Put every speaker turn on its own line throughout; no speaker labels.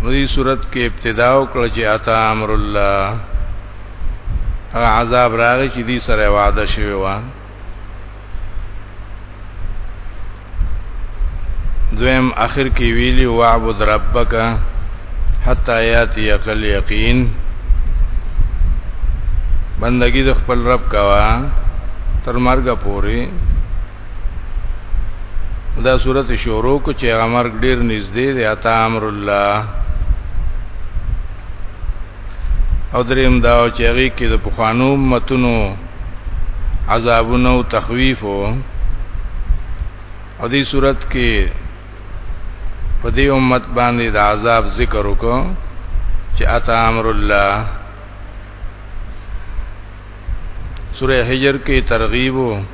نو دې صورت کې ابتدا وکړه چې اتا امر الله هغه عذاب راغی چې دې سره وعده شوی و دویم اخر کې ویلی واعبد ربک حتا یاتی یقل یقین بندگی د خپل رب کوا تر مرګ پورې دا صورت شروع کو چې هغه مرګ ډیر نږدې دی اتا امر الله او دریم دا چې هغه کې د پخوانو متونو عذابونو او تخویف او دې صورت کې په دې امت باندې د عذاب ذکر وکړو چې اتا امر الله سوره حجر کې ترغیب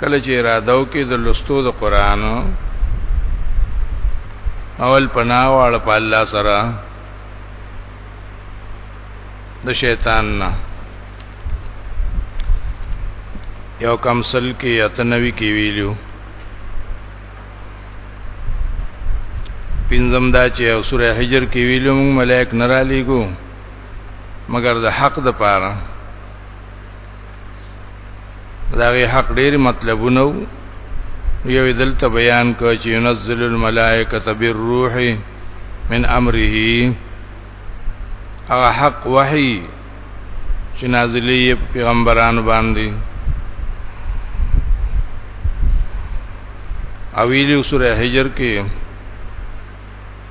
کله چې اراده وکړي د لستو د قران اول پناه واړه په الله سره د شیطان نه یو کم سل کې اتنوي کې ویلو پینځم دا چې او سوره حجر کې ویلو موږ ملائک نه را لېګو مگر د حق د پاره داغه حق ډیر مطلبونه یو دلته بیان کړ چې ينزل الملائکه بالروح من امره هغه حق وحي چې نازلې پیغمبرانو باندې اویلی سوره حجر کې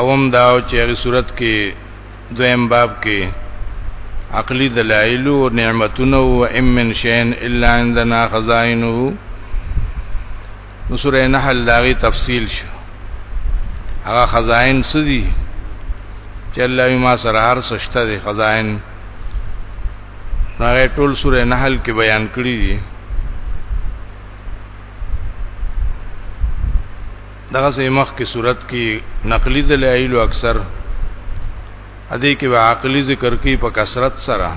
اوم دا چې هغه صورت کې دویم باب کې عقلی دلائل او نعمتونه او ام من شین الا عندنا خزائنه نو سورې نحل داغي تفصیل شو هغه خزائن سدي چې الله ما سره هر سشته دي خزائن هغه ټول سورې نحل کې بیان کړی دي دغه سه مخ کی صورت کی نقلی دلایل اکثر ادي کې عقلی ذکر کی په کثرت سره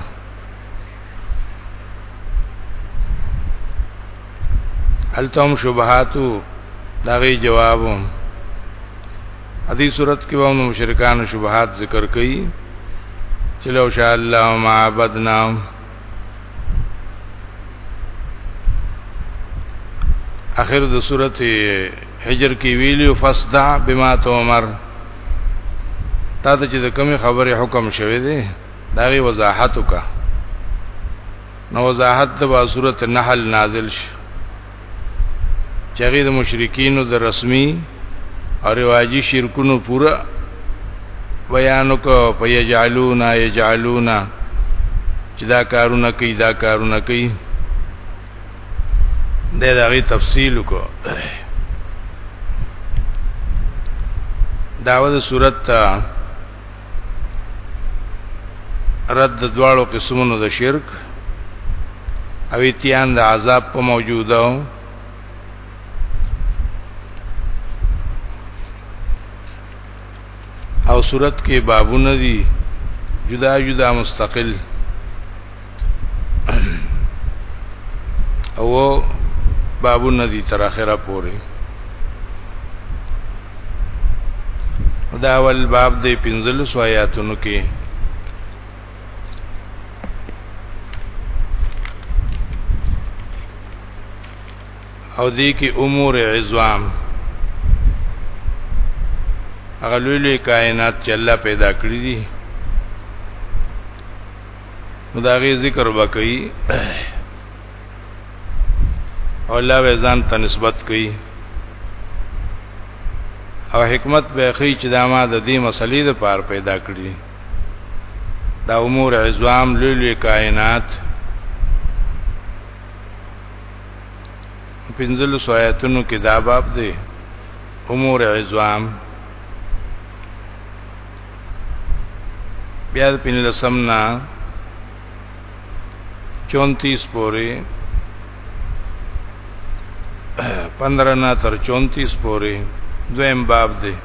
التم شبهاتو دغه جوابو ادي صورت کې وو مشرکان شبهات ذکر کړي چلو شاء الله معبدنا اخر د صورت حجر کې ویلو فصدع بما تمر تا ته چې د کومې خبرې حکم شوه دی دا غي وضاحت وکا نو وضاحت د صورت نحل نازل شي چغې د مشرکینو د رسمي او رواجی شرکونو پورا بیانو کو په یجعلونا یجعلونا چې دا کارونه کوي دا کارونه کوي د دغه تفصیل کو داوود صورت رد دواړو قسمونو د شرک او اتیان د عذاب په موجوده او صورت کې بابونه دي جدا جدا مستقل او بابو ندی تر اخره پوری دا اول باب دی پنځل سو آیاتونو کې او دی کې امور عظام هغه لوی لوی کائنات چې الله پیدا کړی دي نو دا غي ذکر وکي او الله به ځان ته نسبت کوي او حکمت به خي چې دا ما د دې مسلې د پار پیدا کړی دا امور عظام لوی لوی کائنات پنځل سوایتونو کې دا باب دی امور عظام بیا د پین لسمنا 34 پورې 15 نه تر 34 پورې دویم باب دی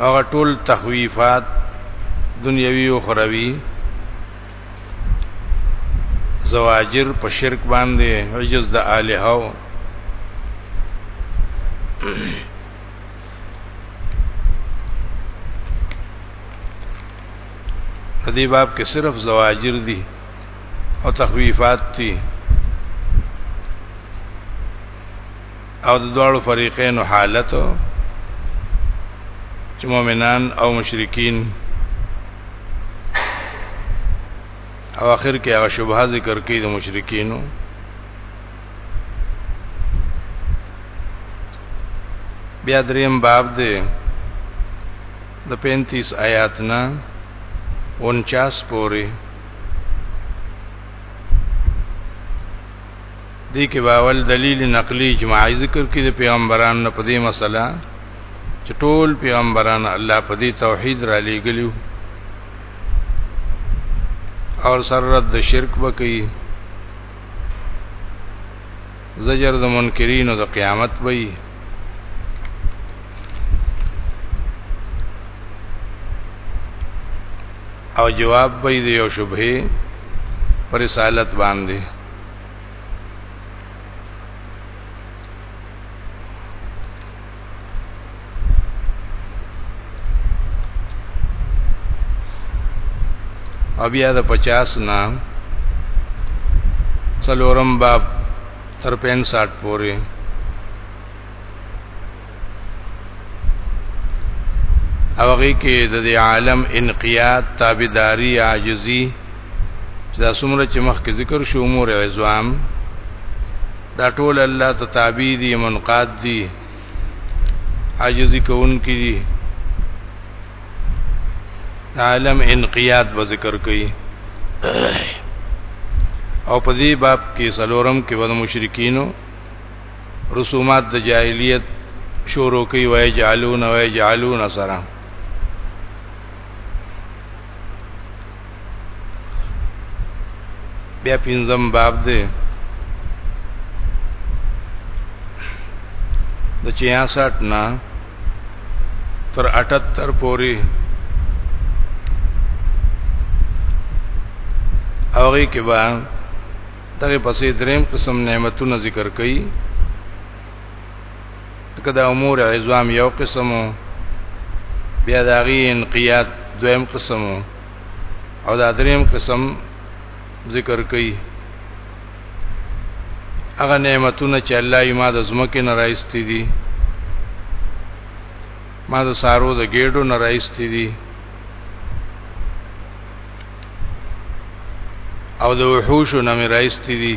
هغه ټول تخویفات دنیوي او اخروی زواجر په شرک باندې عجز د الہو په دې باب کې صرف زواجر دي او تخویفات دي او د دوړو فریقینو حالت چې مؤمنان او مشرکین او اخر کې هغه شبهه ذکر کوي د مشرکینو بیا دریم باب دی د 35 آیات نه 49 پورې دې کې باول دلیل نقلی اجماعي ذکر کې د پیغمبرانو نه پدې مسله چې ټول پیغمبران الله پدې توحید را لېګلیو او سرت د شرک بکی زجر د منکرینو د قیامت وی او جواب به دی یو شبهه پر رسالت باندې او بیا د 50 نه څلورم باب تر 65 پورې او هغه کې د عالم انقیاد تابعداري عاجزي چې دا څومره چې مخکې ذکر شو امور عظام دا ټول الله ته تابع دي منقاد دي عاجزي کوونکي دي عالم انقیاد به ذکر کوي او په دې باب کې سلورم کې ود مشرکینو رسومات د جاهلیت شروع کوي وای جعلون وای جعلون سره بیا پنځم باب دی د 66 نه تر 78 پورې اوغه کې با دغه پسې دریم قسم نعمتونه ذکر کړي که دا امور عظام یو قسمو بیا دا غي انقیاد دویم قسمو او دا دریم قسم ذکر کوي هغه نعمتونه چې الله یې ما د زمکه نه راځتي دي ما د سارو د ګېډو نه راځتي دي او د وحوشو نه راځتي دي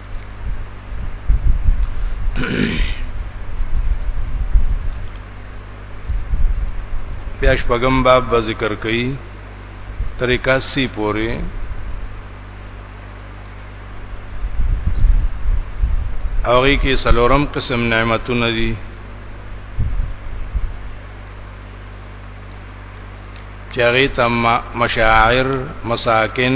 بیا شپږم باب به ذکر کړي تر 81 پورې اوږي کې سلورم قسم نعمتونه دي چاغی تم مشاعر مساکن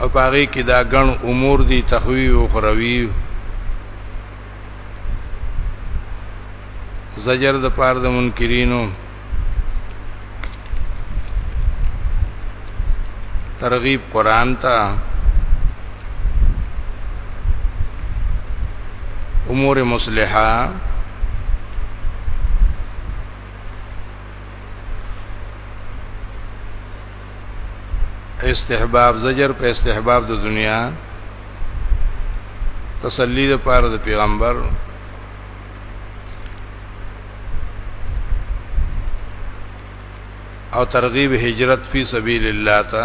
او پاره کې دا ګڼ امور دي تخویف او خروی زجر د پاره د منکرینو ترغیب قران ته امور مصلحه استحباب زجر په استحباب د دنیا تسلی د پاره د پیغمبر او ترغیب هجرت فی سبیل الله تا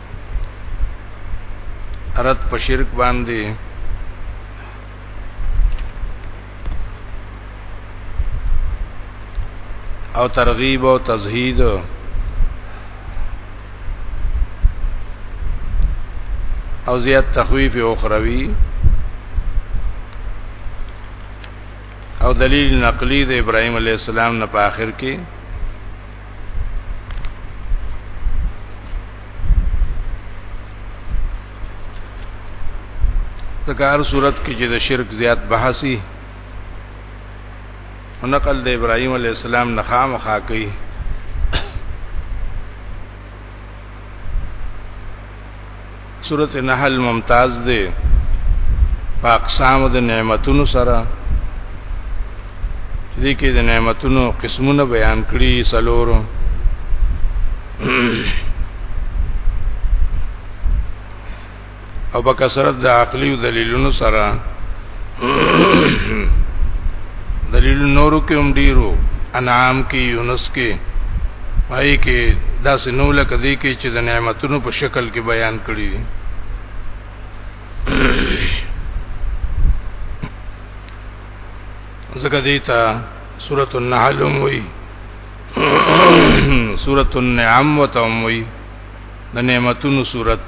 رد په شرک باندې او ترغیب او تزهید او زیات تخویف اخروی او دلیل نقلی د ابراهیم علی السلام نه په اخر کې ذکر صورت کې چې د شرک زیات بحثي نقل د ابراهيم عليه السلام نه خامخا کوي سورت نحل ممتاز دی په اقسام د نعمتونو سره دې کې د نعمتونو قسمونه بیان کړي سلورو او په کثرت د عقلي دلیلونو سره دلیل نورو کې هم ډیرو انعام کې یونس کې پای کې دا سينو لکه دې کې چې د نعمتونو په شکل کې بیان کړی دي زکه دې ته سورۃ النحل هم وایي سورۃ النعم وته هم وایي د نعمتونو سورۃ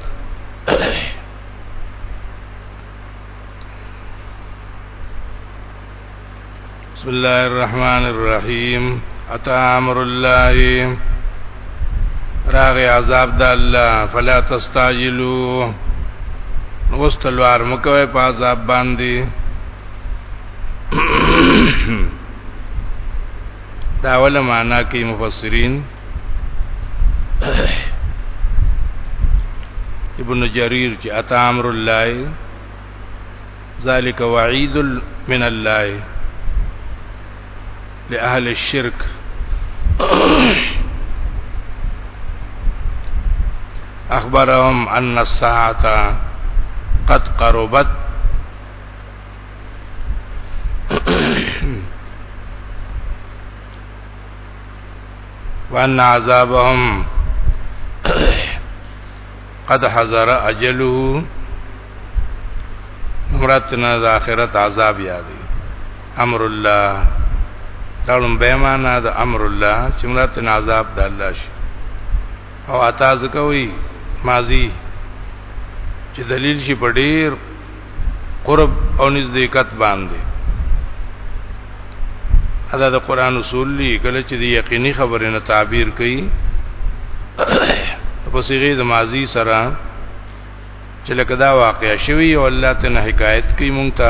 بسم الله الرحمن الرحیم اتا امر الله راغ عذاب د الله فلا تستعجلوا نوستلوار مکوې په عذاب باندې داول معنا کې مفسرین ابن جرير چې اتا امر الله ذالک وعید من الله لأهل الشرك أخبرهم أن الساعة قد قربت وان عذابهم قد حضر اجله مرتنا د اخرت عذاب یادی امر الله دالم به معنا د امر الله چې مرتنا عذاب د الله شي او اتا ځکوي ماضی چې دلیل شي په ډیر قرب او نزدېکت باندې ادا د قران اصول دی کله چې د یقیني خبرې نه تعبیر کړي په صيغه د ماضی سره چې لکه دا واقع شوی او الله ته نه حکایت کوي مونږ ته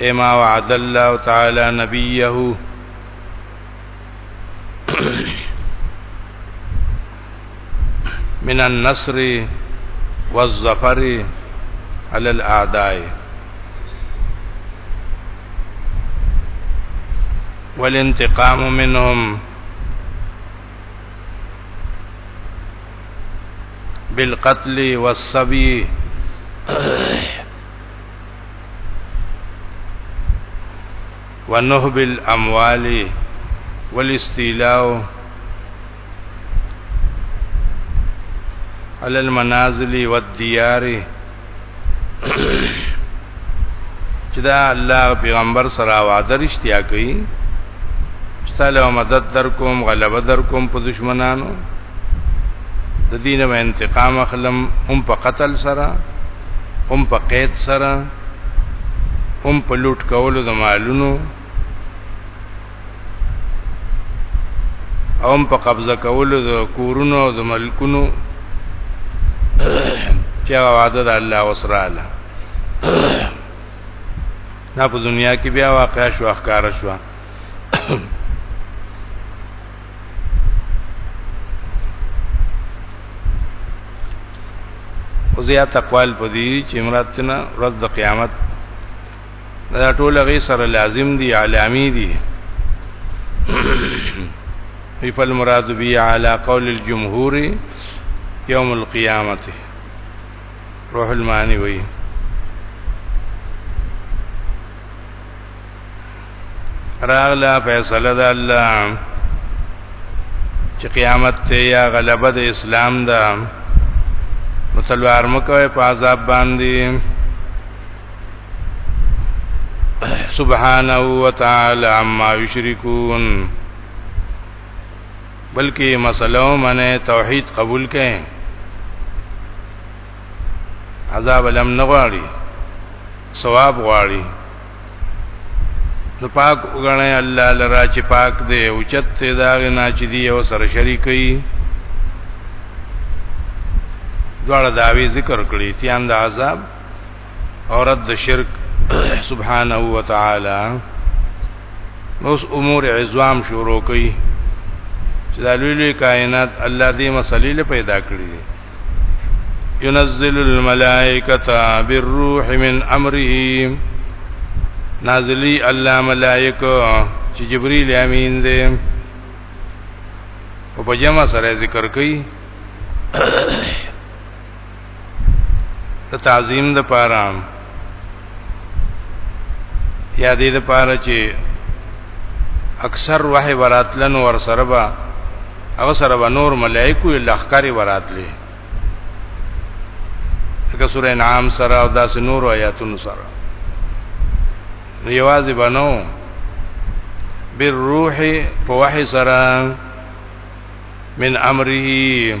اما وعد الله تعالی نبیه من النصر والظفر والظفر على الاعداء والانتقام منهم بالقتل والصبي ونهب الاموال والاستيلاء على المنازل والديار چې دا الله پیغمبر سره وعده رښتیا کوي سلام مدد در کوم غلبه در کوم په دشمنانو د دینه و انتقام اخلم هم په قتل سره هم په قید سره هم په لوټ کولو د مالونو او هم په قبضه کولو د کورونو او د ملکونو چې هغه وعده د الله وسراله نه په دنیا کې بیا واقع شو اخکار شو او زیات اقوال په دې چې مراد تنه ورځ د قیامت دا ټول غي سره لازم دي عالمي دي وی فالمراد بی علی قول الجمهور یوم القیامت روح المانی وی راغلا فیصله ده الله چې قیامت ته یا غلبه د اسلام ده متلوار مکوې په عذاب باندې سبحانه وتعالى عما یشرکون بلکې مسلو منه توحید قبول کړي عذاب لم نغواړي ثواب غواړي نو پاک وګڼي الله لرا چې پاک دی او چت دی دا غنا چې دی او سره شریکي دواړه داوی ذکر کړی تیان د عذاب او رد شرک سبحانه و تعالی نو امور عظام شروع کړي چې د لوی لوی کائنات الله دې مسلې پیدا کړې ينزل الملائکه بالروح من امره نازلی الله ملائکه چې جبريل امين دی او په جمع سره ذکر کوي ته تعظیم د پاره یا دې د پاره چې اکثر وحی وراتلن ور سره با هغه سره به نور ملائکو لخکری وراتلې لکه سورې انعام سره او داس نور آیاتونو سره نو یوازې بنو بیر روح په وحی سره من امره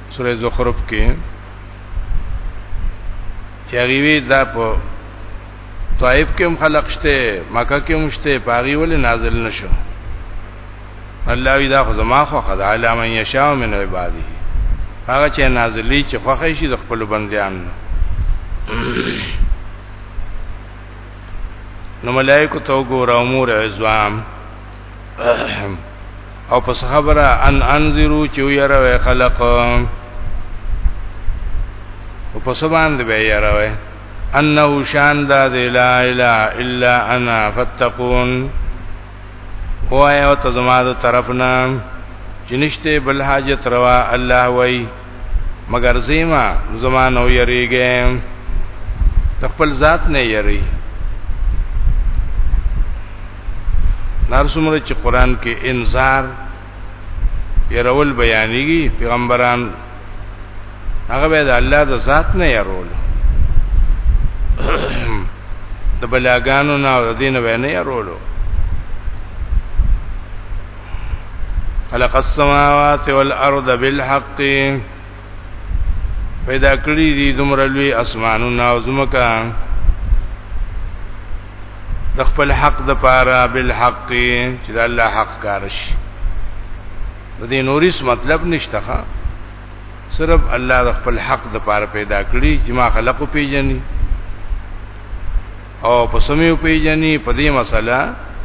سوره زخرف کې چاغوي دا په طائف کې هم خلق شته مکه کې هم شته پاغي ول نازل نشو الله وی دا خو زما خو خدای علامه یشاء من عباده هغه چې نازلی چې خوښ شي د خپل بندیان نو ملائکه تو ګور امور عزوام او پس خبره ان انذرو چې یره وی خلق او پس باندې به یره وی انه شان دا دی لا اله الا انا فتقون وای او ته زما د طرفنا چې نشته بل حاجت روا الله وای مگر زیما زمانو یریږي خپل ذات نه یری نار سمره چې قران کې انذار يرول بیانېږي پیغمبران هغه به د الله د ذات نه يرول د بلاګانو نه او دین به نه يرولو خلق السماوات والارض بالحق پیدا کړی دي دومره لوی اسمانونه او زمکا د خپل حق د پاره بالحق چې د الله حق کار شي د دې نورس مطلب نشته ښا صرف الله د خپل حق د پاره پیدا کړی چې ما خلق پیژني او په سمې پیجنې په دې مسله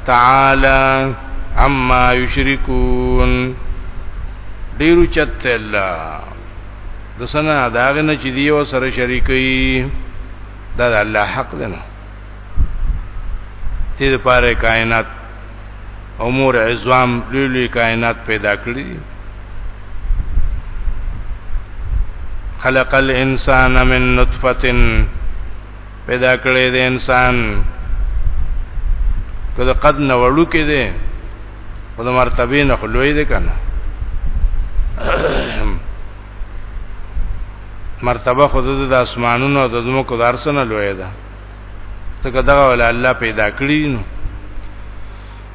تعالی عما یشرکون ډیرو چت الله د سنا داغه نه چې دیو سره شریکي دا د الله حق دی نه تیر پاره کائنات امور عظام لولي کائنات پیدا کړی خلق الانسان من نطفه پیدا کړی دی انسان کله قد نه وړو کې دی په مرتبه نه خلوی دی کنه مرتبه خود د اسمانونو او د زمکو دارسنه لوی ده څنګه دا ول الله پیدا کړی نو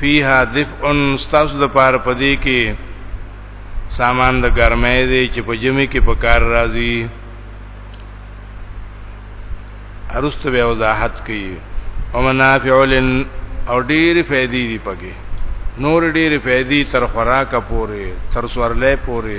فیها دفء استاس د پار پدې کې سامان د ګرمۍ دی چې په جمی کې په کار راځي ارست به وضاحت کوي او منافع لن او ډېر فائدې دي پکې نور ډېر فائدې تر خوراکه پورې تر سورلې پورې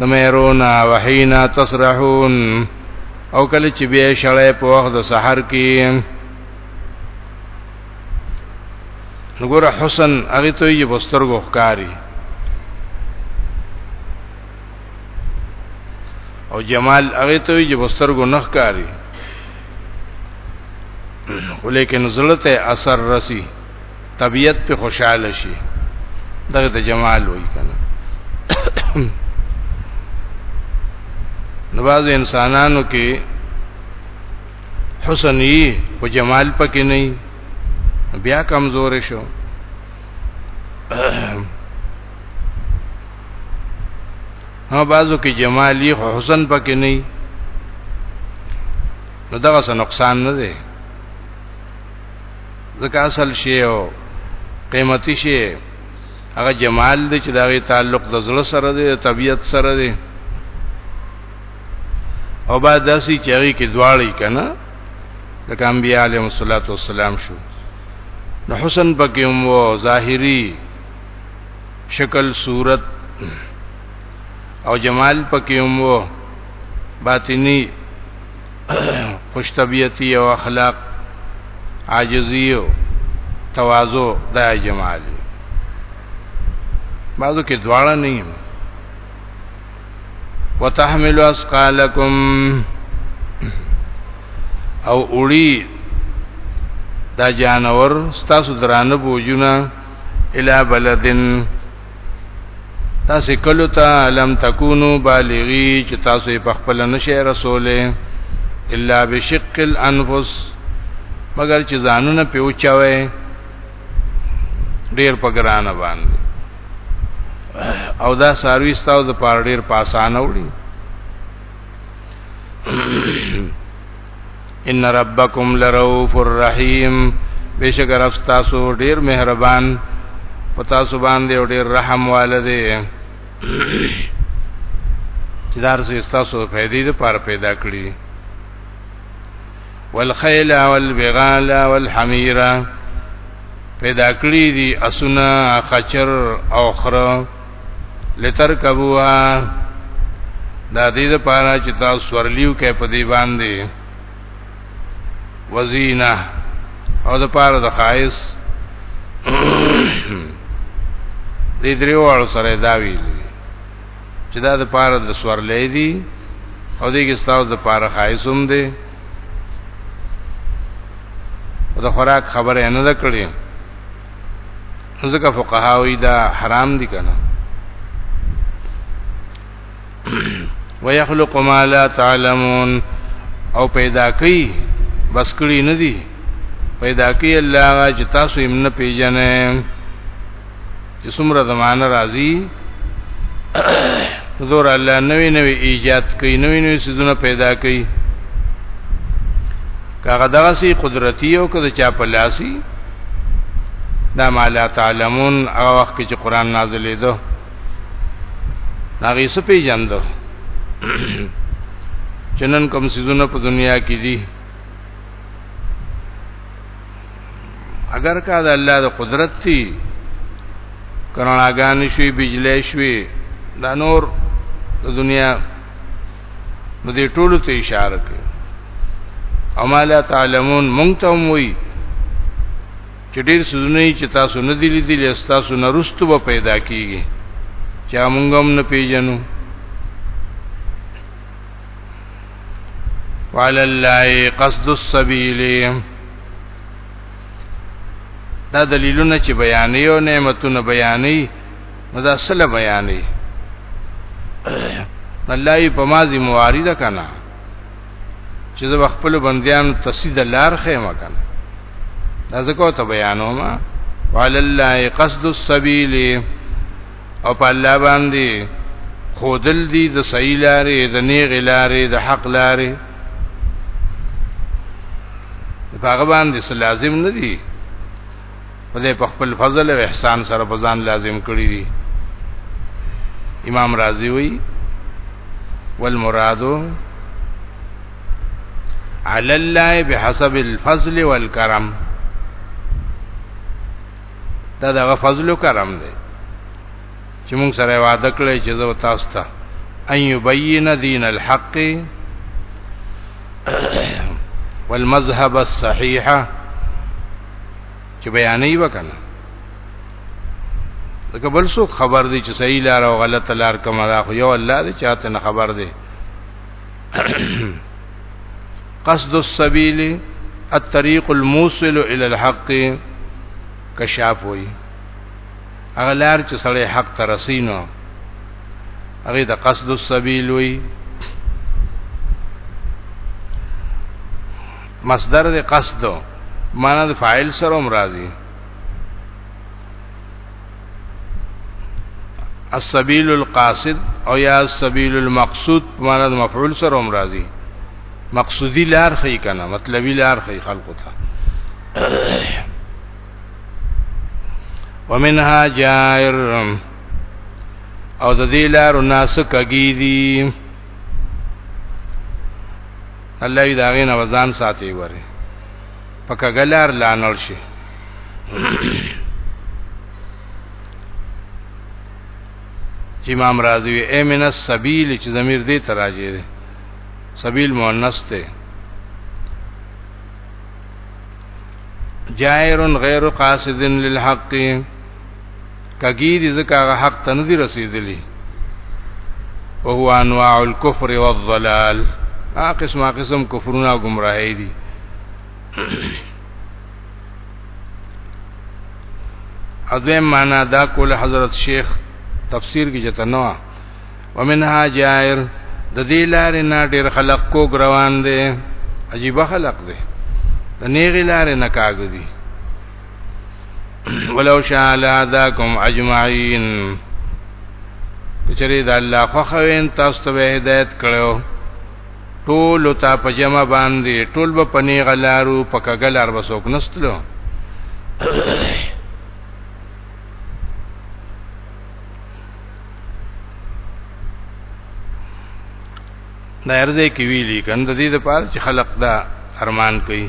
نمیرونا وحینا تسرحون او کله چې بیا شړې په وخت د سحر کې نګور حسن هغه ته یې بسترګو ښکاری او جمال هغه ته یې بسترګو نخ کاری ولیکن زړه ته اثر رسی طبیعت په خوشاله شي دغه ته جمال وایي کنه نو بعض انسانانو کې حسن یې او جمال پکې نه بیا کمزور شو ها بعضو کې جمال یې حسن پکې نه نو دغه څه نقصان نه دی ځکه اصل شی او قیمتي شی هغه جمال دی چې داغه تعلق د زړه سره دی د طبیعت سره دی او بعد داسي چې هغه کې دواړي کنه لکه انبیاء علیهم الصلاۃ والسلام شو نو حسن پکې هم وو ظاهری شکل صورت او جمال پکې هم وو باطنی خوش طبيعتي او اخلاق عاجزي او تواضع د جمال بعضو کې دواړه نه یم وتحمل اسقالکم او اوړي دا جانور ستاسو درانه بوجونه الی بلدن تاسو کلو ته لم تکونو بالغی چې تاسو په خپل نشه رسوله الا بشق الانفس مگر چې ځانونه په اوچاوي ډیر په ګرانه باندې او دا ساروي ستاسو د پاره ډیر په اسانه وړي ان ربکم لرؤف الرحیم بشک رب تاسو ډیر مهربان پتا سو باندې ډیر رحم والده چې دار سو تاسو فائدې د پاره پیدا کړی والخیل والبغال والحمیر پیدا کړی دي اسونه خچر او خره لترکبوها دا دې د پاره چې تاسو ورلیو کې په دې باندې وزینه او د پاره د خایس دې دریو اړ سره دا ویل چې دا د پاره د سورلې دي او دې کې ستاسو د پاره خایسوم دي او د خوراک خبره نه ده کړې ځکه فقهاوی دا حرام دي کنه ويخلق ما لا تعلمون او پیدا کوي بس کړی نه دي پیدا کوي الله چې تاسو یې نه پیژنئ چې څومره زمانہ راځي زور الله نوې نوې ایجاد کوي نوې نوې سيزونه پیدا کوي کاغه دغه سي قدرتي او کده چا پلاسي دا ما لا تعلمون هغه وخت چې قران نازلې ده هغه سپی جند چنن کوم سيزونه په دنیا کې دي اگر کا د الله د قدرت تي کروناګان شوي بجلی شوي دا نور د دنیا نو دې ټولو ته اشاره کوي اما لا تعلمون مونږ ته وایي چې ډېر سونه چې تاسو نه دي لیدلې تاسو نه رستو به پیدا کیږي چې مونږ هم نه پیژنو وعلى الله قصد السبيل دا دلیلونه چې بیانې او نعمتونه بیانې نو دا سله بیانې الله یې په مازی موارده کنا چې د خپل بندیان تسید لار خېمه کنا دا زکو ته بیانو ما وعلى الله قصد السبيل او په الله باندې خودل دي د صحیح لارې د نیغ لارې د حق لارې په هغه باندې لازم نه دي په دې په خپل فضل او احسان سره په ځان لازم کړی دي امام رازی وی والمراد على الله بحسب الفضل والكرم دا دغه فضل او کرم دی چې موږ سره وعده کړی چې زه تاسو ته ان يبين دين الحق والمذهب الصحيحه چې بیانې وکنه ځکه بل څوک خبر دی چې صحیح لار او غلط لار کومه ده خو یو الله دې چاته نه خبر دی قصد السبيل الطريق الموصل الى الحق کشاف وي اغلار چې سړی حق ته رسینو هغه د قصد السبيل وي مصدر د قصد معنا د فاعل سره هم راځي السبيل القاصد او یا السبيل المقصود معنا د مفعول سره هم راځي مقصودی لار خې کنه مطلبی لار خې خلق ته ومنها جائر او د دې لار ناس کګی دي الله دې هغه نه وزن ساتي وره پکې ګلار لانل شي چې امام رازي وي امن السبيل چې ضمیر دې تراجه دي سبيل مؤنث ته جائر غیر قاصد للحق کګی دي ځکه هغه حق ته نه دي رسیدلی او هو انواع الكفر والضلال هغه قسمه قسم کفرونه او گمراهی دي اذن معنا دا کول حضرت شیخ تفسیر کې جته نو ومنها جائر د دې لارې نه ډېر خلق کو روان دي عجیب خلق دي د نیغې لارې نه کاږي ولو شاء لهداکم اجمعین کچری د الله خو خوین تاسو ته هدایت کړو ټول ته په جمع باندې ټول به پنی غلارو په کګلار بسوک نستلو دا ارزه کې ویلي کنده دې د پاره چې خلق دا ارمان کوي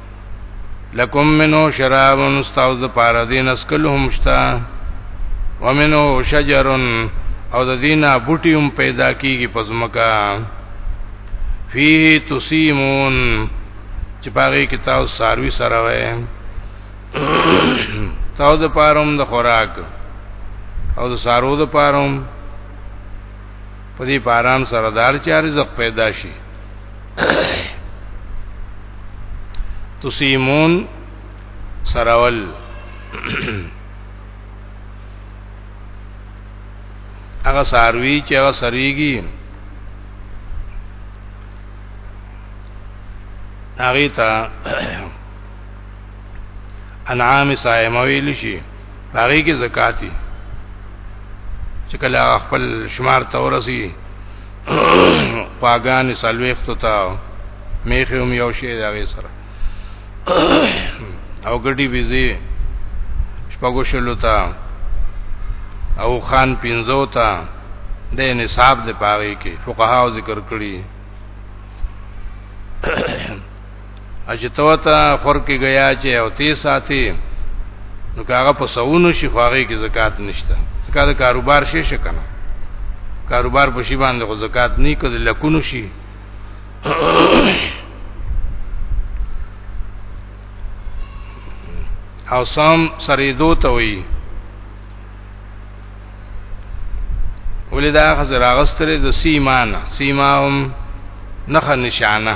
لکم منو شراب استاو د پاره دین اسکل هم شتا ومنو شجر او د دینه بوټي هم پیدا کیږي پزمکا فيه تسيمون چې پاره کې تاسو ساروي سره وای تاسو د پاره هم د خوراک او د سارو د پاره هم په دې باران سره دار چې رزق پیدا شي تسیمون سراول هغه ساروی چې هغه سریږي هغه ته انعام صائم ویل شي هغه کې زکات دي چې کله خپل شمار تورسي پاګان سلويخت ته میخوم یو شی دا وی سره او ګډي بيزي شپږو شلو ته او خان پینځو ته د نصاب د پاره کې فقهاو ذکر کړی اجتوتا خور کې گیا چې او تی ساتي نو کاغه په سونو شي خواږه کې زکات نشته زکات کاروبار شي شکنه کاروبار په شی باندې خو زکات نه کړي لکونو شي او سم سریدو ته وي ولدا خزر اغستره د سیمان سیماهم نخ نشانه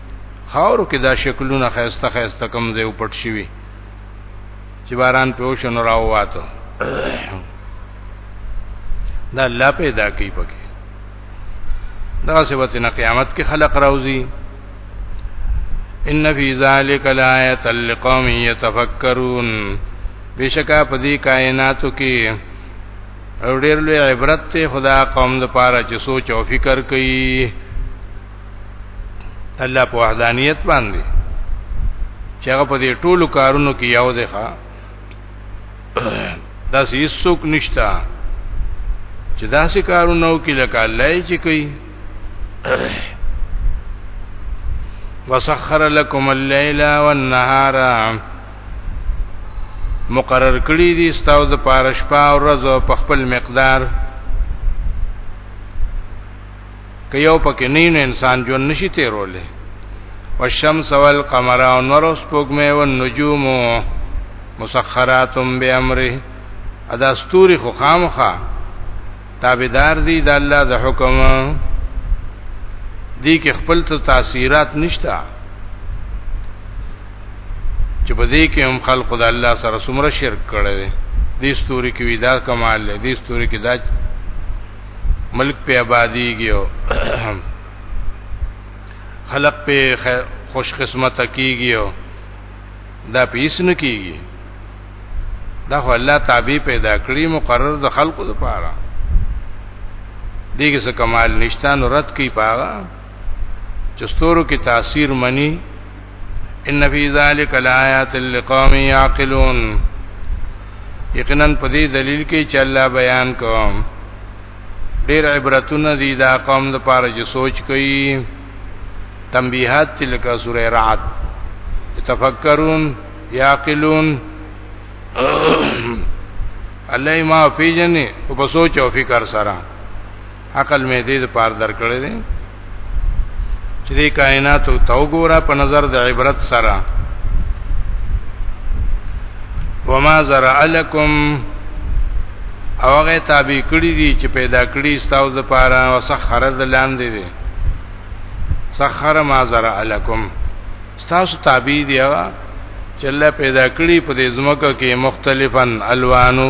خاورو کې دا شکلونه خيسته خيسته کم ځای پټ شوی چې باران په وشن راواته دا الله پیدا کوي پکې دا سبت نه قیامت کې خلق راوځي ان فی ذلک لآیه لقوم یتفکرون بشکا پدی کائناتو کې او ډېر لوی عبرت ته خدا قوم د پاره چې سوچ او فکر کوي الله په وحدانیت باندې چې هغه په دې ټولو کارونو کې یو دی ښا دا هیڅ څوک نشتا چې دا سې کارونه وکړي لکه الله یې چې کوي وسخر لكم الليل والنهار مقرر کړی دي ستاسو د پارشپا او ورځو په خپل مقدار که یو پکې نه نو انسان ژوند نشي تیرولې والشمس والقمر او نور اوس پوګمه او نجوم مسخرات بامره ادا ستوري خو خامخه تابعدار دي د الله د حکم دي کې خپل ته تاثیرات نشتا چې په دې کې هم خلق د الله سره سمره شرک کړي دي ستوري کې وی دا کمال دي ستوري کې دا ملک په آبادیږي او خلق په خوش قسمت کیږي او دا پیس نه کیږي دا خو الله تابع پیدا کړی مقرر د خلقو لپاره دیګه څه کمال نشته نو رد کی پاغه چستورو کې تاثیر منی ان فی ذلک لآیات لقوم یعقلون یقینا په دې دلیل کې چې الله بیان کوم ډیر عبرتونه دي دا قوم د پاره چې سوچ کوي تنبیحات چې لکه سوره رعد تفکرون یاقلون الله ما پیجنې او په سوچ او فکر سره عقل مې دې د پار درکړې دي چې دې کائنات او تو ګورا په نظر د عبرت سره وما زرع لكم او هغه تابع کړی دي چې پیدا کړی ستاسو د پاره او سخر د لاندې دي سخر ما زرع لكم ستاسو تابع دي هغه چې الله پیدا کړی په دې زمکه کې مختلفن الوانو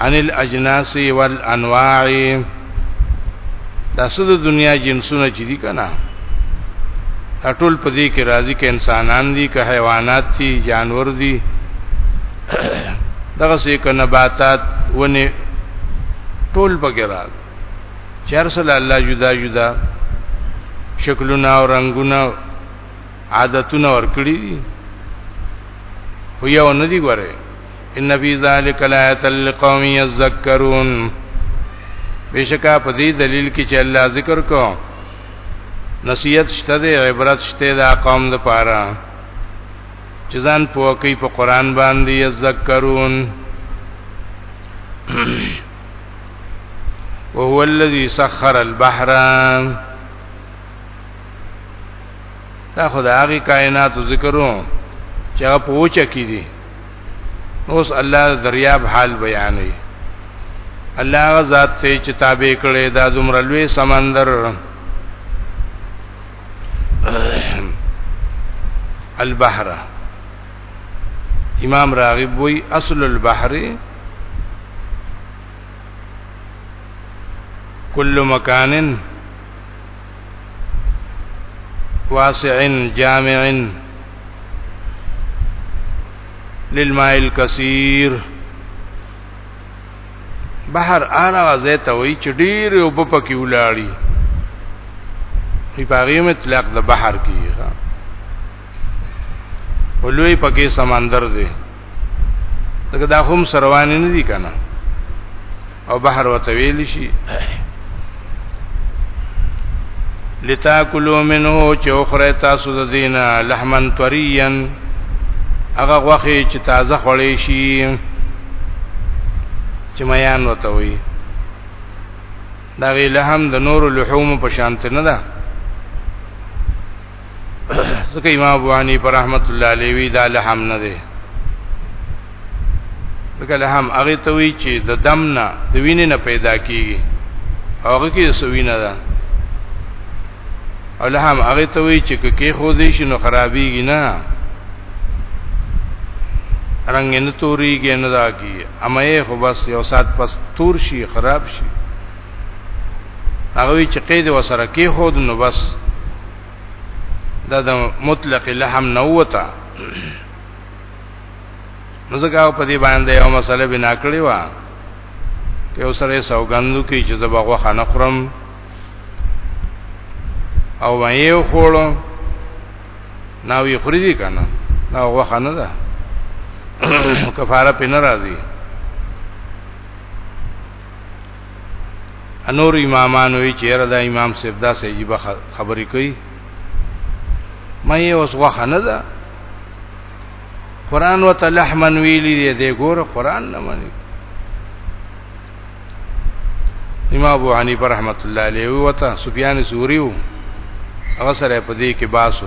عن الاجناس والانواع تاسو د دنیا جنسونه چې دي کنه ټول په دې کې راضي کې انسانان دي که حیوانات دي جانور دي دغه سې ک نباتات ونه ټول پکې راځي چر صلی الله جدا جدا شکلونه او رنگونه عادتونه ورکړي دي خو یو نه دی غره ان فی ذلک لایت لقوم یذکرون بشکا په دې دلیل کې چې الله ذکر کو نصیحت شته د عبرت شته د قوم د پاره چې ځان پوکي په قران باندې یذکرون وهو الذي سخر البحر دا خدای هغه کائنات ذکرو چې په وچه کې دي اوس الله دریاب حال بیانوي الله غزاد ته چې تابع کړي دا دومره لوی سمندر البحر امام راغب وی اصل البحر کل مکان واسع جامع للماء الكثير بحر انا غزه ته وی چې ډیر او په پکې ولاړی په پاغي مطلق د بحر کیږي ولوی پکې سمندر دی دغه دا هم سروان نه دي کنه او بحر وتویل شي لتاکلوا منه چې اخره تاسو د دینه لحمن طریا هغه غوخه چې تازه خړې شي چې میان وته وي دا وی لحم د نور لحوم په شانت نه ده ځکه امام ابو حنیفه رحمت الله علیه وی دا لحم نه دی ځکه لحم هغه ته وی چې د دم نه د وینې نه پیدا کیږي هغه کې سوینه ده او لحم هغه ته وی چې کې خو دې شنو خرابېږي نه رنگ نه توري کې نه دا کی امه خو بس یو سات پس تور شي خراب شي هغه چې قید وسره کې خود نو بس دا د مطلق لحم نه وتا نو ځکه په دې باندې یو مسله بنا کړې و کې اوسره سوګندو کې چې زبا غوخه نه خورم او وایو خورم نو یې خوري دي کنه دا غوخه نه ده کفاره پې ناراضي انور امامان وی چیرې دا امام صاحب دا سیجیبه خبرې کوي مې اوس وخه نه ده قران وت لحمن ویلی دی دی ګور قران نه مني امام ابو حنیفه رحمت الله علیه وته سفیان ثوری وو هغه سره په دې کې باسو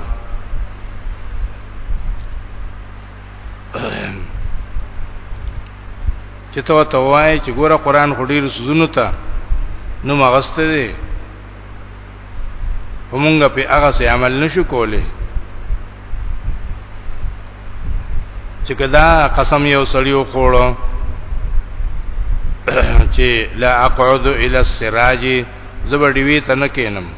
چې ته ته وای چې ګوره قران خو ډیر سوزونو ته نو مغسته دي همونګه په هغه سي عمل نشو کولای چې کدا قسم یو سړیو خوړو چې لا اقعد الى السراج زبر دیوی تنکینم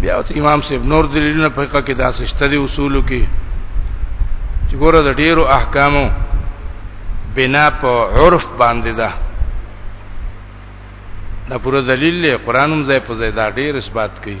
بیا او امام صاحب نور دلیلونه په حقیقت کې داسې شته دي اصولو کې چې ګوره د ډیرو احکامو بنا په عرف باندې ده دا پوره دلیل دی قران هم ځای په ځای دا ډیر اثبات کوي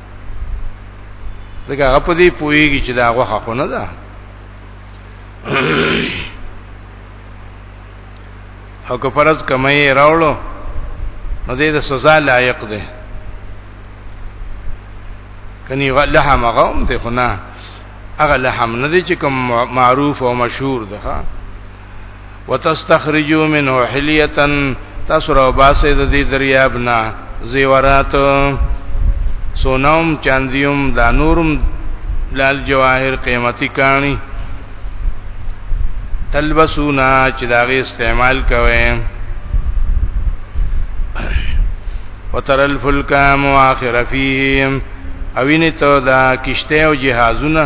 دغه هغه په دې پويږي چې دا غوخه خو نه ده او که فرض کمې راوړو نو دې د سزا لایق ده کني غله هغه هم ته خو نه هغه لحم نه دي چې کوم معروف او مشهور ده وتستخرجوا منه حلیه تاسو را باسه د دې دریاب نه زیورات سونوم چاندیوم دا نورم لال جواهر قیمتي کانی تلبسونا چې داغه استعمال کوي وتر الفلک مواخر فیهم اوینه تو دا کشته او جهازونه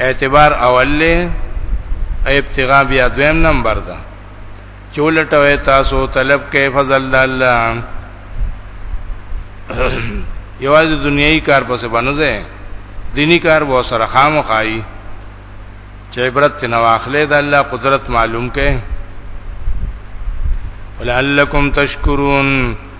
اعتبار اول له ابتغاء بیا دویم نمبر ده چولټوي تاسو طلب کې فضل الله یوازې دنیوي کار پسې باندې دینی کار وو سره خامخایي چې عبرت نه واخلې د الله قدرت معلوم کې ولعلکم تشکرون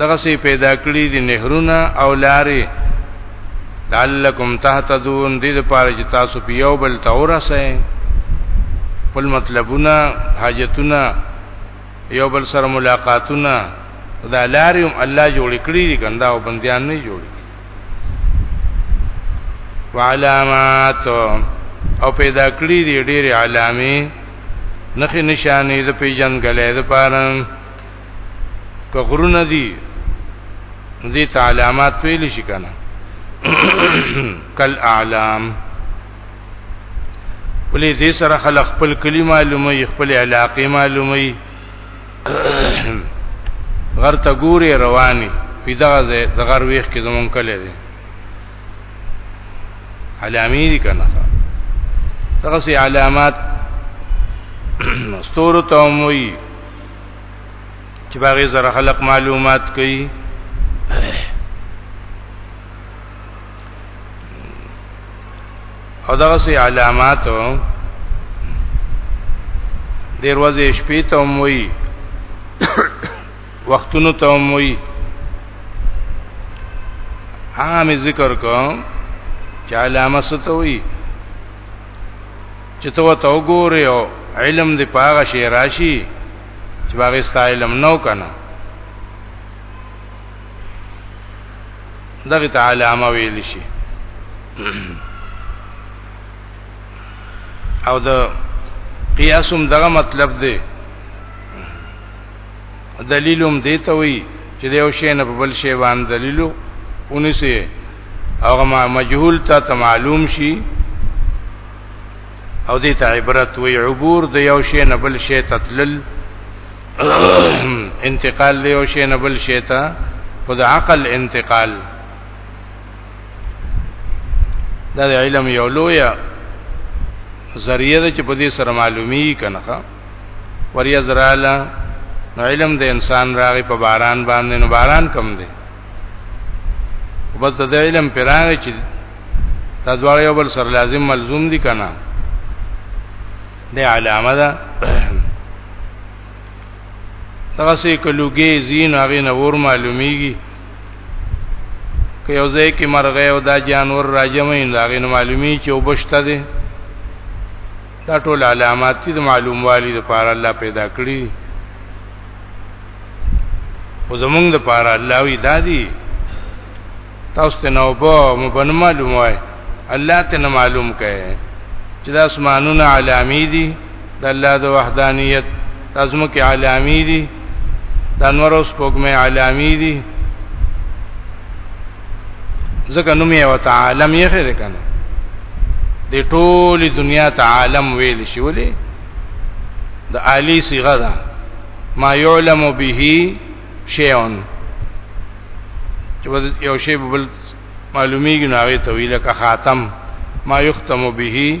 دغه سي پیدا کړی دي نهرونه او لارې لعلکم تهتدون دې لپاره چې تاسو په یو بل تورسه خپل مطلبونه حاجتونه یو بل سره ملاقاتونه دا لارې هم الله جوړ کړی دي کنده او بندیان نه جوړ وعلامات او پیدا کړی دي ډېر علامې نخې نشانې د پیجن غلې د پاره که غرونه دي دې ته علامات ویل شي کنه کل اعلام ولې دې سره خلق خپل کلی معلومه خپل علاقې معلومه غر ته ګوري رواني پیدا ده د غر ویخ کې زمون کله دي علامې دي کنه دغه سي علامات ستورو ته موي چې باغې زره خلق معلومات کوي او دغه سي علامات دیر وځي شپې ته موي وختونو ته موي عام ذکر کوم چې علامه ستوي چې ته وته وګورې او علم دې پاغه شي راشي چې باغې ستا علم نو کنه دغه تعالی ما ویل شي او د قیاسم دغه مطلب دی دلیلوم دیته وی چې د یو شی نه په بل شی باندې دلیلو اونسه هغه مجهول ته معلوم شي او دې ته عبرت وی عبور د یو شی نه بل شی تتلل انتقال د یو شی نه بل شی ته خود عقل انتقال دا د علم یو لوی ذریعہ ده چې په دې سره معلومی کنه وریز رااله نو علم د انسان راغی په باران باندې نو باران کم دی وبس د علم پراغی چې دا دواړه یو بل سره لازم ملزوم دي کنه د علامه ده دغه سې کلوګي زین هغه نور معلومیږي که یو ځای کې مرغه او دا جانور راجمین دا غي معلومی چې وبشته دي دا ټول علامات دي د معلوموالي لپاره الله پیدا کړی او زمونږ لپاره الله وی دادی تاسو ته نو په مبن معلوم وای الله ته نه معلوم کړي چې د اسمانونو علامې دي د الله د وحدانیت د ازمکه علامی دي د انور اوس پوګمه علامی دي ځکه نوم یې وته عالم یې خیر کنه د ټول دنیا ته عالم ویل شي ولې د عالی صيغه ده ما يعلم به شيء چې یو شی بل معلومیږي نو هغه طويله کا خاتم ما يختم به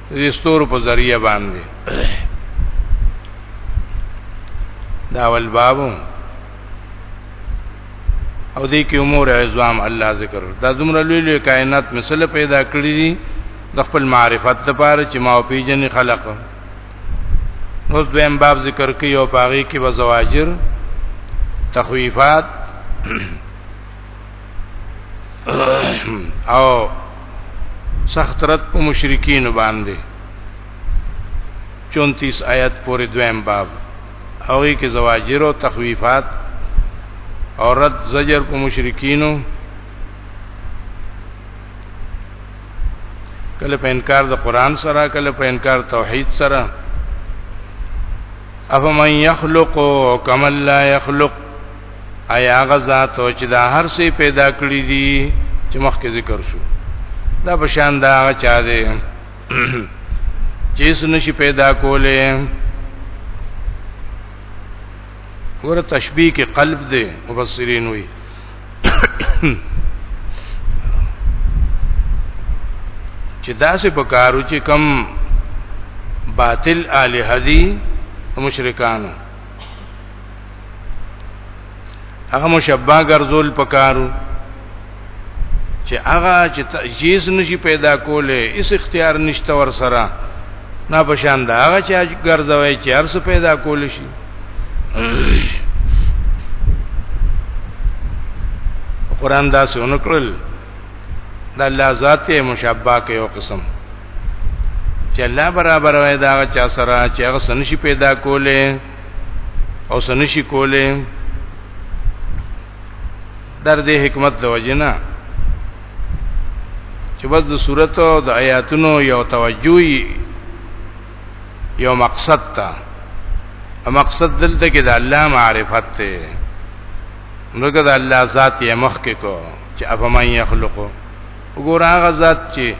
دې ستورو په ذریعہ باندې دا ول بابو او دې کې امور عظام الله ذکر دا دومره لوی لوی کائنات مثله پیدا کړی دي د خپل معرفت لپاره چې ما پیجن خلق نو دویم باب ذکر کوي او پاغي کې وزواجر تخویفات او سخت رد په مشرکین باندې 34 آیت پورې دویم باب هغه کې زواجر او تخویفات او رد زجر په مشرکینو کله په انکار د قران سره کله په انکار توحید سره افمن یخلق کمن لا یخلق ایا هغه ذات او چې دا هر څه پیدا کړی دي چې مخکې ذکر شو دا بشان دا هغه چا دی چې څه نشي پیدا کوله ور تشبیه کې قلب دی مفسرین وی چې دا څه پکارو چې کم باطل الہ دی مشرکانو هغه مشبہ ګرځول پکارو چې هغه چې تجیز نشي پیدا کوله اس اختیار نشته ور سره نه بشان دا هغه چې ګرځوي چې هر څه پیدا کول شي قرآن دا سونکل دا الله ذات مشابه کې یو قسم چې الله برابر وای دا چا سره چې هغه سنشي پیدا کوله او سنشي کوله در دې حکمت د وجنا چې بس د صورت او د آیاتونو یو توجهي یو مقصد تا مقصد دلته کې د الله معرفت ته نوګه د الله ذات یې مخ کې کو چې افمن یخلقو وګوره هغه ذات چې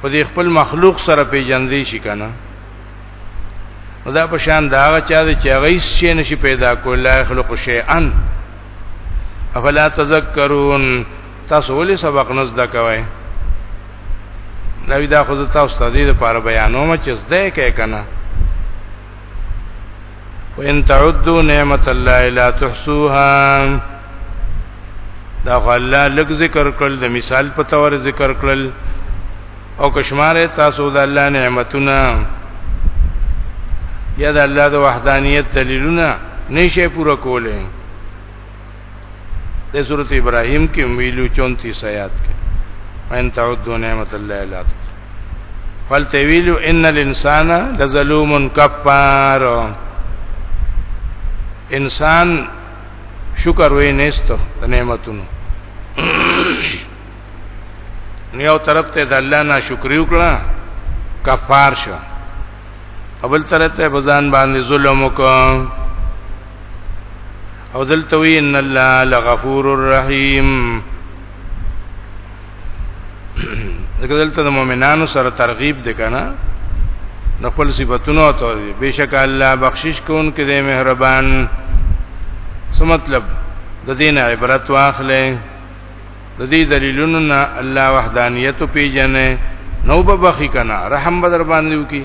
په دې خپل مخلوق سره پیژندې شي کنه دا په شان دا هغه چا چې هغه هیڅ شي نشي پیدا کول لا خلق شیئا افلا تذکرون تاسو ولې سبق نه زده کوئ نو دا خو تاسو ته دې لپاره بیانوم چې زده کې کنه وان تعدوا نعمت الله لا تحصوها دا الله لږ ذکر کړل د مثال په تور ذکر کړل او کشماره تاسو د الله نعمتونه یا د الله د وحدانیت دلیلونه نشي پوره کولای د سورۃ ابراهیم کې ویلو 34 آیات کې ان تعدوا نعمت الله لا فلته ویلو ان الانسان لظلوم کفار انسان شکر وې نهستو د نعمتونو نیو طرف ته د الله نه شکر وکړه کفار شو اول طرف ته بزان باندې ظلم وکړه او دلته وی ان الله لغفور الرحیم دغه دلته د مؤمنانو سره ترغیب دی کنه د خپل صفاتونو ته بشک الله بخشش کون کې دی مهربان څه مطلب د دین عبرت واخلې د دې دلیلونو نه الله وحدانیت پیژنې نو به بخی کنه رحم بدر باندې وکي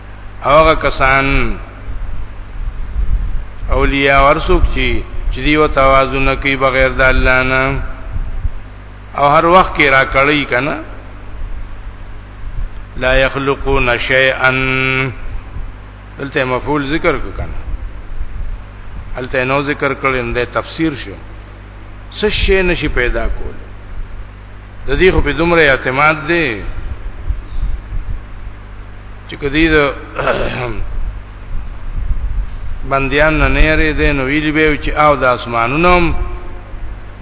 هغه کسان اولیاء ورسوک چی چې دیو توازن کوي بغیر د الله نه او هر وخت کې را کړی کنه لا يخلقون شيئا دلته مفعول ذکر کو کنه الته نو ذکر کړل د تفسیر شو څه شی نشي پیدا کول د دې خو په دومره اعتماد دی چې کدی د بندیان نه نه لري دین ویلی به چې او د اسمانونم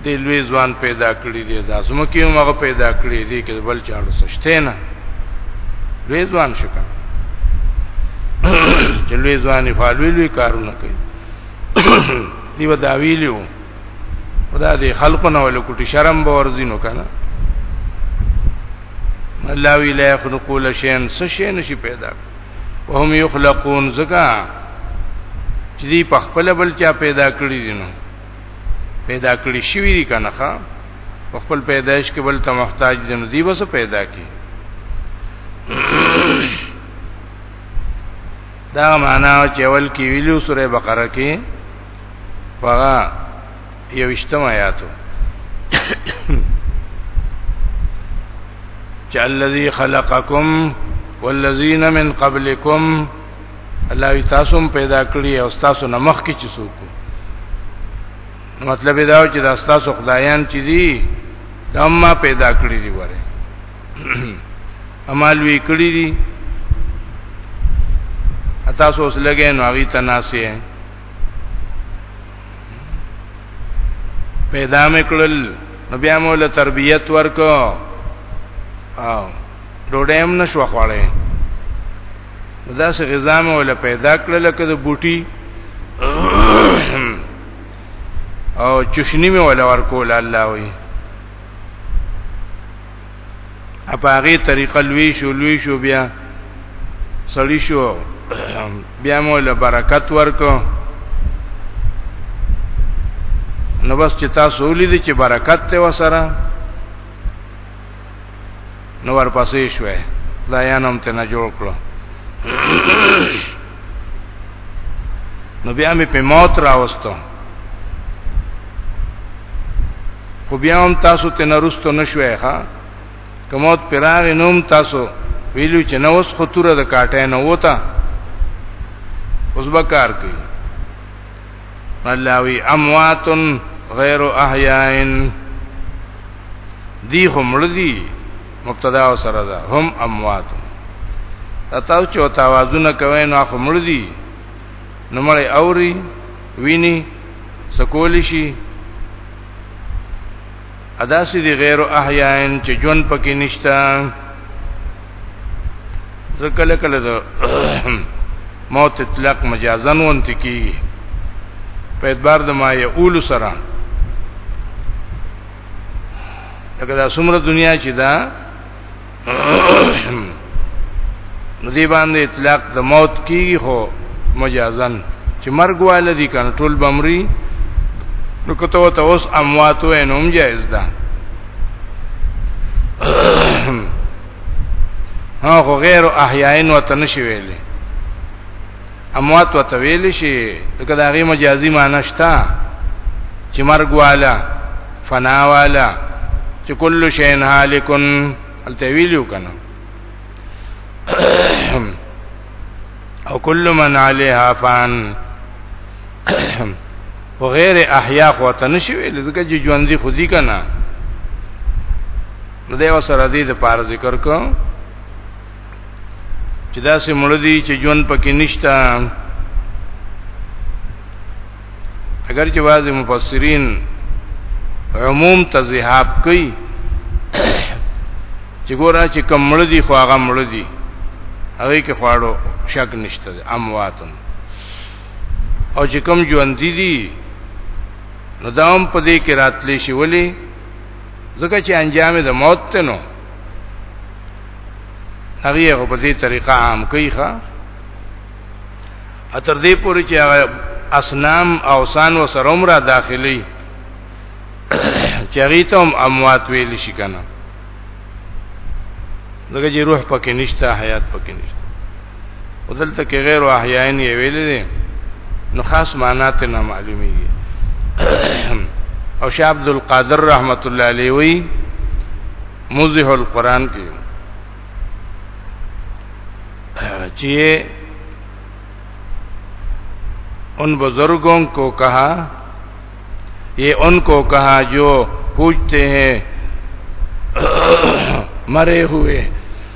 د لوی ځوان پیدا کړی دی د اسمکه هم هغه پیدا کړی دی کې بل چاړو سشته نه لوی ځوان شکه چې لوی ځوان فعالوی لوی کارونه کوي دیو دا ویلو خدا دې خلقو نه ولکټي شرم به ورزینو کنه الله وی لا يخلقوا لشين سشي نشي پیدا وهم يخلقون زکا چې دی په خپل بل چا پیدا کړی دي نو پیدا کړی شوی دي کنه ښا په خپل پیدایش کې بل ته محتاج دي نو دی وسه پیدا کی دا معنا چې اول کې ویلو سوره بقره کې فغا یو اشتم آیاتو چې الذي خلقکم والذین من قبلکم الله تاسو پیدا کړی او تاسو نه مخ کې چې څوک مطلب دا چې دا تاسو خدایان چې دي دا ما پیدا کړی دی وره امال وی کړی دی تاسو اوس لګې نو هغه تناسي پیدا میکړل نو بیا مولا تربیت ورکو او ډوډۍ هم نشو خوړې دا څه غذا مې ولا پیدا کړل لکه د بوټي او چشنی مې ولا ورکول الله وي اپاغي طریقه لوي شو لوي شو بیا سړی شو بیا مو له برکت ورکو نو بس چې تاسو ولید چې برکت ته وسره نو ورپسې شوې دا یانم ته نه جوړ کړو نو بیا مې په موت راوستم خو بیا هم تاسو ته نرستو نشوي ښا کوموت پراغ نوم تاسو ویلو چې نو اوس خطوره د کاټه نه وتا اوس به کار کوي ملاوی امواتن غیر احیائن دی هم لدی مبتدا او سره ده هم اموات تاسو چې توازن کوي نو هم لدی نو مړی اوري ویني سکول شي ادا سي دي غیر احیان چې جون پکې نشتا ځکه کله د موت اطلاق مجازن وانت کی په اعتبار د ما یقول سره لکه دا څومره دنیا چې دا ندی باندې اطلاق د موت کیږي خو مجازن چې مرګ واله دي کنه ټول بمري نو کته وته اوس اموات و انهم جائز ده هغه غیر احیاین وته نشي ویلې اموات وته ویل شي دغه د هغه مجازي معنی شته چې مرګ والا فنا والا چې کل شین هالکن التویلو کنه او کل من علیها فان وغیر احیا خو ته نشي ویل ځکه چې ژوند دي خودي کنه نو دا وسره دې د پار ذکر کو چې دا سه مړ دي چې ژوند پکې نشته اگر چې بعض مفسرین عموم ته ذهاب کوي چې ګوره چې کم مړ دي خو هغه مړ دي هغه کې خواړو شک نشته امواتن او چې کم ژوند دي دي نو داوم په دې کې راتلې شي ولې ځکه چې انجام د موت ته نو هغه هغه په دې طریقه عام کوي ښا اتر دې پوري چې هغه اسنام او سان و سروم را داخلي چریتم اموات ویل شي کنه دغه جی روح پکې نشته حیات پکې نشته ودلته کې غیر احیاین یې ویل دي نو خاص معنا ته نه معلومیږي او شاه عبد القادر رحمت الله علیه وی موزه القرآن کې چې ان بزرگوں کو کہا یہ ان کو کہا جو پوچھتے ہیں مرے ہوئے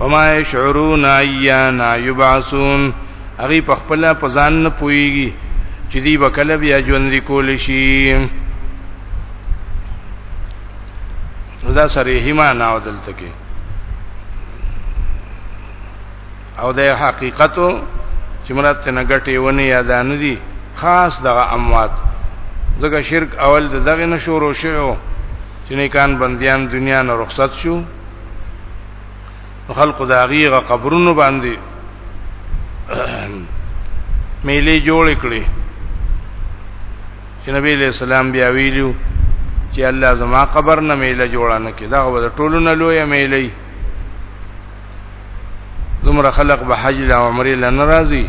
وما يشعرون ايانا يبعثون اغي په خپل په ځان نه پويږي چې دی به کله بیا ژوند کول شي دا صریحی معنا او دلته کې او د حقیقتو چې مراد ته نګټي ونه یادان دي خاص دغه اموات ځکه شرک اول دغه نشورو شو چې نیکان بندیان دنیا نه رخصت شو خلق دا غیغه قبرونو باندې میلې جوړ کړي چې نبی له سلام بیا ویلو چې الله زما قبر نه میله جوړ نه کړي دا غو ټولو نه لوی میلې زمره خلق به حج له عمرې لناراضي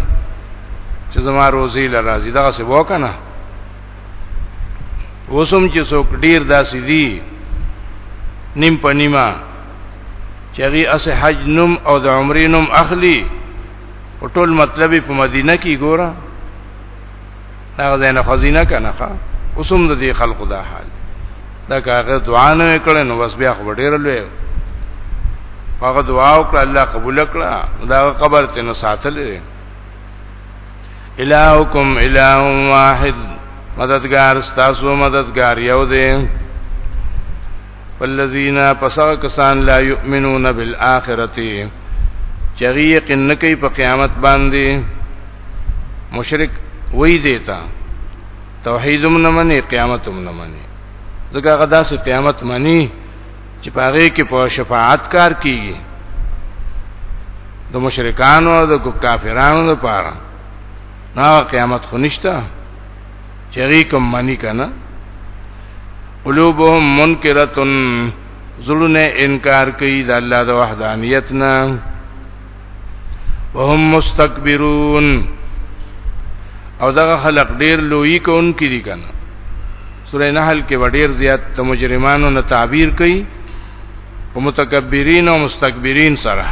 چې زما روزي لراضي دا څه وکنه وسم چې څوک ډیر داسې دي نیم په نیمه چې هغه اس حج نوم او د عمرې نوم اخلي او ټول مطلب په مدینه کې ګوره هغه ځای نه خزینه کنه ښا اوسم د دې خلقو دا حال دا کاغه دعا نه کړي نو بس بیا خو ډیر لوی هغه دعا وکړه الله قبول کړه دا قبر ته نه ساتلې الہکم الہ واحد مددگار ستاسو مددگار یو دی والذین پسغ کسان لا یؤمنون بالآخرتی چغیق نکی په قیامت باندې مشرک وای دیتا توحیدم نه منی قیامتم نه منی ځکه غدا سي قیامت منی چې پاره کې په شفاعت کار کیږي د مشرکانو او د کافرانو لپاره نا قیامت خو نشته چری کوم معنی کنه قلوبهم منکرتن زړونه انکار کوي د الله د وحدانیت نه وهم مستكبرون او دغه خلق ډیر لوی کون کړي کنه سوره نحل کې وړیر زیات د مجرمانو نه تعبیر کوي او متکبرین او مستكبرین سره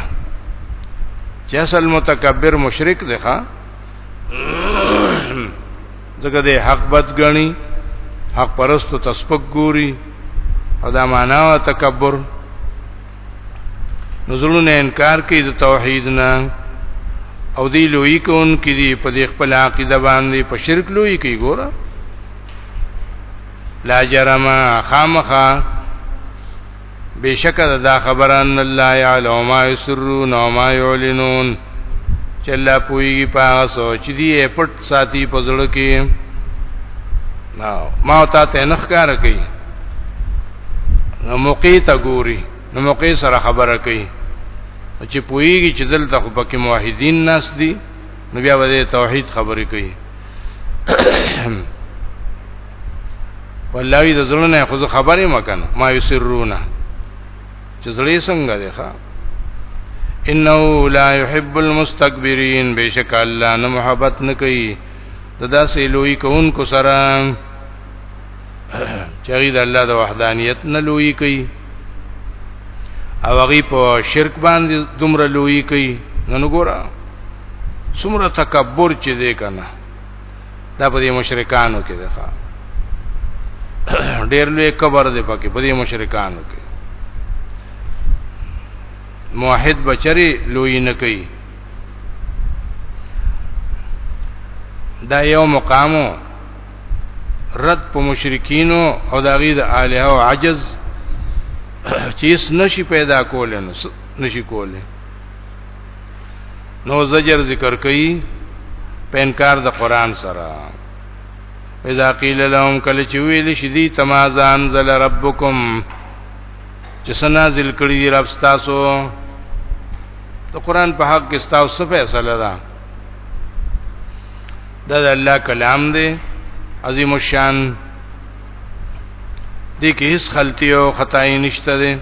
چې اصل متکبر مشرک دی ښا دغه د حق بد غني حق پرستو تسبق ګوري او دا معنا تکبر نزلونه انکار کوي د توحید نه او دی لوی کون کې دی په دې خپل عقیده باندې په شرک لوی کوي ګوره لا جرما خامخا بشک دا خبر ان الله یعلم ما یسرون و ما یعلنون چې الله پویږي په سوچ دی پټ ساتي په زړه کې ما تا ته نخکار کوي نو موقع ته ګوري نو موقع سره خبره کوي چې پوېږي چې دلته خو پکې موحدین ناس دي نو بیا به توحید خبرې کوي والله د زړه نه خو خبرې مکنه ما یسرونه چې زړه څنګه دی ښا انه لا يحب المستكبرين بشک الله نه محبت نه کوي ددا سه لوی کون کو سره چری د الله د وحدانیت نه لوی کوي او هغه په شرک باندې دومره لوی کوي نن ګورا څومره تکبر چې دی کنه دا په دې مشرکانو کې ده ډېر لوی کبر دی پکې په دې مشرکانو کې موحد بچری لوی نه کوي دا یو مقامو رد په مشرکینو او د غید الہ او عجز چې اس نشي پیدا کول نو نشي کول نو زجر ذکر کوي په انکار د قران سره اذا قيل لهم کله چې ویل شي دي تمازان زل ربکم چې سنا ذل کړی رب تاسو د قران په حق کې تاسو فیصله ده دا د الله کلام دی عظیم الشان دې کې هیڅ غلطي او خدای نشته دی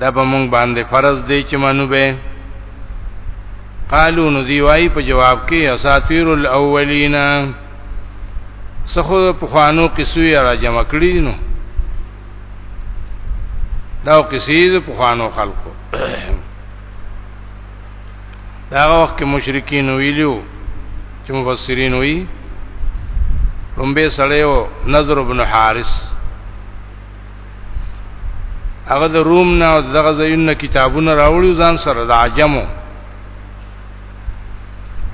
دا به مونږ باندې فرض دی چې منو به قالو نو دی وای په جواب کې اساطیر الاولین سخو په خوانو قصوی را جمع کړی نو دا قصې په خوانو خلقو دا وخت کې مشرکین ویلو چې مفسرین وی رومبه سړیو نظر ابن حارث هغه د روم نه دغه زینه کتابونه راوړي ځان سره د عجمو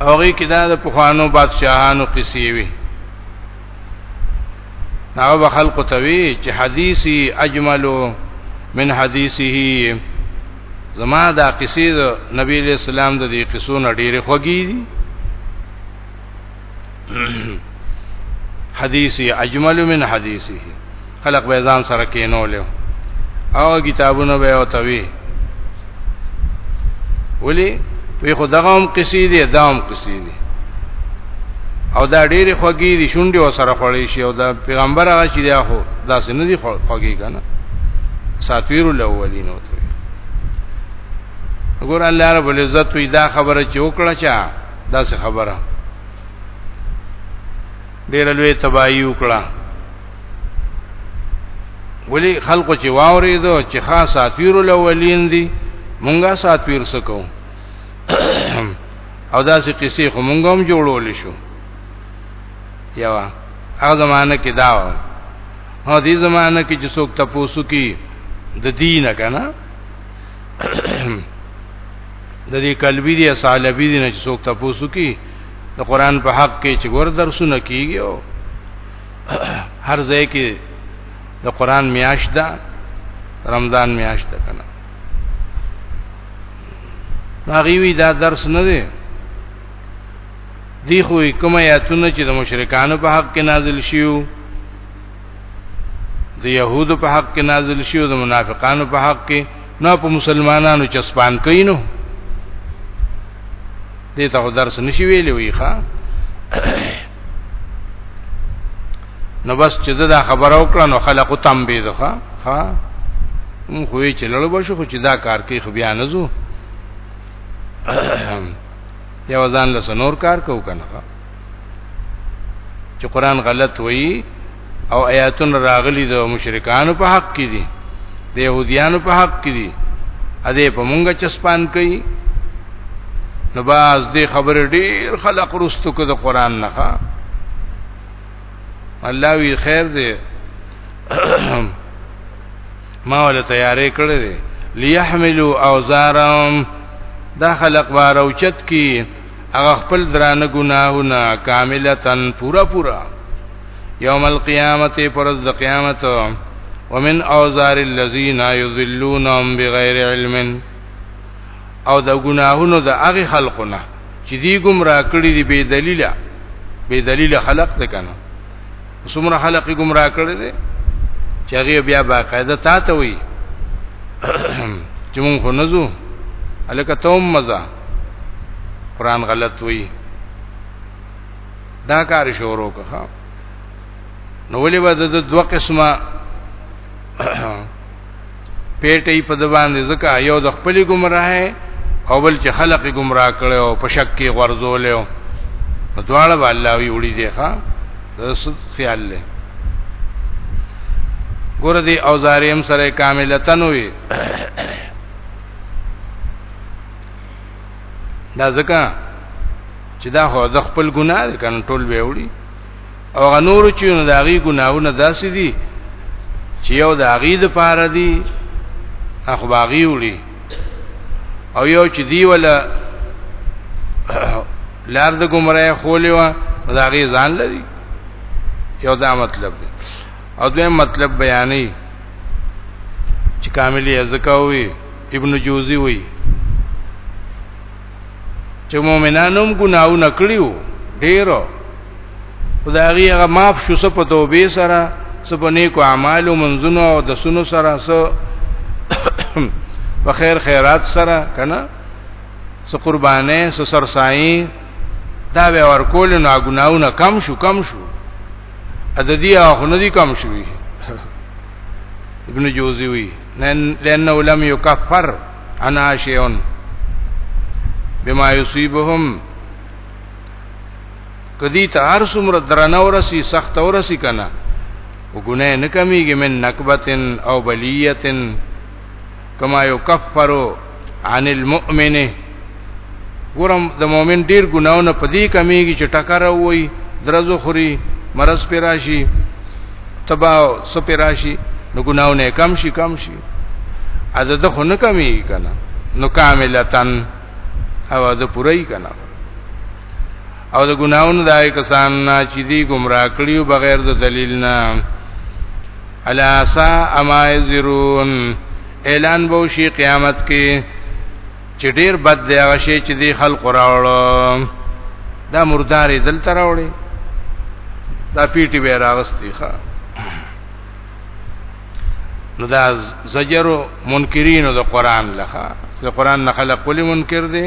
هغه کې دا د پخوانو بادشاهانو قصې وي هغه به خلق ته وی چې حدیثي اجملو من حدیثه زما دا قصې د نبی علیہ السلام د دې قصو نه ډېرې خوږې دي حدیثی اجمل من حدیثه خلق به ځان سره کینول او کتابونه به او توی ولی وی خدغم قصې دي دام قصې دي او دا ډېر خوږی دي شونډي او سره خړې شي او دا پیغمبر هغه چې دا خو دا سن دي خوږی کنه ساتویر الاولین ګور الله رب العزت وی دا خبره چې وکړه چا دا څه خبره ډیر لوی تباہی وکړه ولی خلکو چې واوري دو چې خاص اتیر الاولین دي مونږه ساتویر سکو او دا سې قصې خو مونږ هم جوړول شو یو هغه زمانہ کې دا و هغه دې زمانہ کې چې څوک تاسو کې د دین کنه د دې قلبي دي صالبي دي نه چې څوک تاسو کې د قران په حق کې چې ګور درسونه کیږي او هر ځای کې د قران میاشت ده رمضان میاشت ده کنه هغه وی دا درس نه دی دی خو کوم آیاتونه چې د مشرکانو په حق کې نازل شیو د يهودو په حق کې نازل شیو د منافقانو په حق کې نه په مسلمانانو چسپان کینو دې ته درس نشي ویلې وی ښا نو بس چې دا خبره وکړه نو خلکو تم به ده ښا ها مون خو یې چلل بشو خو چې دا کار کوي خو بیا نه زو یو ځان له سنور کار کو کنه چې قران غلط وایي او آیاتون راغلي د مشرکانو په حق کې دي د يهوديانو په حق کې دي ا دې په مونږه چسپان کوي نو باز دې خبر ډیر خلق رستو کو د قران نه الله وی خیر دې ما ول تیارې کړې دي ليحملوا اوزارهم دا خلق باروچت کی هغه خپل درانه ګناهونه کاملتن پورا پورا یوم القیامت پرز د قیامت ومن اوزار الذین یذلونهم بغیر علم او د ګناهونو د هغه خلقونه چې دی ګمرا کړی دی بے دلیلا بے دلیل خلق ته کنه څومره خلک گمراه کړي دي چې هغه بیا باقاعده تا ته وي چې مونږ خو نزو الکه توم مزه قران غلط وي دا کار شروع کړه نو ولې به د دوه قسمه پیټي په د باندې ځکه یو د خپل گمراهه او بل چې خلق گمراه کړي او په شک کې غرزول او دواړه به الله وی وړي دی ښا د ست خیال له ګور دي اوزاریم سره کاملتن وي دا ځکه چې دا هو د خپل ګناه کنټرول به وړي او هغه نور چې نو داغي ګناونه داسې دي چې یو د هغې د پاره دي اخو باغی وړي او یو چې دی ولا لار د ګمړې خولې و دا هغې ځان لري یو دا مطلب دی او دویم مطلب بیانې چې کاملی ازکا وي ابن جوزی وي چې مؤمنانو هم ګناونه کړیو ډیرو خدایغه معاف شو سپ توبې سره سپ نیکو اعمالو منځونو او د سونو سره سو په خیر خیرات سره کنه سو قربانې سو سرسایي دا به ورکول نو غناونه کم شو کم شو عددی اخو ندی کم شوی ابن جوزی وی لانه لم يكفر انا شيئون بما يصيبهم کدی ته هر څومره درنه ورسی سخت ورسی کنه وګونه نه کمیږي من نکبتن او بلیتن کما یکفرو عن المؤمن ګورم د مؤمن ډیر ګناونه پدی کمیږي چې ټکر وای درزو خوري مرز پیراشي تبا سپیراشي نو ګناونه کم شي کم شي از د خو نه کمیږي کنه نو کاملتن او د پوره کنا او د ګناونو دای کسان نه چې دی گمراه کړیو بغیر د دلیل نه الاسا اما یذرون اعلان بو شي قیامت کې چې ډیر بد دی هغه شی چې دی خلق راوړو دا مردار دل تراوړي دا پیټي به راغستي ښا نو دا زجر منکرین د قران لخوا د قران نه خلق کلی منکر دی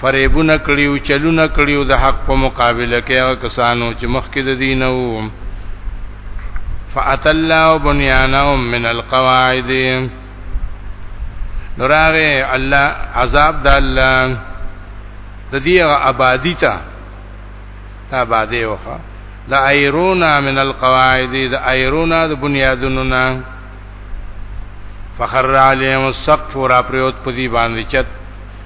فریبونه کړی او چلونه کړی او د حق په مقابله کې هغه کسانو چې مخکې د دین وو فاتلوا بنيانهم من القواعد نوراغه الله عذاب د الله د دې آبادی ته تا باندې وخه د ایرونا من القواعد د ایرونا د بنیادونو نه فخر علیهم السقف را پریوت پدی باندې چت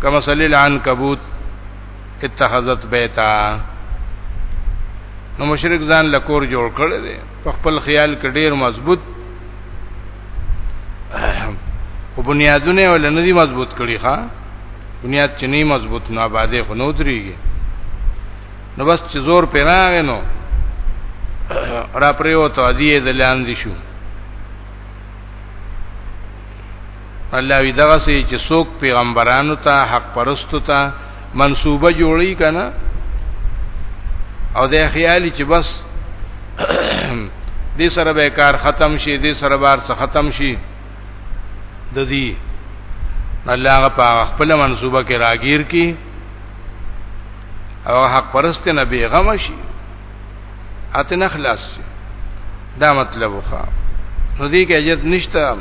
کما صلی العنکبوت اتخذت بیتا نو مشرک ځان لکور جوړ کړی دی په خپل خیال کې ډیر مضبوط خو بنیادونه ول نه دي مضبوط کړی ښا بنیاد چې نه مضبوط نه آبادې خو نو دريږي نو بس چې زور پیراغ نو را پریو ته دی د لاندې شو الله وی دغه سي چې څوک پیغمبرانو ته حق پرستو ته منسوبه جوړی کنه او د خیالي چې بس دې سره به کار ختم شي دې سره بار څه ختم شي د دې الله په خپل منسوبه کې راګیر کی او حق پرست نه بیغم شي اته نه خلاص شي دا مطلب وخا نو دې کې اجازه نشته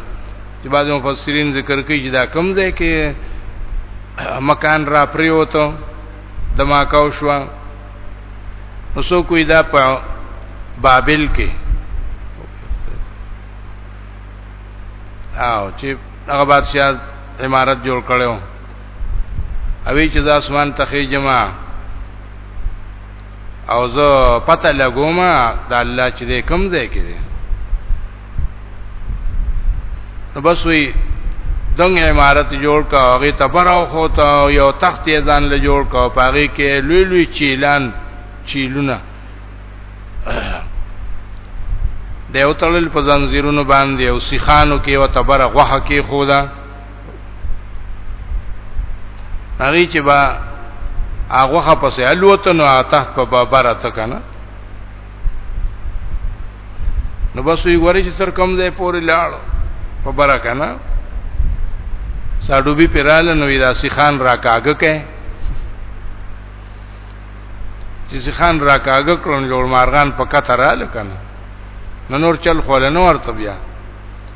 چې بعض مفسرین ذکر کوي چې دا کم ځای کې مکان را پریوتو دماکاو شو نو سو کوی دا په بابل کې او چې هغه بادشاہ عمارت جوړ کړو اوی چې د اسمان تخې جمع او زه پته لګوم دا الله چې دې کم ځای کې دې نو بس وی دنګ عمارت جوړ کا هغه تبرو خوتا یو تخت یې ځان له جوړ کا پاره کې لوی لوی چیلان چیلونه دیو تړل په زنجیرونو باندې او سیخانو کې او تبر غوخه کې خودا هغه چې با هغه خپسه الوت نو تحت په بابره تکنه نو بس وی غوري چې تر کوم ځای پورې لاړ په برا کنه ساډوبي پرال نو دا سیخان را کاګه کې چې سیخان را کاګه کړون جوړ مارغان په کتراله کنه نو نور چل خول نو ورته بیا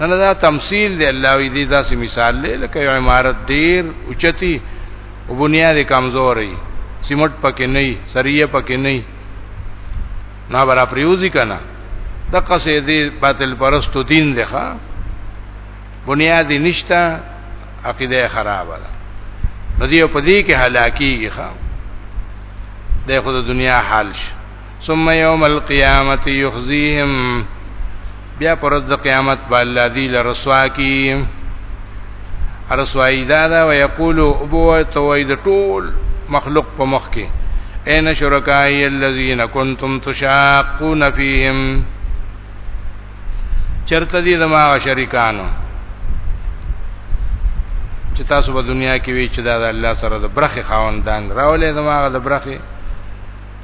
نه نه دا تمثيل دی الله وی دی داسې مثال دی لکه یو عمارت ډیر اوچتی او بنیاد کمزوري سیمټ پکې نه سریه پکې نه نه برا پریوزی کنه د قصې دی باطل پرستو دین دی ښا بنیاد نشتا عقیده خراب ده نو دی په دې کې هلاکیږي ښا د خود دنیا حال شي ثم يوم القيامه يخزيهم بیا پر د قیامت په الله دی لرسوا کی رسوایی دا دا و یقول ابو توي د ټول مخلوق په مخ کې اين شرکای الذين كنتم تشاقون فيهم چرته دي زما شریکانو چې تاسو په دنیا کې وی چې دا الله سره د برخه خاوندان راولې زما د برخه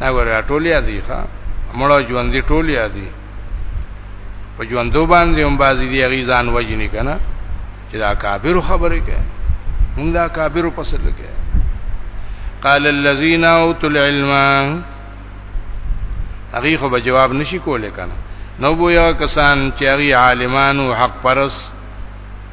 دا ګوره ټول یادې ښا مړ ژوند دي ټول یادې په ژوندو باندې هم بازي دي غي ځان وجني کنه چې دا کافر خبره کوي موږ دا کافر په سر لګي قال الذين اوتوا العلم هغه خو به جواب نشي کولای کنه نو بو یو کسان چې هغه عالمانو حق پرس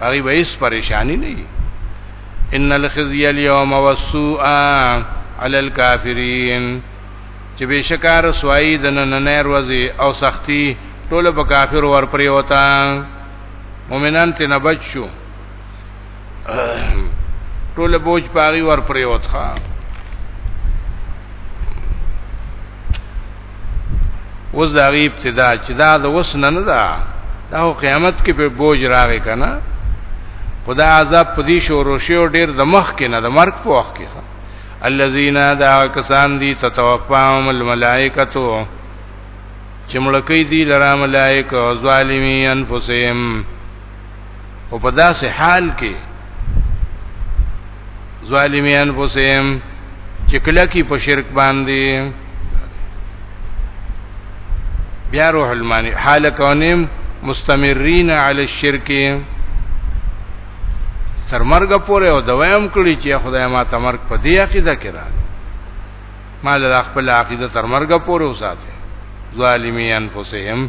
هغه به هیڅ پریشانی نه وي ان الخزي اليوم والسوء على الكافرين چې بشکار سوای د نن نه ورځي او سختی ټول په کافر ور پرې وتا مؤمنان ته نه بچو ټول بوج پاغي ور پرې وتا اوس دا غي ابتدا چې دا د وسنه نه ده دا قیامت کې په بوج راغی کنه خدا عذاب پدی شروع شي او ډیر د مخ کې نه د مرګ په وخت کې الذين دا کسان دي تتوفاهم الملائکه چې ملکی دي لرا ملائکه ظالمي انفسهم او په داسې حال کې ظالمي انفسهم چې کله کې په شرک باندې بیا روح المانی حال کونیم مستمرین علی الشرک تر مرګ پورې او دوام کړی چې خدای ما تمرګ په دې عقیده کې را ما له خپل عقیده تر مرګ پورې وساته ظالمي انفسهم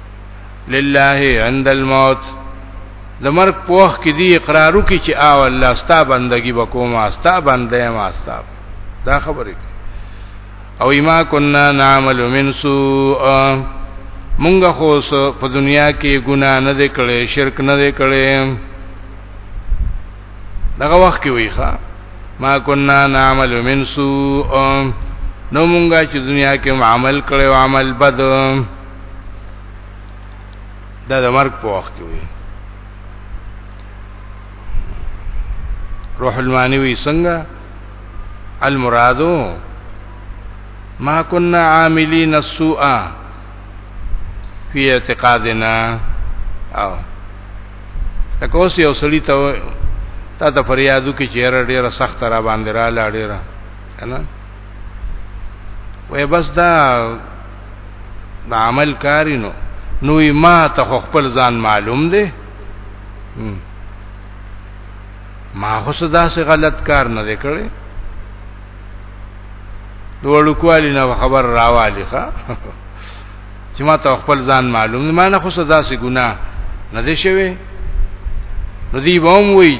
لله عند الموت د مرګ په وخت کې دی اقرار وکي چې او الله ستا بندگی وکوم ستا بندې ما ستا دا خبره او ایما کنا نعمل من سوء مونږ خو په دنیا کې ګنا نه دې کړې شرک نه دې کړې دغه وخت کې وی ښا ما کنا نعمل من سوء نو مونږه چې دنیا کې عمل کړو عمل بد دا د مرګ په وخت کې وي روح المانی وی څنګه المرادو ما كنا عاملين السوء في اعتقادنا او لکه اوس یو سړی ته تا ته فریادو کې چیرې ډیره سخت را باندې را لاړې را کنه وای بس دا د عمل کارینو نو ما ته خپل ځان معلوم دی ما خو صدا سه غلط کار نه وکړي دوړو کوالی نه خبر راوالی ښا چې ما ته خپل ځان معلوم دی ما نه خو صدا سه ګناه نه دی شوی نو دی بوم وی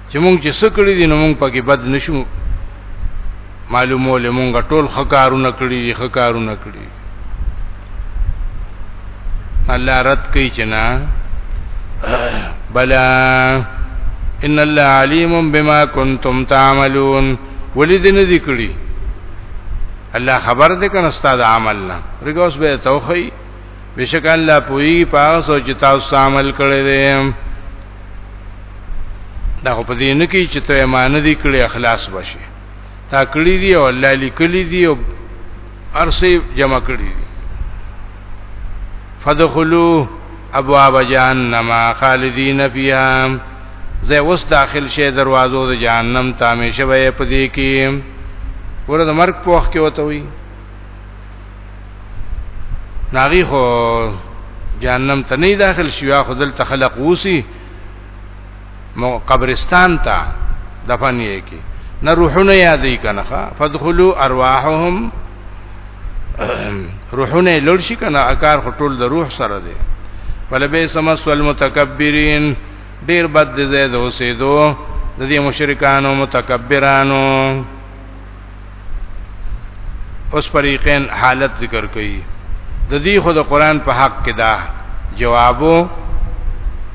چې مونږ چې سکړې دي نو مونږ پکې بد نشو معلومول مونږ ټول خکارونه کړی دي خکارونه کړی الله رد کوي چې نه بلا ان الله علیم بما کنتم تعملون ولید نه ذکرې الله خبر دې کنه استاد عمل نه رګوس به توخی بشک الله پوری پاغه سوچ تاسو عمل کړی دی دا خو په دې نه کې چې ته ایمان دې کړې اخلاص بشي تا کړې دي او الله لیکلې دي او ارسه جمع کړې دي فدخلوا ابواب جهنم خالدین فیها زه اوس داخل شې دروازو د جهنم ته همیشه وې پدې کې ورته مرګ په وخت کې وته وي ناغي خو جهنم ته نه داخل شي یا خدل تخلق وسی مو قبرستان ته دفن یې کی نه روحونه یادې کنه فدخلوا ارواحهم روحونه لړ شي کنه اکار خټول د روح سره دی ولبه سمس والمتکبرین ډیر بد دی زید اوسېدو د دې مشرکانو متکبرانو اوس فریقین حالت ذکر کړي د دې خو د قران په حق کې دا جوابو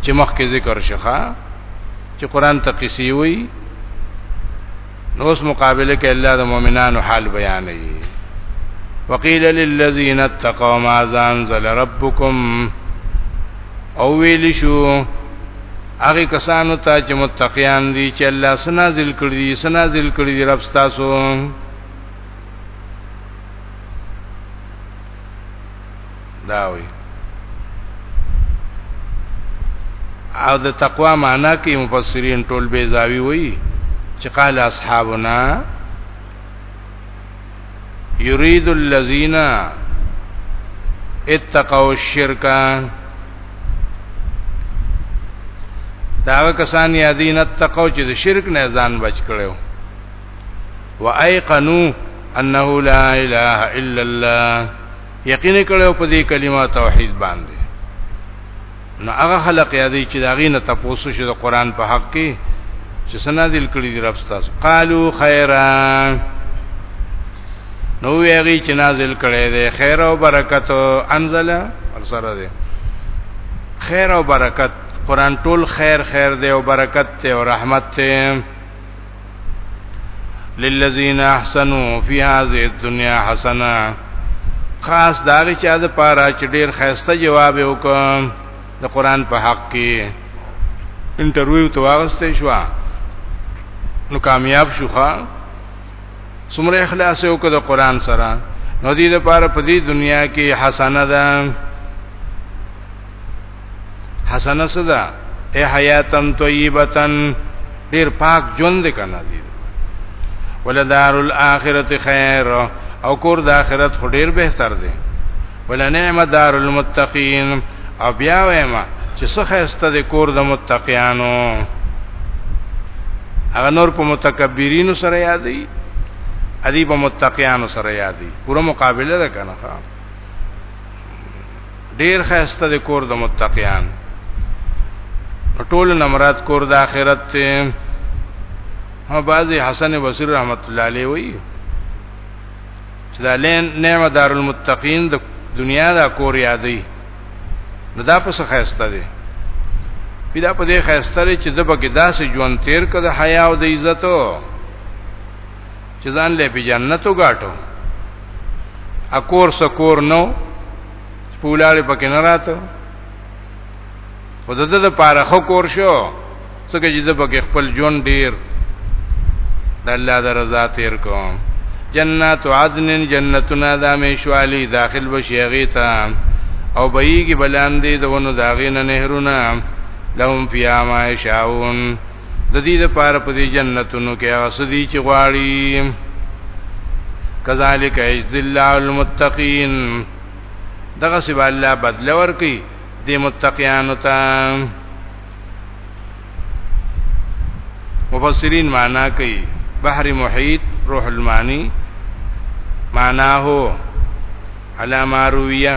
چې مخکې ذکر شخه چې قران ته قصې وي نو اوس مقابله کې الله د مؤمنانو حال بیانوي وقيل للذين اتقوا ما انزل ربكم او ویل شو هغه کسانو ته چې متقیان دي چې الله سنا ذل کړی دي سنا ذل کړی دي رب تاسو دا وي او د تقوا معنا کې مفسرین ټول بیزاوی وایي چې قال اصحابنا یرید الذین اتقوا الشرک دا کسان یادین اتقوا چې د شرک نه ځان بچ کړو وایقنو انه لا اله الا الله یقین کړو په دې کلمه توحید باندې نو هغه خلق یادې چې دا غینه تاسو شو د قران په حق کې چې سنازل کړی دی رب تاسو قالو خیرا نو ویږي چې نازل کړي دی خیر او برکت انزل سره دی خیر او برکت قران ټول خیر خیر دی او برکت ته او رحمت ته للذین احسنوا فی هذه الدنیا حسنه خاص داغه چا د پاره چې ډیر خیسته جواب وکم د قران په حق کې انټرویو ته واغستې شو نو کامیاب شو ښا څومره اخلاص یو کړ د قران سره نو دې لپاره په دې دنیا کې حسنه ده حسنه صدا اے حیاتن طیبتن ډیر پاک ژوند کنه دي ولدار الاخرت خیر او کور د اخرت خو ډیر بهتر دی ولنعم دار المتقین او بیا وایم چې څخه است د کور د متقیانو هغه نور په متکبرینو سره یادې ادی په متقیانو سره یادې پوره مقابله ده کنه ډیر خسته د کور د متقیان ټول نمرات کور د اخرت ته او بعضی حسن بصری رحمت الله علیه وی چې دا لین نعمت دار المتقین د دنیا دا کور یادی نو دا پس خسته دی پیدا په دې خسته لري چې د بګی داسې ژوند تیر کده حیا او د عزت چې ځان له په جنت وګاټو اکور سکور نو پولاړې پکې نه راته خود د پاره خو کور شو څنګه چې د پکې خپل جون ډیر د الله د رضا تیر کوم جنات عدن جنتنا د همیشوالی داخل بشي هغه ته او بهيږي بلاندې د ونو داغې نه نهرونه لهم فی ما یشاؤون د دې لپاره په دې جنتونو کې هغه سدي چې غواړي کذالک یجزی الله المتقین دغه سبا الله بدل ورکي د متقینانو ته مفسرین معنا کوي بحر محیط روح المانی معناه علامه رویه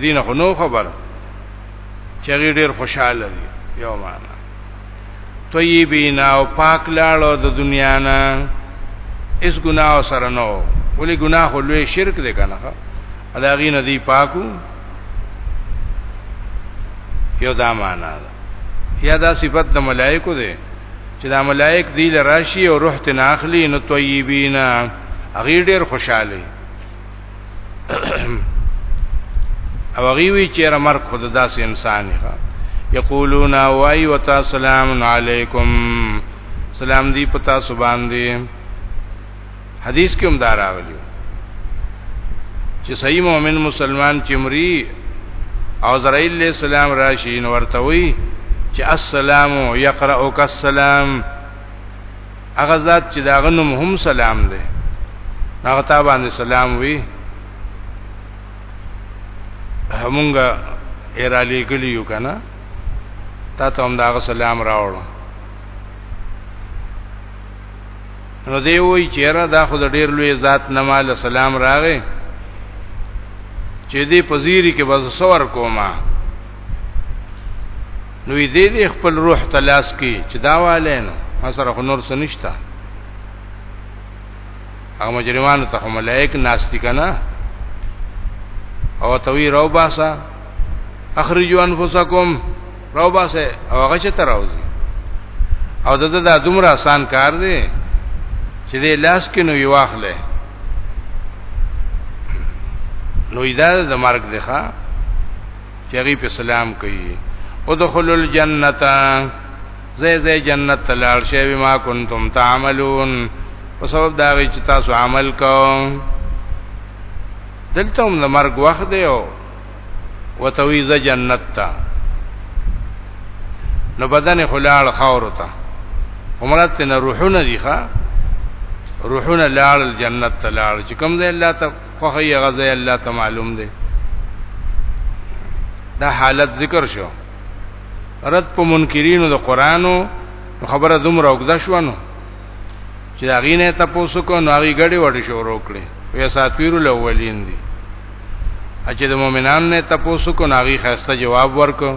دین خو نو خبر چې غیر ډیر خوشاله دي یو معنا طیبین او پاک لاړو د دنیا نه اس ګناه سره نو ولې ګناه خو لوی شرک دی کنه ادا غي ندی پاکو یو دا معنا ده یا دا صفت د ملائکو ده چې دا ملائک دی لراشی او روح تناخلی نو طیبینا غیر ډیر خوشاله او هغه وی چې مرګ خود داسې انسان دی یقولون وای وتا سلام علیکم سلام دی پتا سبحان دی حدیث کې هم داراغلی چې صحیح مؤمن مسلمان چې مري او زرائیل علیہ السلام راشي نو ورته وی چې السلام یقرأک السلام هغه ذات چې دا غنم هم سلام دی هغه تا باندې سلام وی همونګه ایرالی ګلیو کنه تا ته هم دا سلام راوړو نو دی وی چیرې دا خود ډیر لوی ذات نه مال سلام راغې چې دې پذیری کې بس سور کومه نو دې دې خپل روح تلاش کی چې دا والي نو اثر خو نور سنشتہ هغه مجرمانو ته ملائک ناشتي کنا او توی رو باسا اخرجوا انفسکم رو باسه او هغه چې تراوځي او دغه د دومره آسان کار دی چې دې لاس کې نو یو واخلې نو دا د مرګ دی ښا چې هغه په سلام کوي ادخلوا الجنه زې زې جنت ته لاړ شئ بما کنتم تعملون په سبب دا وی چې تاسو عمل کوئ دلته هم د مرګ وخت دی او وتویزه جنت ته نو بدن خلال خاور ته عمرت نه روحونه دي ښا روحونه لال جنت ته لال چې کوم ځای الله ته خو هي غزه الله ته معلوم دی دا حالت ذکر شو رد په منکرینو د قرانو خبره دومره وګدا شو نو چې دا غینه تاسو کو نو غی غړي وړي شو روکړي وې ساتویر الاولین دي اچې د مؤمنان نه تاسو کو ناغي خسته جواب ورکو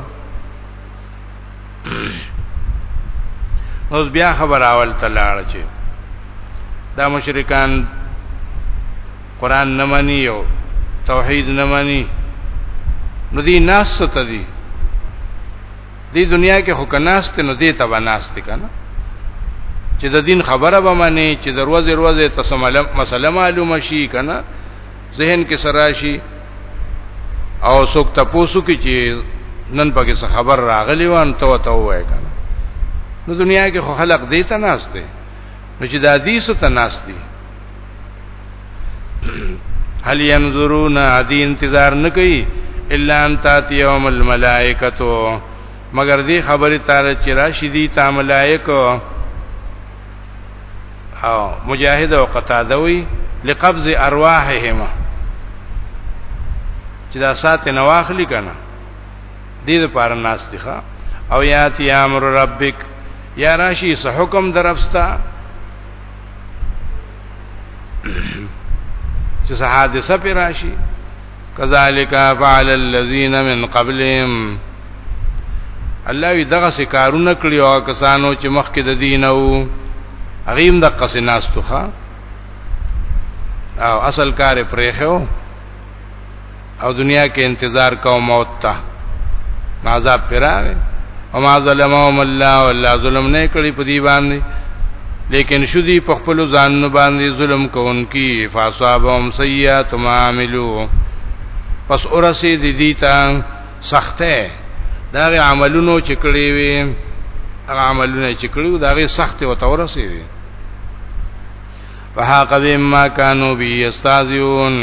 اوس بیا خبر اول تلاړ چې دا مشرکان قران نه مانی او توحید نه مانی نو دی ناس ته دی دی دنیا کې خو کناست نو دی ته بناست کنه چې د دین خبره به معنی چې دروازه دروازه ته مسله معلومه شي کنه ذهن کې سراشي او څوک تاسو کې چې نن پکې څه خبر راغلی و ان ته ته وای کنه نو دنیا کې خو خلق دی ته ناس دی نو چې د حدیث ته ناس دی هل ينظرون عدي انتظار نه کوي الا ان تاتي يوم الملائکه مگر دې خبره تعالی چې راشي دي تا ملائکه او مجاهد او قتاده وی لقبض ارواحهما چې دا سات نه واخلي کنه دې لپاره ناس دي ښا او یاتی امر ربک یا راشی سه حکم درپستا چې سه حادثه پر راشي کذالک فعل الذين من قبلهم الله وی دغه سکارونه کړی او کسانو چې مخکې د دین او غیم د قسناستوخه او اصل کار پرې خو او دنیا کې انتظار کوم موت تا عذاب پراغه او ما ظلمهم الله والله ظلم نه کړی په دی باندې لیکن شو دی په خپل ځان باندې ظلم کوونکی فاصابهم سیئات ما عملو پس اورسی دی دی تا سخته دا غي عملونو چې کړی وي هغه عملونه چې کړو دا غي سخته او تورسی دي فحاق بهم ما كانوا به يستهزئون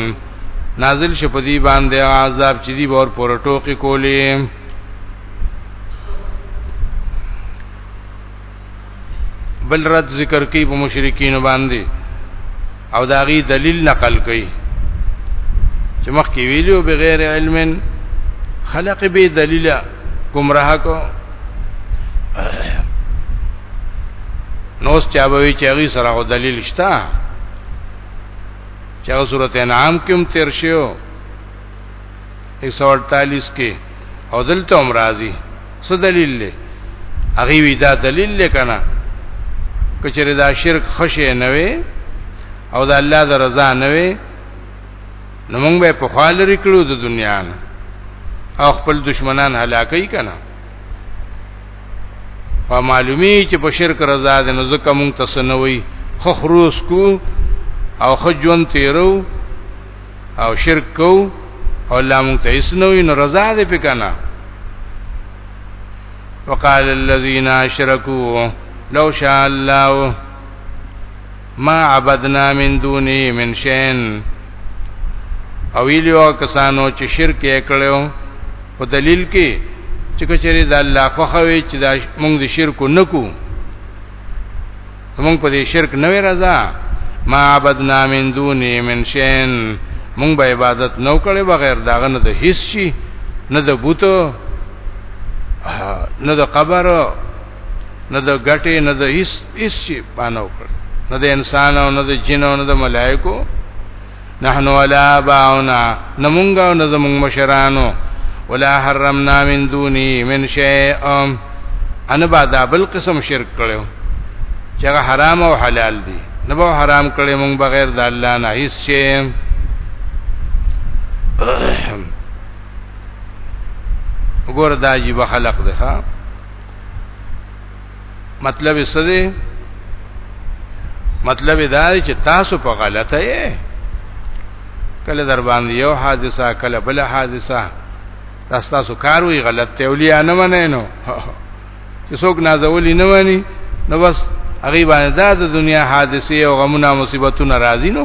نازل شپدی باندې عذاب چې دی ور پر ټوکی کولی بل رد ذکر کوي په مشرکین باندې او داغي دلیل نقل کوي چې مخکې ویلو بغیر علم خلق به دلیل گمراه کو نو چابوي چې هغه سره خو دلیل شته چې هغه سورته انعام کې هم تیر شو 148 کې او دلته هم راځي څه دلیل دی هغه وی دا دلیل لکنه کچره دا شرک خشه نه وي او دا الله د رضا نه وي نو موږ به په خال لري کړو د دنیا نه او خپل دشمنان هلاکې کنا په معلومی چې په شرک رضا ده نو ځکه مونږ تسنوي خو خروس کو او خجون تیرو او شرک کو او الله مونږ ته اسنوي نو رضا ده پکنا وقال الذين اشركوا لو شاء الله ما عبدنا من دونی من شین او ویلو کسانو چې شرک یې کړو په دلیل کې چې کچری د الله خوخوي چې دا موږ د شرک نکو موږ په دې شرک نه وی رضا ما عبدنا من دونی من شین موږ به عبادت نو کړي بغیر داغه نه د هیڅ شي نه د بوتو نه د قبر نه د غټي نه د هیڅ اس شي باندې وکړ نه د انسان او نه د جن او نه د ملائکو نحن ولا باونا نمونګه او نه زمونږ مشرانو ولا حرمنا من دوني من شيء ان بعد بل قسم شرک کړو چې حرام او حلال دي نه به حرام کړي مونږ بغیر د الله نه هیڅ شي وګوره دا جیب خلق ده مطلب څه دی مطلب دا دی چې تاسو په غلطه یې کله در باندې یو حادثه کله بل حادثه تاسو کار وی غلط ته اولیاء نه منئ نو چې څوک نازولی نه مانی نو بس هغه باندې د دنیا حادثه او غمونه مصیبتونه راځي نو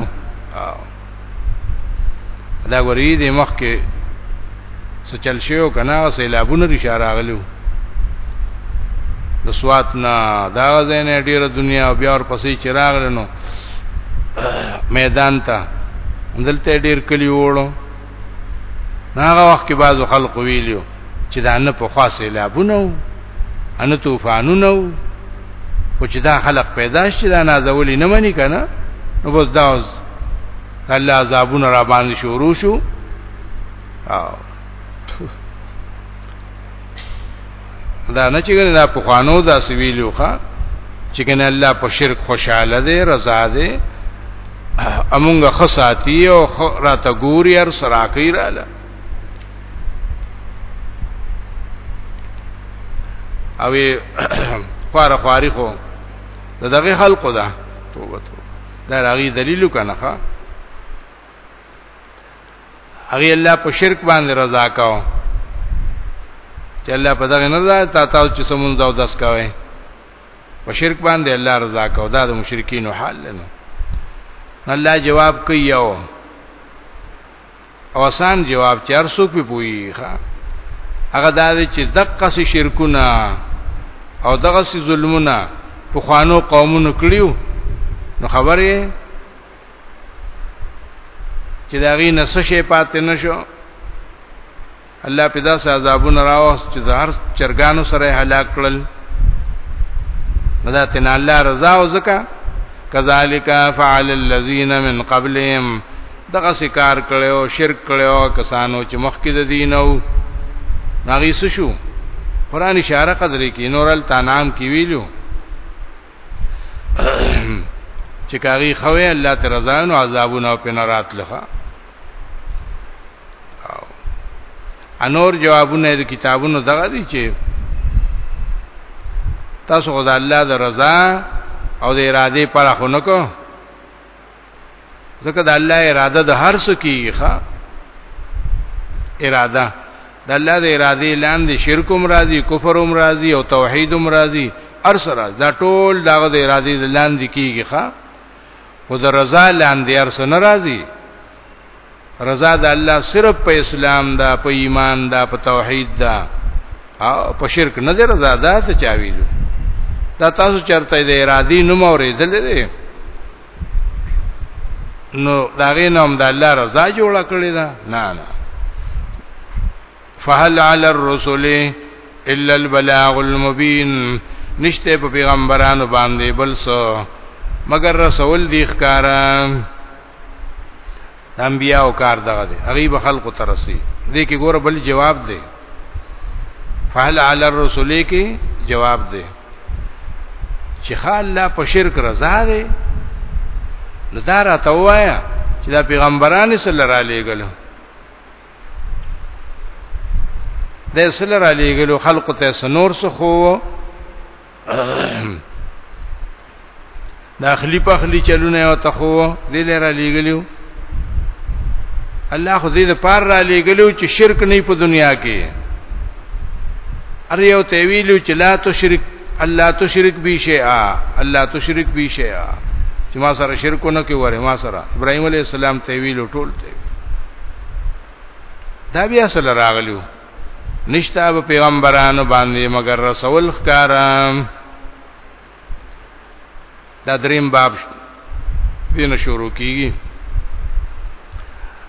دا غوري دې مخ کې سچل شیو کنا سیلابونه ری شاراغلو د سوات نه دا غزنه ډیره دنیا بیا ور پسې چراغ لنو میدان ته دلته ډیر کلی وړو هغه وخت کې بعضو خلق ویلیو چې دا نه په خاصه لابونو ان طوفانونو خو چې دا خلق پیدا شي دا نازولې نه مني کنه نو بس دا اوس الله عذابونه را باندې شروع شو او دا نه چې ګنه په خوانو دا سویلو ښا چې ګنه الله په شرک خوشاله دی رضا دی امونګه خصاتی او راته ګوري هر سراکی رااله او خوار خواري خو د دغه خلقو ده توبه توبه دا راغي دلیل کنه ښا هغه الله په شرک باندې رضا کاو چې الله په دغه نه رضا تا تا چې سمون دا داس کاوي په شرک باندې الله رضا کاو دا د مشرکین حال نه الله جواب کوي یو او آسان جواب چې هر څوک په پوي ښا هغه دا دی چې دقه سي شرکونه او دغه سي ظلمونه په خوانو قومونو کړیو نو خبره چې دا غي نسشه پاتې نشو الله په داسې عذابونه راوست چې د هر چرګانو سره هلاک کړل مدا تن الله رضا او زکا کذالک فعل الذين من قبلهم دغه سکار کړو شرک کړو کسانو چې مخکې د دینو ناغي شو قران اشاره قدرې کې نورل تنام کې ویلو چې کاری خوي الله ته رضا نو عذابونه او پنارات لخوا انور جوابونه د کتابونو دغه دي چې تاسو خدای الله د رضا او د اراده پر خونکو ځکه د الله اراده د هر څه کیږي ښا اراده د الله د ارادې لاندې شرک هم راځي کفر هم راځي او توحید هم راځي هر سره دا ټول دغه د ارادې لاندې کیږي ښا خو د رضا لاندې هر څه ناراضي رضا د الله صرف په اسلام دا په ایمان دا په توحید دا او په شرک نه دی رضا دا څه چا ویلو دا تاسو چرته د ارادي نوم اورېدل دي نو دا غینوم د الله رضا جوړ کړی دا نه نه فهل علی الرسل الا البلاغ المبین نشته په پیغمبرانو باندې بل څه مگر رسول دی ښکارا انبیاء او کار دغه دی هغه به خلق ترسي دې کې ګوره بل جواب دی فهل علی الرسول کې جواب دی چې خاله په شرک رضا دی نو دا راته وایا چې دا پیغمبران صلی الله علیه وسلم د صلی الله علیه وسلم خلق ته سنور سخو داخلي په خلی چلونه او تخو دې لره لګلیو الله خو دې پار را لګلیو چې شرک نه په دنیا کې ار یو ته ویلو چې لا تو شرک الله تو شرک بي شيئا الله تو شرک بي شيئا چې ما سره شرک نه کوي وره ما سره ابراهيم عليه السلام ته ویلو ټول ته دا بیا سره راغلیو نشتا به پیغمبرانو باندې مگر رسول خکارا دا دریم باب دینه شروع کیږي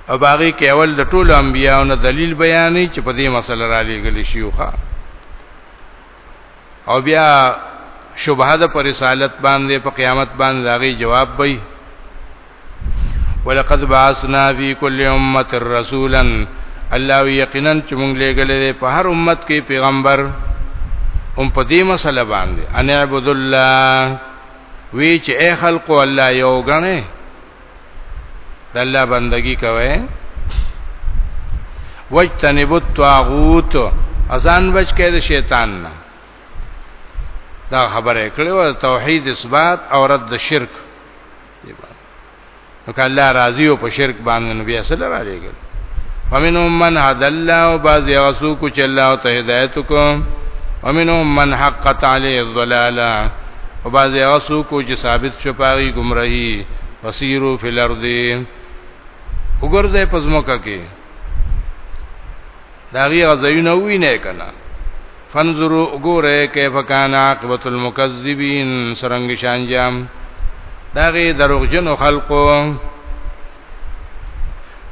او باغی کې اول د ټولو انبیانو دلیل بیانې چې په دې مسله را لېږل شيوخه او بیا شبهه د پر رسالت باندې په قیامت باندې داغي جواب وي ولقد بعثنا فی کل امه رسولا الله یقینا چې موږ لګلې په هر امت کې پیغمبر هم په دې مسله باندې ان عبد الله وی چې اے خلق الله یو غنه د الله بندگی کوي وجتنب الطاغوت ازان بچ کې د شیطان نه دا خبره کړې و توحید اثبات او رد شرک نو کله راضی او په شرک باندې نبی صلی الله علیه وسلم فمنهم من هد الله او بعض یغسو کو چې الله ته هدایت کو ومنهم من حقت علی الضلاله او باز هغه څوک چې ثابت شو پاغي گمراهي فسیرو فی الارض وګرځي پزموکه کې داغي غزوینه وینه کنا فنظروا وګوره کیف کان عاقبت المکذبین سرنګ شانجام داغي دروغجن خلقو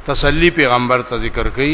تسلی پیغمبر ته ذکر کړي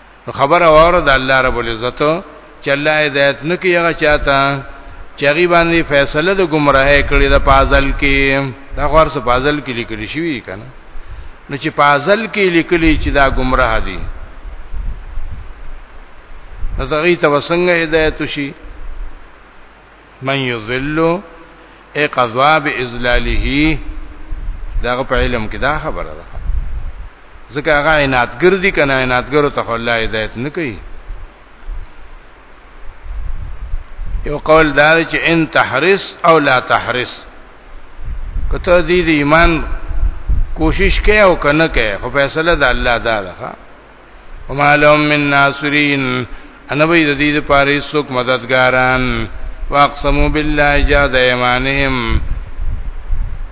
نو خبر اور د الله رب العزت چې الله هدایت نکي هغه چاته چې هغه باندې فیصله د گمراهه کړی د پازل کې دا خور څه پازل کې لیکل شوی کنه نو چې پازل کې لیکل چې دا گمراه دي نو زغی ته وسنګ هدایت شي من یذل ای قضا باذلاله داغه په علم کې دا خبره ده ځکه هغه عنایتګر دي کنه عنایتګر ته الله هدایت نه کوي یو قول دا چې ان تحرس او لا تحرس کته دې ایمان کوشش کوي او کنه کوي خو فیصله د الله دا ده وما لهم من ناصرين انا بيد دي د پاره سوک مددګاران واقسموا بالله جاد ايمانهم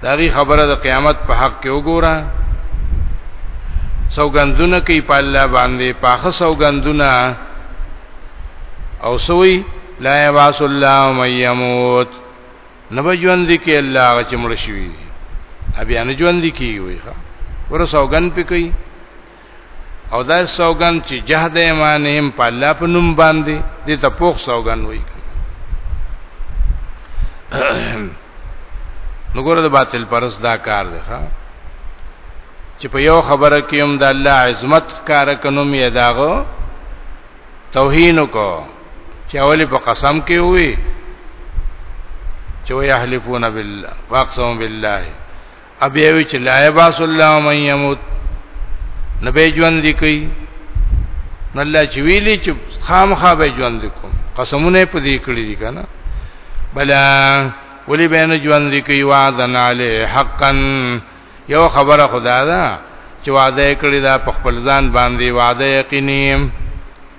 داغي خبره د قیامت په حق کې وګوره سوګندونه کوي په الله باندې پاخه سوګندونه او سوی لا یباس الله من یموت نبا ژوند کې الله هغه چې مړ شوی دی ابي ان ژوند کې وي ښا ور سوګن پکې او دا سوګن چې جهد ایمانهم په الله په نوم باندې دې ته پوخ سوګن وای نو ګوره د باطل پرس دا کار دی ښا چې په یو خبره کې هم د الله عظمت کار کنوم یې داغو توهین کو چې اولی په قسم کې وي چې وي احلفون بالله واقسم بالله ابي وی چې لا يباس الله من يموت نبي ژوند دی کوي نو الله چې ویلي چې خامخا به ژوند دی کوم قسمونه په دې کړی دي کنه بلا ولی بین ژوند دی کوي وعدن علی حقا یو خبره خدا ده چې وعده کړی دا په خپل ځان باندې وعده یقیني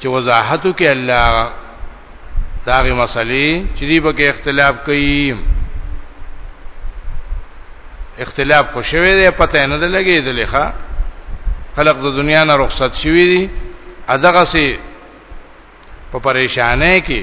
چې وضاحت وکړي الله داغه مسلې چې دی به اختلاف کوي اختلاف خو شوی دی پته نه لګي دلخه خلق د دنیا نه رخصت شوی دی اداغه سي په پریشانه کې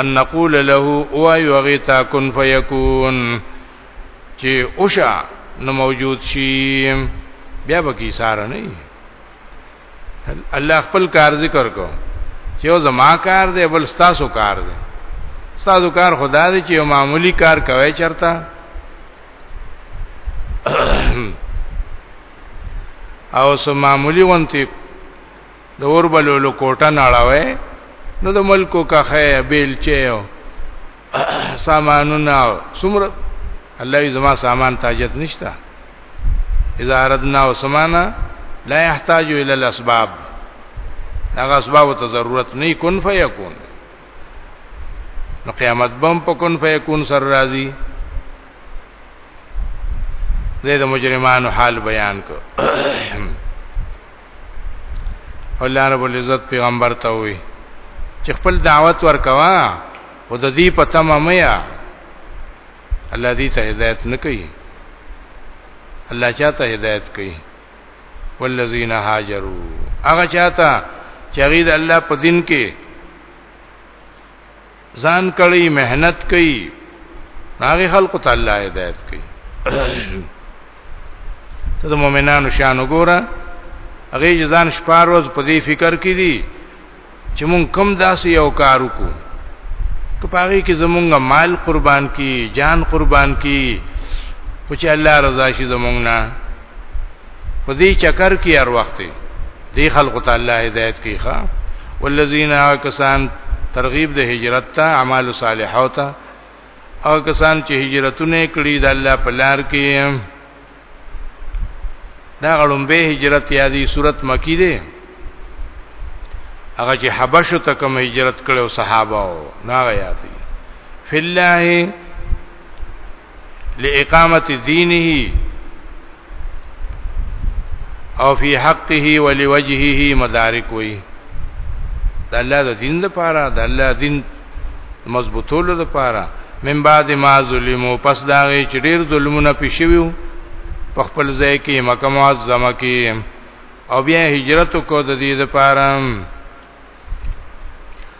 ان نقول له او یغیتا کن فیکون چې اوشا نو موجود شي بیا به کی ساره نه الله خپل کار ذکر کو چې او زما کار دی بل ستاسو کار دی ستاسو کار خدا دی چې یو معمولی کار کوي چرته او سم معمولی ونتی د اوربلو له کوټه نړاوي نو د ملکو کخه بیلچه او سامانونه سمره الله یې زما سامان تاجت نشتا اذا اردنا وسمانا لا يحتاج الى الاسباب هغه اسباب ته ضرورت نه کون فیکون نو قیامت بم په کون فیکون سر راضی زید مجرمانو حال بیان کو الله رب العزت پیغمبر ته وی چې خپل دعوت ورکوا او د دې په تمه مې الله دې ته هدایت نه کوي الله چاته هدایت کوي والذین هاجروا هغه چاته چې غید الله په دین کې ځان کړی مهنت کوي هغه خلق ته الله هدایت کوي ته د مؤمنانو شان وګوره هغه ځان شپاروز په دې فکر کې دي چې مونږ کم داسې یو کار وکړو که پاره کې زمونږ مال قربان کی جان قربان کی خو چې الله رضا شي زمونږ نه په دې چکر کې هر وخت دی خلکو ته الله هدایت کوي ښا والذین کسان ترغیب د هجرت ته اعمال صالحات ته او کسان چې هجرتونه کړی د الله په لار کې دا غړم به هجرت یادی صورت مکی دی هغه چې حبشو ته کوم هجرت کړو صحابه او ناغه یادی فی الله لاقامت دینه او فی حقه ولوجهه مدارک وی د الله د دین لپاره د الله دین مضبوطولو لپاره من بعد ما ظلمو پس دا غي چې ډیر ظلمونه پیښیو په خپل ځای کې مکه معظمه کې او بیا هجرت کو د دې لپاره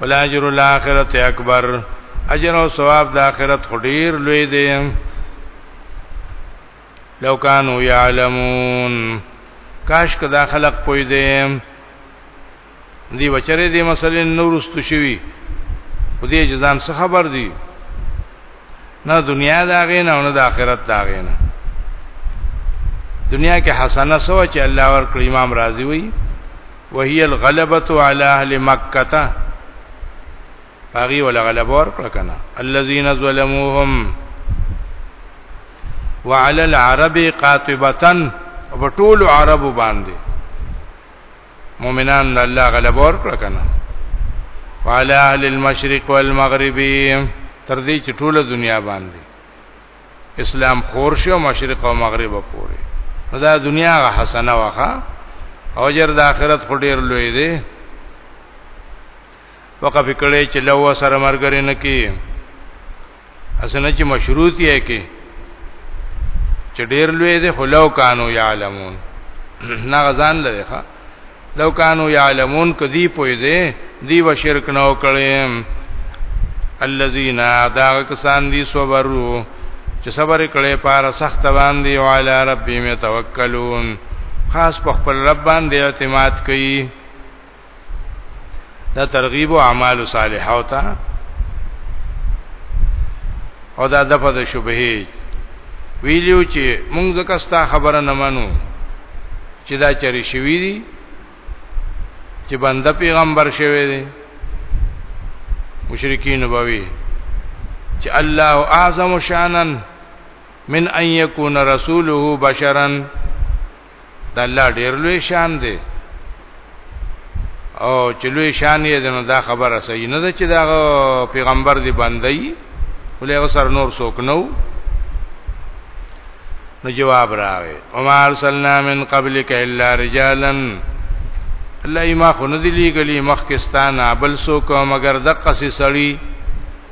ولا اجر الاخرت اکبر اجر او ثواب د اخرت خډیر لوی دی لو کانوا یعلمون کاش کدا خلق پوی دی دی بچره دی مسلې نورستو شوی خو دې جزان څه خبر دی نه دنیا دا غینه او نه د آخرت دا غینه دنیا کې حسنه سو چې الله ور کړ امام رازی وی وهي الغلبه على اهل مکه هغه ولا غلبه ور کړ کنه الذين ظلموهم وعلى العرب قاطبه په ټول عربو باندې مؤمنان له الله غلبه ورکړه کنه وعلى اهل المشرق والمغرب تر دې چې ټوله دنیا باندې اسلام خور شو مشرق او مغرب پورې دا دنیا غ حسنه واخه او جر د آخرت خډیر لوی دی وقف کړي چې له سره مرګري نه کی اسنه چې مشروط یې کې چې ډېر لوی دی خو لو کانو یعلمون نه غزان لري ښا لو کانو یعلمون کدی پوی دی دی و شرک نه وکړي الذين دا کسان دي صبرو چې صبر کړي پار سخت باندې او علی ربهم توکلون خاص په خپل رب باندې اعتماد کوي دا ترغیب او اعمال صالحه او تا او دا دغه د شبهه ویلیو چې مونږ ځکه ستا خبره نه منو چې دا چری شوی دی چې بنده پیغمبر شوی دی مشرکین بوي چې الله اعظم شانن من ان يكون رسوله بشرا د الله ډیر لوی شان دی او چې لوی شان یې دنو دا خبره صحیح نه ده چې دا پیغمبر دی باندې ولې غسر نور څوک نو نو جواب راوي وما ارسلنا من قبلك الا رجالا الله ما خو نه دی لګلی مخکستان بل څوک مگر د قصې سړی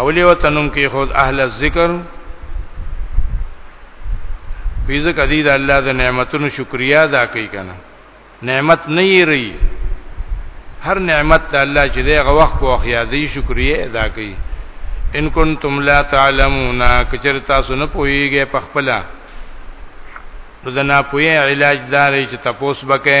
اولی وتنم کې خود اهل الذکر پیزه کدی د الله د نعمتونو شکریا ادا کوي کنه نعمت نه یې ری هر نعمت ته الله چې دغه وخت په خیادی شکریا ادا کوي ان کنتم لا تعلمون کچر تاسو نه پوهیږئ په خپل نو د ناپوهی علاج دار چې تاسو بکې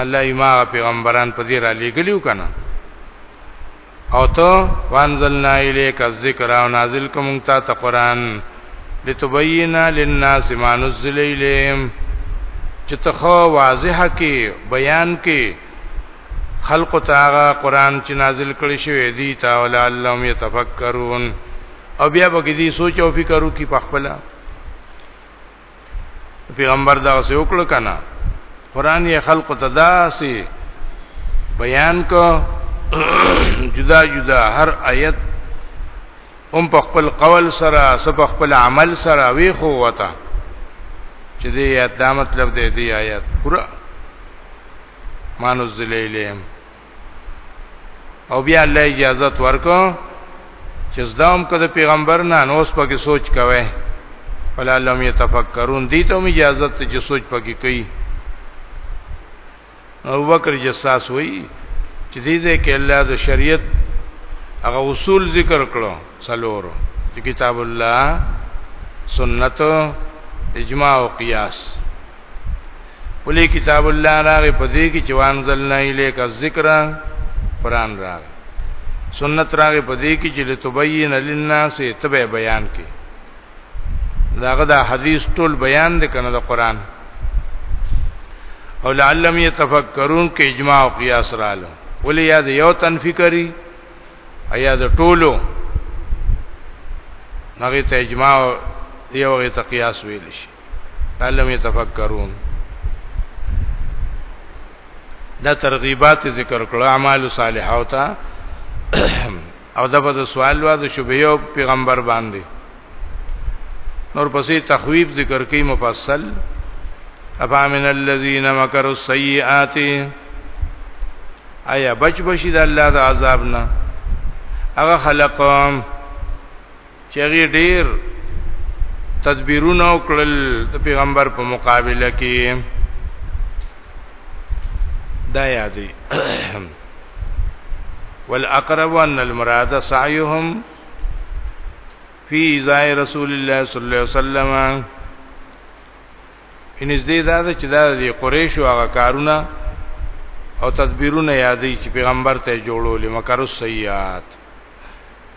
الله یې ما پیغمبران په دې را لېګلیو کنه او ته وانزلنا الیک الذکر او نازل کوم تا ته قران لتبینا للناس ما نزل الیهم چې ته خو واضح کې بیان کې خلق تعالی قران چې نازل کړی شوی دی تعالی علم یتفکرون او بیا به دې سوچ او فکر وکړي په خپل پیغمبر دا څه وکړ کنه قران یې خلق ته داسي بیان کو جدا جدا هر آیت هم په خپل قول سره سب خپل عمل سره وی خو وتا چې دې آیات دا مطلب دې دې آیات پورا مانو ذلیلهم او بیا الله اجازه ورکو چې زدام کده پیغمبر نه نوس پکې سوچ کوي فلا لم يتفکرون دي ته اجازه ته چې سوچ پکې کوي او بکر جساس وی چې دې دې کې الله د شریعت هغه اصول ذکر کړو څلورو چې کتاب الله سنت اجماع او قیاس ولې کتاب الله راغې په دې کې چې وانزلنا الیک الذکر قران راغې سنت راغې په دې کې چې لتبین للناس تبع بیان کې داغه دا حدیث ټول بیان دي کنه د قران او لعلم يتفکرون کې اجماع او قیاس رااله ولې یاد یو تنفی کری ایا د ټولو هغه ته اجماع یو هغه ته قیاس ویل شي علم يتفکرون دا ترغیبات ذکر کړو اعمال صالحه او تا او دا په سوال وا د شبهه او پیغمبر باندې نور پسې تخویب ذکر کوي مفصل افا من الذين مكروا السيئات ایا بچ بشي د الله د عذاب نه هغه خلقهم چې هغه ډیر تدبیرونه وکړل د پیغمبر په مقابله کې دا یادې والاقرب ان المراد سعيهم فی ازای رسول الله صلی الله علیه وسلم ان دې دا چې دا د قریش او هغه کارونه او تدبیرونه یادې چې پیغمبر ته جوړولې مکر السیئات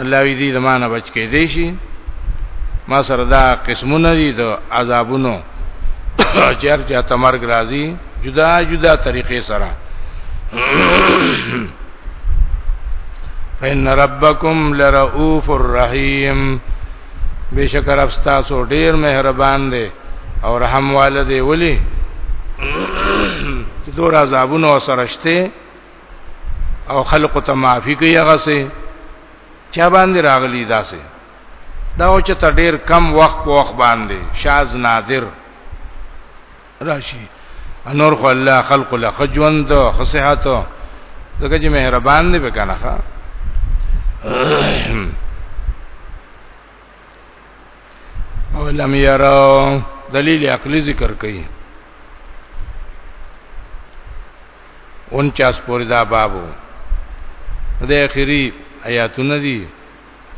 الله وی دې زمانہ بچ کې دی شي ما سره دا قسمونه دي د عذابونو چې هر چا تمرګ راځي جدا جدا طریقې سره فإن ربكم لرؤوف الرحيم بشکر افستا سو ډیر مهربان دی او رحم والده ولی چې دور عذابونو سره شته او خلق ته معافي کوي هغه سه چا باندې راغلی دا سه دا او چې تر ډیر کم وخت په وخت باندې شاز نادر راشي انور خو الله خلق له خجوند خو صحت دغه چې مهربان دی وکنه او لم يروا دلیل عقلی ذکر کړي 49 پورې دا بابو د اخري آیاتونه دي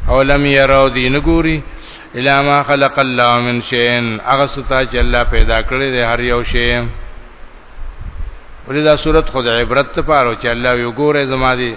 او لم يروا دین ګوري الا ما خلق الله من شيء هغه ستا چې الله پیدا کړی دی هر یو شی ولې دا صورت خود عبرت ته پاره چې الله یو ګوره زما دی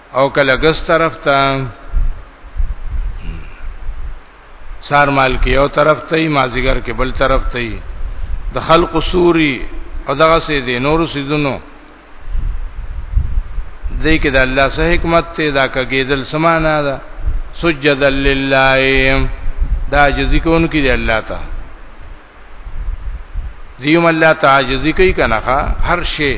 او کله ګس طرف ته سار مال کې یو طرف ته مازیګر کې بل طرف ته د خلق سوري او دغه سي دي نور سيزونو دې کې د الله سه حکمت ته دا کګیدل سمانا ده سجد لله دا جزي کون کې دی الله ته دیوم الله تعجزی کوي کنه هر شی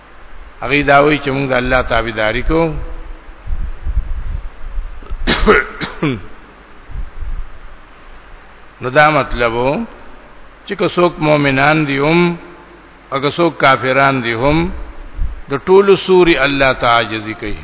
هغه دا وایي چې موږ د الله تابعداري کوو نو دا مطلب چې که څوک مؤمنان دي هم او که څوک کافران دي هم د ټولو سوري الله تعاجزي کوي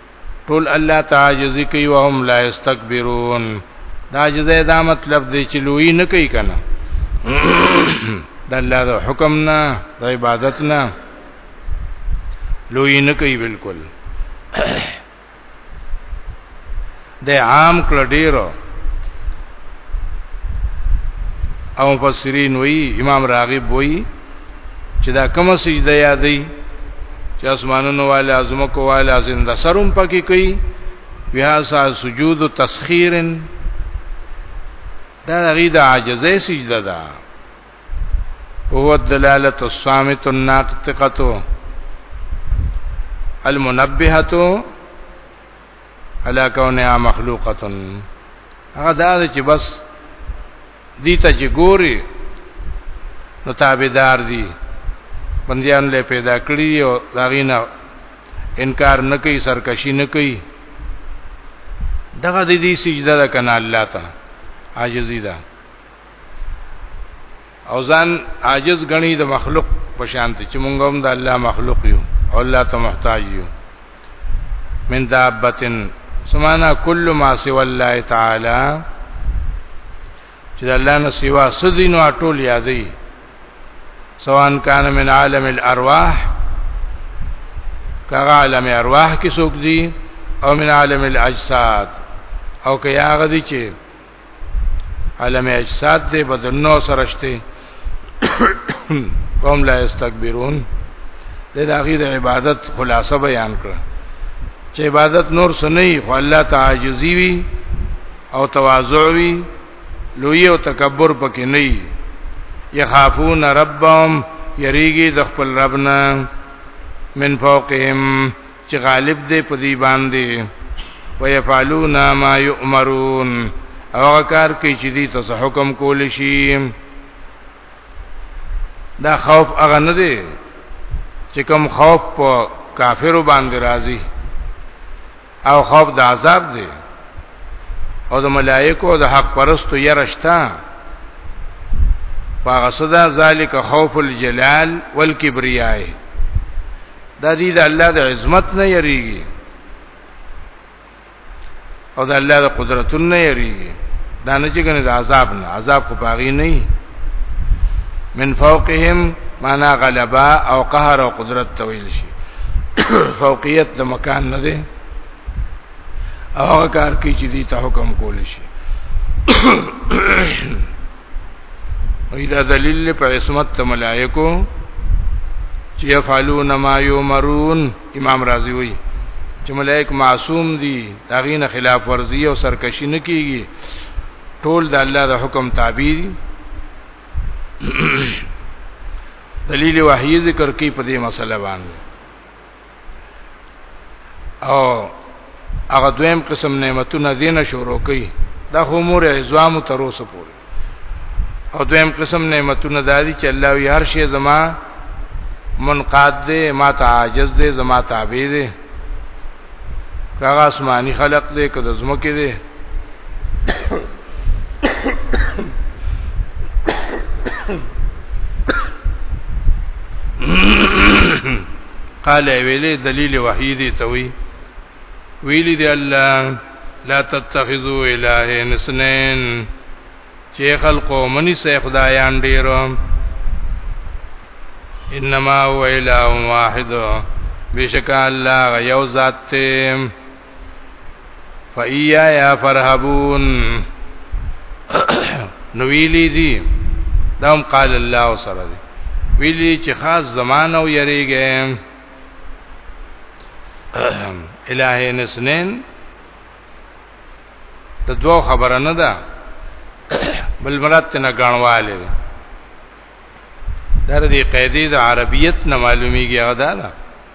ټول الله تعجزي کوي او هم لا استكبرون دا جزې دا مطلب دی چې لوی نه کوي کنه د الله د حکم نه د عبادت نه لوی نه کوي بالکل د عام کړ ډیر او مفسرین وی امام راغب وی چې دا کوم سجده یادې چې اسمانونو والے اعظم کو والے زنده سرم پکې کوي بیا سا سجود تسخیرن دا غي د عاجزې سجده ده هو الدلاله الصامت الناطقه المنبهه علا کونها مخلوقه هغه دا چې بس دي ته چې ګوري نو تابعدار دي بنديان له پیدا کړی او داغینا انکار نه کوي سرکشي نه کوي دغه د دې سجده ده کنه الله ته عاجزی ده او ځان عاجز غني د مخلوق په شان ته چې مونږ هم د الله مخلوق یو او الله ته محتاج یو من دابتن سمانا کل ما سوى الله تعالی چې د الله نه سوا سدي نو ټول یادې سواء کان من عالم الارواح کغه عالم ارواح کې څوک دي او من عالم الاجساد او که هغه دي چې عالم اجساد دې بدنو سرشته قوم لا استكبرون د داغي د عبادت خلاصه بیان کړه چې عبادت نور سنئ خو الله تعجزي وي او تواضع وي لوی او تکبر پکې نه وي يخافون ربهم يريږي د خپل ربنا من فوقهم چې غالب دی په دې باندې ويفعلون ما يؤمرون او کار کوي چې دې ته حکم کول شي دا خوف هغه نه دی چې کوم خوف په کافرو باندې راځي او خوف د عذاب دی او د ملائکو د حق پرستو يرشتا فغصدا ذالک خوف الجلال والکبریاء دا دې د الله د عظمت نه یریږي او د الله د قدرت نه یریږي دا نه چې کنه د عذاب نه عذاب کو باغی نه من فوقهم معنا غلبا او قهر او قدرت تویل شي فوقیت د مکان نه دی او هغه کار کوي چې دې ته حکم کول شي ایدا دلیل په عصمت ته ملائکو چې يفعلون ما یؤمرون امام رازی وی چې ملائک معصوم دي داغینه خلاف ورزي او سرکشي نه کیږي ټول د الله د حکم تابع دي دلیل وحی ذکر کی په دې مسله باندې او هغه دویم قسم نعمتونه دینه شروع کړي د همور عزوام تر اوسه پورې او دویم قسم نعمتونه دادی چې الله وی هر شی زما منقاد دی ما ته عاجز دی زما تابع دی کاغه آسمانی خلق دی کده زمکه دی قال ویلې دلیل وحی دی توي ویلې دی الله لا تتخذوا الهین اثنين چې خلقو منی سه خدایان ډیرو انما هو اله واحد بشک الله یو ذات ته فایا یا فرحبون نو ویلی دی دام قال الله سره دی ویلی چې خاص زمانہ او یریږي الہی نسنین د دوه خبره نه ده بل مراد تنه غنواله ده در دې قیدې د عربیت نه معلومیږي هغه ده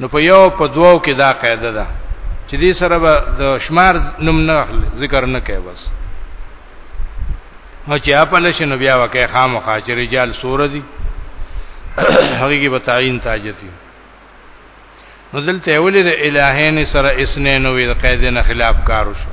نو په یو په دوو کې دا قاعده ده چې دې سره به د شمار نوم نه ذکر نه کوي بس او چې خپل شنو بیا وکه خامخا چې رجال سور دي هغه کې بتاین تاجتی نو دلته ولې د الہین سره اسنین وې د قاعده نه خلاف کارو شو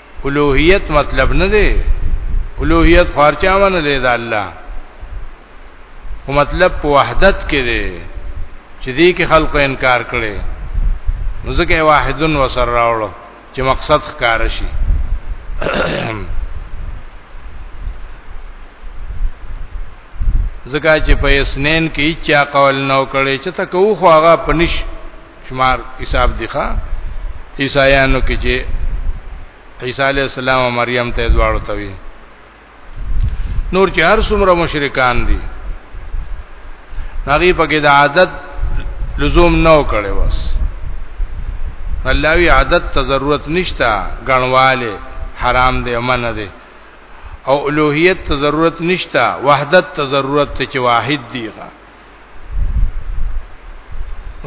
الوهیت مطلب نه دی الوهیت خارچا ونه دی د الله خو مطلب په وحدت کې دی چې دې کې خلکو انکار کړي نو ځکه واحدن وسر راوړو چې مقصد ښکار شي ځکه چې په اسنین کې چا قول نو کړي چې تکو خو هغه پنش شمار حساب دی ښا عیسایانو کې چې عیسی علی السلام او مریم ته دواړو توي نور چې هر څومره مشرکان دي هغه په کې د عادت لزوم نه وکړي وس الله وی عادت ته ضرورت نشته غنواله حرام دی امن دی او الوهیت ته ضرورت نشته وحدت ته ضرورت ته چې واحد دی غا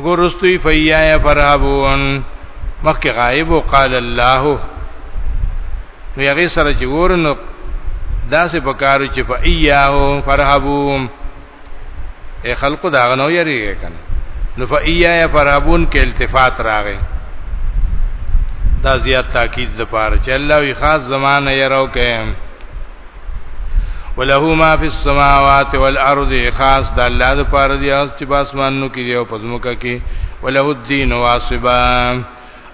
ګورستوی فیایا فرهبون مخک غائب قال الله نو هغه سره چې ورنو داسې پکارو چې فیاهو فرهبون اے خلقو دا غنو یری کنه نو فیایا فرهبون کې التفات راغی دا زیات تاکید د پاره چې الله وی خاص زمانه یې راو کې وله ما فی السماوات والارض خاص د الله د پاره دی او چې باسمانو کې دی او پزموکه کې وله الدین واسبا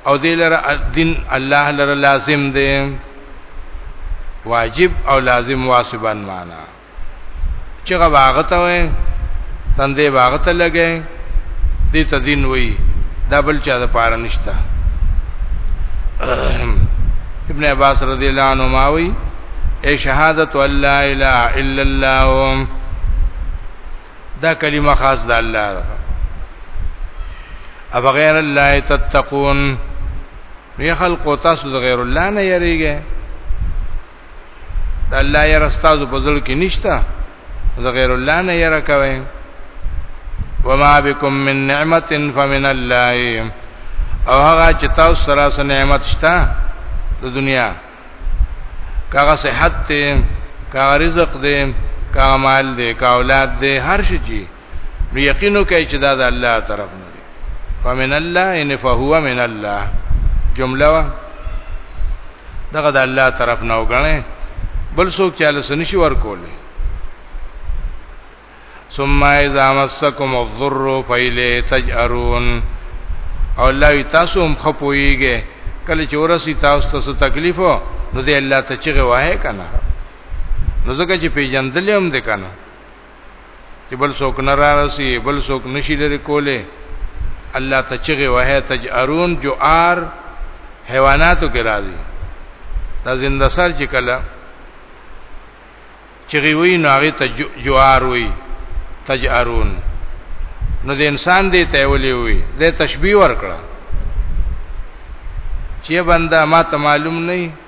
او دې لره دین الله لره لازم دی واجب او لازم واسبان معنا چغه واغته وې تندې واغته لګې دې تدین وې دا بل چا د پاره نشتا ابن عباس رضی الله عنه ماوي اے شهادت الله الا الا الله دا کلمه خاص د الله ده او غیر الله تتقون وی خلق تاسو د غیر الله نه یریږئ دا الله یې راستازو په ځل کې نشتا د غیر الله نه یې راکوي وما بكم من نعمت فمن الله او هغه چې تاسو سره سره نعمت شته د دنیا کاغه صحت ته کاغه رزق دې کاغه مال دې کاغه اولاد دې هر شي نو یقینو کوي چې دا د الله طرف نه دی فمن الله ان فهو من الله جمله وا دغه د الله طرف نه وګڼي بل څوک چاله سنشي ورکولې ثم اذا مسكم الضر فإليه تجأرون او الله تاسو هم خپويږي کله چې ورسي تاسو ته تکلیف نو دې الله ته چیغه واه کنه نو ځکه چې پیجندلې هم دې کنه چې بل څوک نه رارسي بل څوک نشي لري کوله الله ته چغه وه تجارون جو آر حیواناتو کې راځي دا زنده سر چې کله چغه وی نو هغه ته جوار وی تجارون نو د انسان دی ته ولي وی د تشبیه ور کړه چې بندا ما ته معلوم نه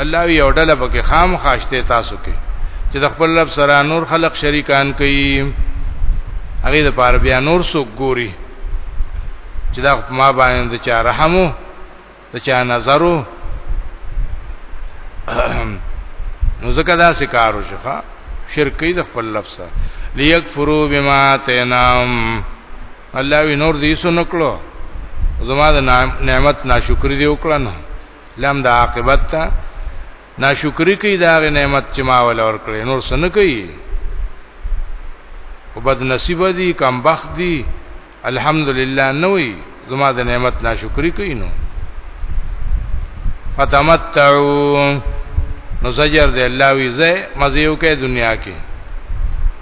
الله یو ډله پکې خام خاشته تاسو کې چې د خپل رب سره نور خلق شریکان کوي هغه د پاره بیا نور څوک ګوري چې دا ما باندې د چا رحمو د چا نظرو نو زکه دا سکارو شخه شرک کوي د خپل لفظ ليکفرو بما تنام الله وی نور دې سنکلو زما د نعمت ناشکری دی وکړنه لم د عاقبت ته ناشکری کوي دا نعمت چې ما ول اور کړې نور سن کوي او بد نصیب دي کم بخت دي الحمدلله نوې زما د نعمت ناشکری کوي نو فتمتعوا نو زجر دی الله وی زه مزیو کې دنیا کې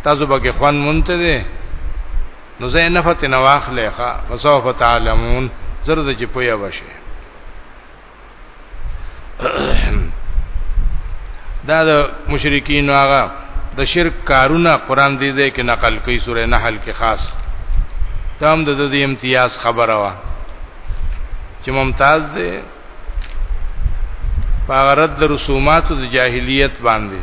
تاسو به کې خوان مونته دي نو زه نه فتنه واخلې ښا فسوف تعلمون زرد چې پویا وشه دا د مشرکین هغه د شرک کارونه قران دې دې کې نقل کوي سورې نحل کې خاص تام د دې امتیاز خبره وا چې ممتاز دې په رد رسومات د جاهلیت باندې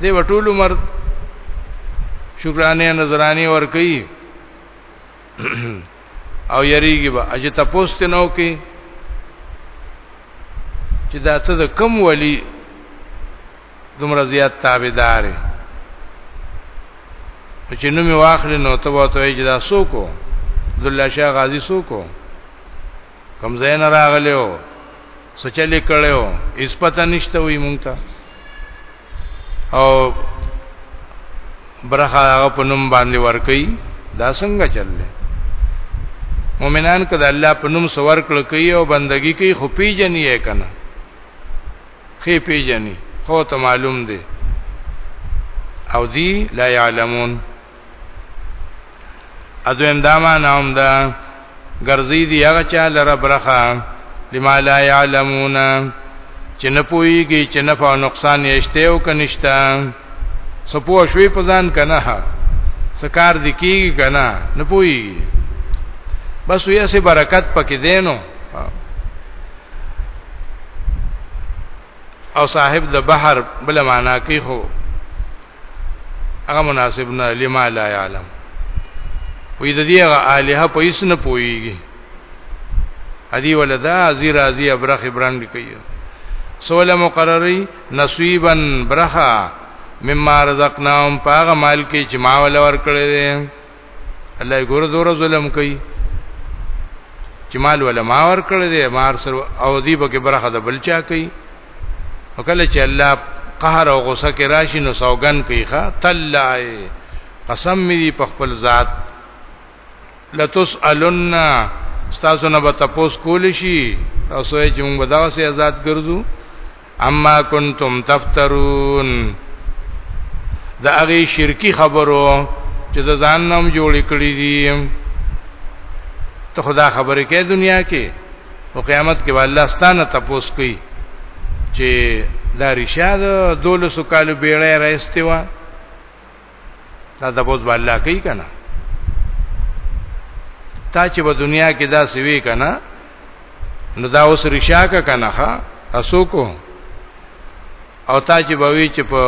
دی وټول عمر شکرانه نظرانی ور کوي او یریږي به اجه تاسو ته نو کې چې دا ته د کم ولی دومره زیات تابعدار چې نو می واخل نو ته وته چې دا سوکو عبد الله شاه غازی سوکو کم زین راغلیو سچلې کړو اس پته نشته وي مونږ ته او برخه هغه په نوم باندې ورکي دا څنګه چللې مؤمنان کده الله په نوم سوار کړ کوي او بندگی کوي خو پیجنې یې کنه خې پیجنې خو ته معلوم دی او دی لا يعلمون اذن دا معنا هم ده ګرځي دی هغه چا لره برخه لما لا يعلمون چې نه پويږي چې نفع او نقصان یې شته او کنيشته سپو شوي په ځان کنه سکار دی کیږي کنه نه پويږي بس یې سه برکت پکې دینو او صاحب د بحر بل معنا کوي خو هغه مناسب نه لما لا يعلم وې د دې هغه الها په هیڅ نه پويږي ادي ولدا ازي راضي ابرخ برند کوي سوله مقرري نصيبا برخه مما رزقناهم پاغه مال کې چې ما ول ور کړې الله ګور زور ظلم کوي چې مال ولا ما ور کړی دی مار سر او دی به کې برخه د بلچا کوي او کله چې الله قهر او غصه کې راشي نو سوګن کوي ښا تلای قسم می په خپل ذات لتسالن استاسو نه به تاسو کول شي تاسو یې چې موږ به دا سه آزاد ګرځو اما کنتم تفترون دا هغه شرکی خبرو چې د ځان نوم جوړ کړی دي ته خدا خبرې کې دنیا کې او قیامت کې الله ستانه تپوس کوي چې دا رشاد دولسو کالو بیړې راستي و دا د بوز والله کوي کنه تا چې په دنیا کې دا سوي کنه نو دا اوس رشا کا کنه ها اسو کو او تا چې بوي چې په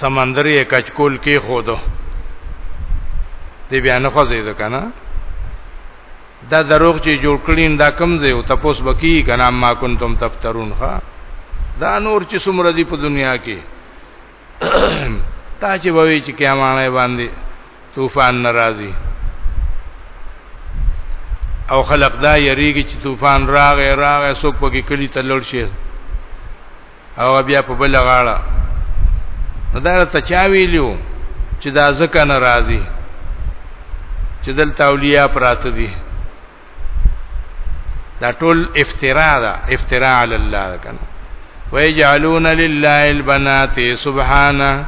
سمندر یې کچکول کې خودو دی بیا نه خوځې ده کنه دا دروغ چې جوړ کړین دا کم زه او تپوس بکی کنه ما کنتم تفترون ها دا نور چې څومره دی په دنیا کې تا چې ووی چې قیامانه باندې طوفان ناراضي او خلق دا یریږي چې طوفان راغې راغې څوک پکې کلی ته لړ شي او بیا په بل غاړه دا ته چا ویلو چې دا ځکه ناراضي چې دلته اولیاء پراته دي دا ټول افتراء ده افتراء علی الله کنه ويجعلون لله البنات سبحانه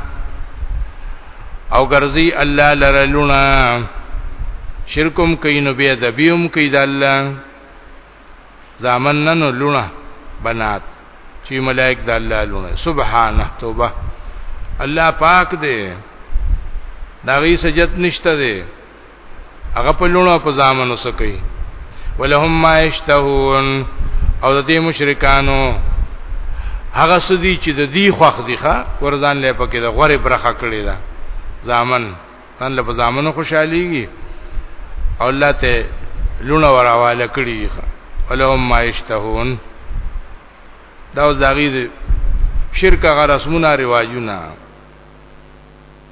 او ګرځي الله لرلونا شرکم کین بی ادبیم کی د الله زامنن لونا بنات چې ملائک د الله لونا سبحانه توبه الله پاک دې دا غي سجت نشته دې هغه په لونو په ځامنو سکی ولهم ما یشتهون او د دې مشرکانو هغه سدي چې د دې خوخ دي ښا ورزان لې پکې د غوري برخه کړی دا ځامن تن له ځامنو خوشاليږي او الله ته لونه وراواله کړی دي ښا ولهم ما یشتهون دا زاغي شرک غ رسمونه رواجونه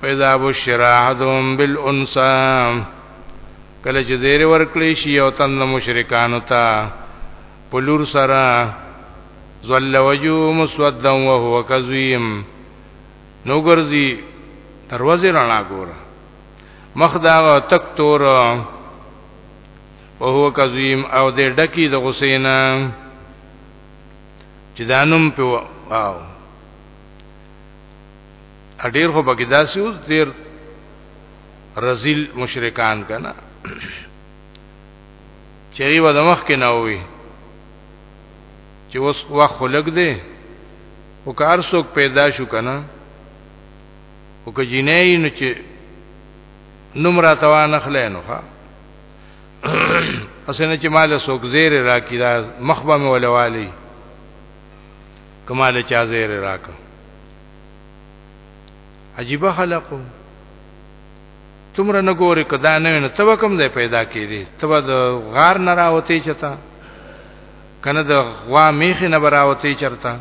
فاذا بشر احدهم بالانثى کله چې زیر ورکړي شي او تند مشرکانو ته پلور سره زل وجو مسودا وهو کظیم نو ګرځي دروازه رڼا ګور مخ دا تک تور وهو کظیم او دې ډکی د غسینا چې دانم په واو اډیر خو بګی داسې اوس ډیر رزیل مشرکان کنا چې یو د مخ کې نه وي چې اوس وا خلق دی او کار څوک پیدا شو کنه او که جنې نو چې نمره توان اخلې نو ها اسنه چې مال څوک زیر راکی دا مخبه مولوالی کمال چا زیر راکه عجیب خلقو تمره نه ګوري کدا نه نه تب کم ځای پیدا کیدی تب د غار نه راوتی چتا کنه د غوا میخ نه براوتی چرتا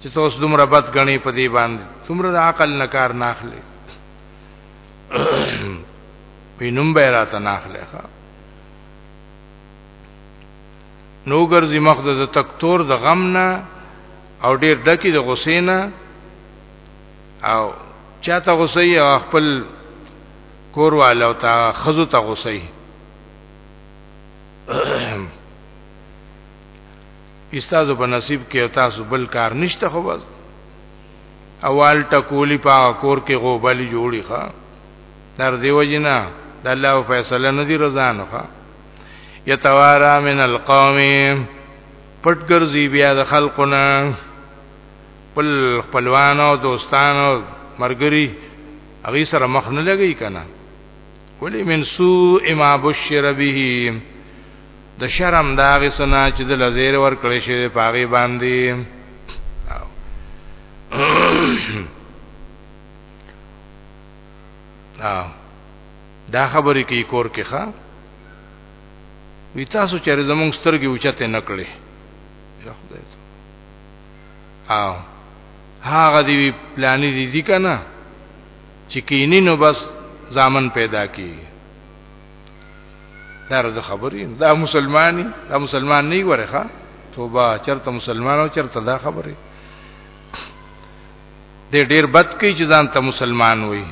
چې تاسو دومره بد غنی په دی باندې تمره د عقل نه کار نه اخلي په نوم به راته نه اخلي ښا نو ګرځي مخ د تکتور د غم نه او ډیر ډکی د غصې نه او چاته غصې او خپل کور والو ته خزو ته غصې استاد په نصیب کې تاسو بل کار نشته خو بس اول ټکولی په کور کې غوبلی جوړی ښا تر دیو جنا د الله فیصله ندی رضا نه ښا یتوارا من القوم پټ ګرځي بیا د خلقنا خپل خپلوانو دوستانو مرګري هغه سره مخ نه لګي کنه ولی من سوء ما بشر به د شرم دا غسنا چې د لزیر ور کړی شي پاغي باندې او دا خبرې کوي کور کې ښا وی تاسو چې زمونږ سترګې اوچته نکړي یا خدای ته او هغه دی پلانې دي دي کنه چې کینی نو بس ځامن پیدا کی دا رد خبرې دا مسلمانی دا مسلمان نه وره ښا توبه چرته مسلمان او چرته دا خبره دې ډیر بد کوي چې ځان ته مسلمان وي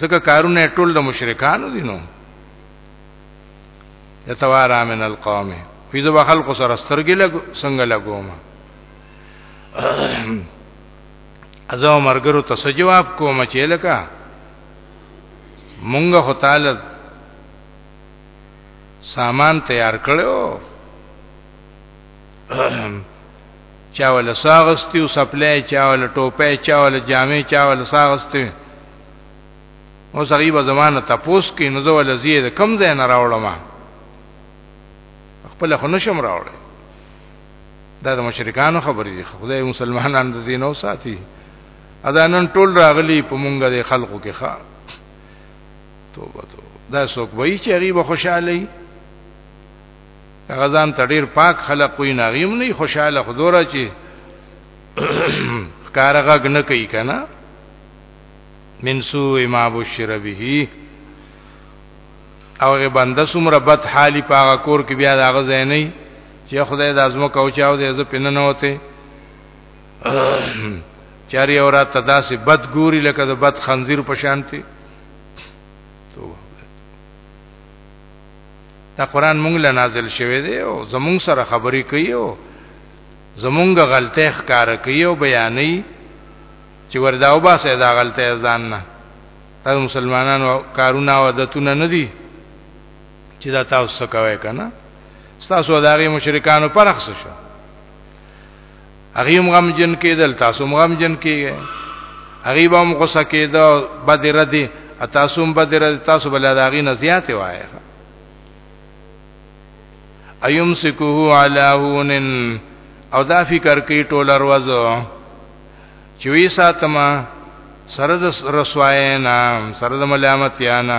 ځکه کارونه ټول د مشرکانو دي نو یتوارا من القوم فی ذو خلق سره سترګې لګ څنګه لګوم ازو مرګرو ته سجواب کوم چې لکه مونږ خو تعالی سامان تیار کړو چا ول ساغستی او سپلای چا ول ټوپه چا ول جامې چا ول ساغستی او سغیبه زمانه تپوس کې نو زول زیه کم ځای نه راوړم خپل خو نشم راوړم دا د مشرکانو خبرې دي خدای مسلمانان د دین او ساتي ادا نن ټول راغلي په مونږه د خلقو کې ښا توبه توبه دا څوک وایي چې غیب خوشاله هغه ځان تډیر پاک خلق وي ناغیم نه خوشاله خدوره چې کارغه نه کوي کنه من سوء ما بشر به او غي بنده سمره بد حالي پاغه کور کې بیا دا غزه نه چې خدای د ازمو کوچاو دې زه پنه نه وته چاري اورا تداسي بد ګوري لکه د بد خنزیر په شانتي دا قران مونږ له نازل شوی دی او زمونږ سره خبرې کوي او زمونږ غلطه ښکار کوي او بیانې چې ورداو باسه دا غلطه ځان نه دا مسلمانانو کارونه او عادتونه نه دي چې دا تاسو کوي کنه تاسو دا غي مشرکانو پرخص شو هغه هم غم جن کېدل تاسو هم غم جن کېږئ هغه به هم غوسه کېده بد ردی تاسو هم بد ردی تاسو بل دا غي نه زیاتې وایي ايم سکوه علاهون او دا فکر کوي ټول وروزو چې وی ساتما سره د رسواینا سره د ملامتیانا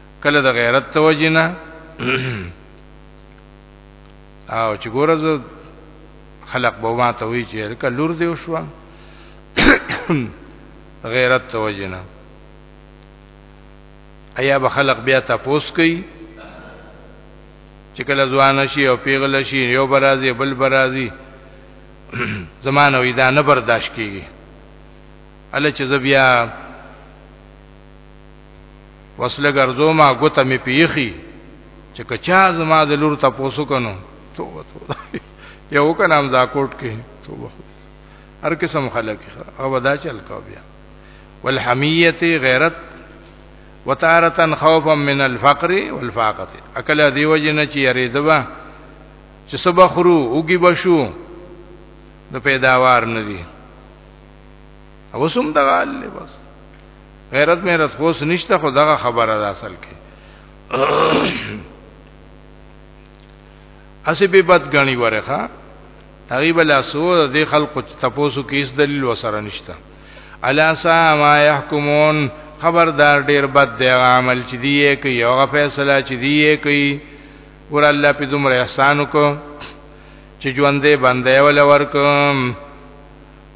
کله د غیرت توجینا او چې ګوره خلق به ما ته وی چې کله لور دی وشو غیرت توجینا ایا به خلق بیا تاسو کوي چې کله ځوان شي او پیغله شي یو برازي بل برازي زمانه وې دا نه برداشت کیږي الله چې زبیا وسله ګرځو ما ګوته می پیخي چې کچا زما د لور ته پوسو کنو توبه توبه یو کنه هم زاکوټ کې توبه هر قسم خلک او ودا چل کو بیا والحمیه غیرت وتارتن خوفا من الفقر والفاقه اکل دیو جن چې یری دبا چې سبا خرو اوګي بشو د پیداوار ندي اوسم دغال بس غیرت مې رات خوس نشته خو دغه خبره ده اصل کې اسی به بد غنی ورخه تقریبا لاسو د خلکو تپوسو کې اس دلیل وسره نشته الا سا ما يحكمون خبردار ډیر بد دی عمل چې دی کوي او فیصله چې دی کوي ور الله په دومره احسان کو چې ژوندې بندې ول ورکم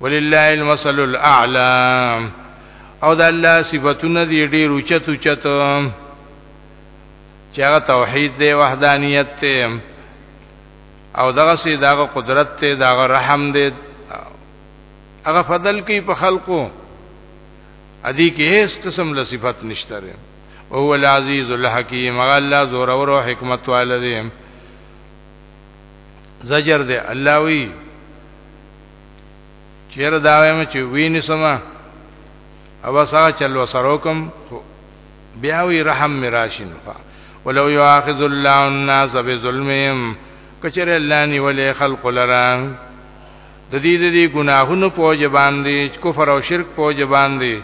ولله المثل الاعلى او د الله صفاتونه دی ډیر اوچت اوچت چې هغه توحید دی وحدانیت دی او دغه سي دغه قدرت دی دغه رحم دی هغه فضل کوي په خلقو ادي کې هیڅ قسم له صفات نشته لري او هو العزیز الحکیم هغه الله زور او حکمت والده زجر دی الله وی چیر دا وایم چې ویني سما او سا چلو سروکم بیا وی رحم مراشن فا ولو یاخذ الله الناس بظلمهم کچره الله نی ولې خلق لرا د دې د دې ګناهونو په جبان دي کفر او شرک په جبان دي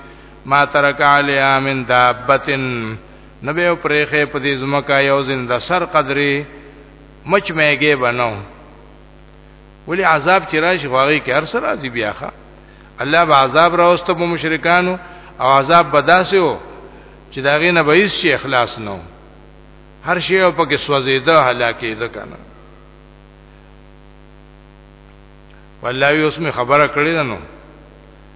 ما ترک علی امن دابتن نبی او پرېخه په دې زمکا یو زنده سر قدرې مچ مېګې بنو ولی عذاب چې راشي غواړي کې هر سره راځي بیا ښا الله به عذاب راوسته په مشرکانو او عذاب بداسه وو چې داغه نه به هیڅ شي اخلاص نه هر شی او پکې سوځیدا هلاکې ده کنه والله یې اوس می خبره کړې ده نو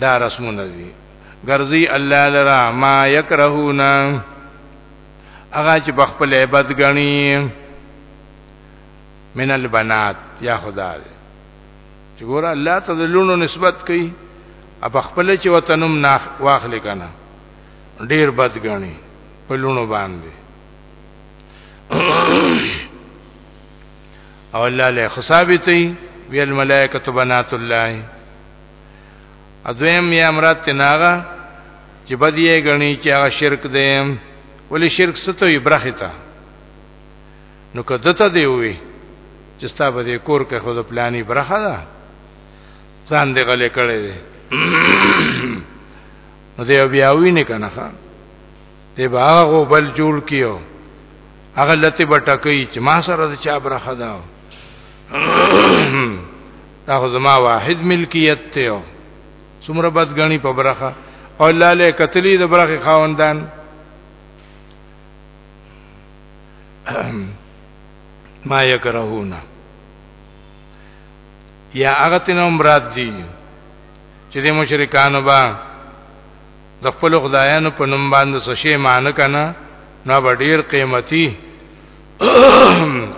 دا رسمونه دي ګرځي الله لرا ما یکرهون هغه چې په خپل عبادت غني من البنات یا خدا دې چې ګور الله ته د لونو نسبت کوي اب خپل چې وطنم ناخ واخلې کنه ډیر بد غني په لونو باندې او الله له خصابتي ویل ملائکه بنات الله ادویم یا مراد تناغه چې بدیه غني چې هغه شرک دی ولې شرک ستو یې برخه تا نو کده ته دی وی چې ستا به دې کور کې خود پلاني برخه ده ځان دې غلې کړې دي نو دې بیا وی نه کنه ښا دې باغ بل جوړ کیو هغه لته بټکې چې ما سره د چا برخه ده دا خو زما واحد ملکیت ته څومره بدګنی په برخه او لاله کتلی د برخه خاوندان ما یکرهون یا هغه تنو مراد دي چې د مشرکانو با د خپل خدایانو په نوم باندې څه شی مان کنه نو به ډیر قیمتي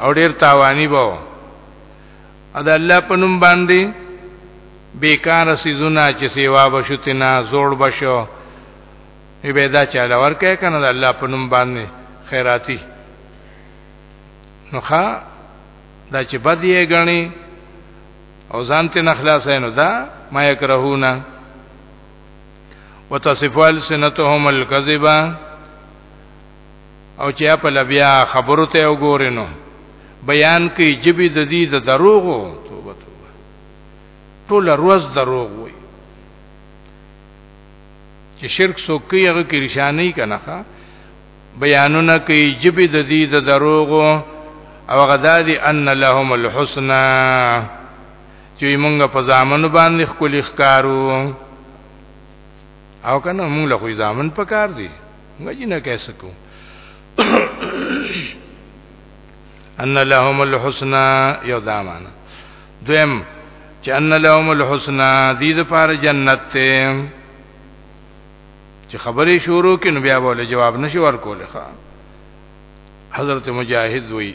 او ډیر تاوانی بو ادا الله په نوم باندې بیکار سيزونه چې سیوا بشوتنا زوړ بشو عبادت چاله ورکه کنه د الله په نوم باندې خیراتی نوخه دا چې بد یې غني او ځان ته نخلاص نه دا ما یکرهونه وتصف السنتهم الكذبا او چې په لبیا خبرو ته وګورینو بیان کوي جبي د دې د دروغو توبه توبه ټول روز دروغ وي چې شرک څوک کوي هغه کې رښانه کنه بیانونه کوي جبي د دې د دروغو او غدا دي ان لهم الحسنى چې موږ په ځامن باندې خپل ښکارو او کنه موږ له خو ځامن پکار دي موږ نه کیسه کو ان لهم الحسنا یو دا معنا دویم چې ان لهم الحسنا دې د پاره جنت ته چې خبرې شروع کین بیا بوله جواب نشي ورکول ښا حضرت مجاهد وی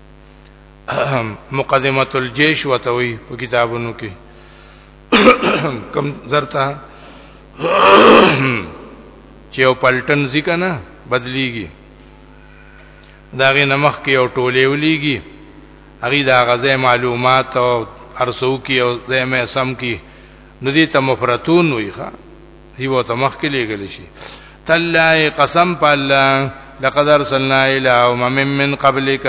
مقدمه الجيش وتوي په کتابونو کې کم زرتا چې یو پلټن ذکر نه بدليږي داغه نمخ کې یو ټوله وليږي هغه دا غزه معلومات او ارسو کې او زمه سم کې ندی ته مفرتون وي ښا دی وو ته مخکې لګل شي تلای قسم په الله لقد ارسلنا الى امم من قبلك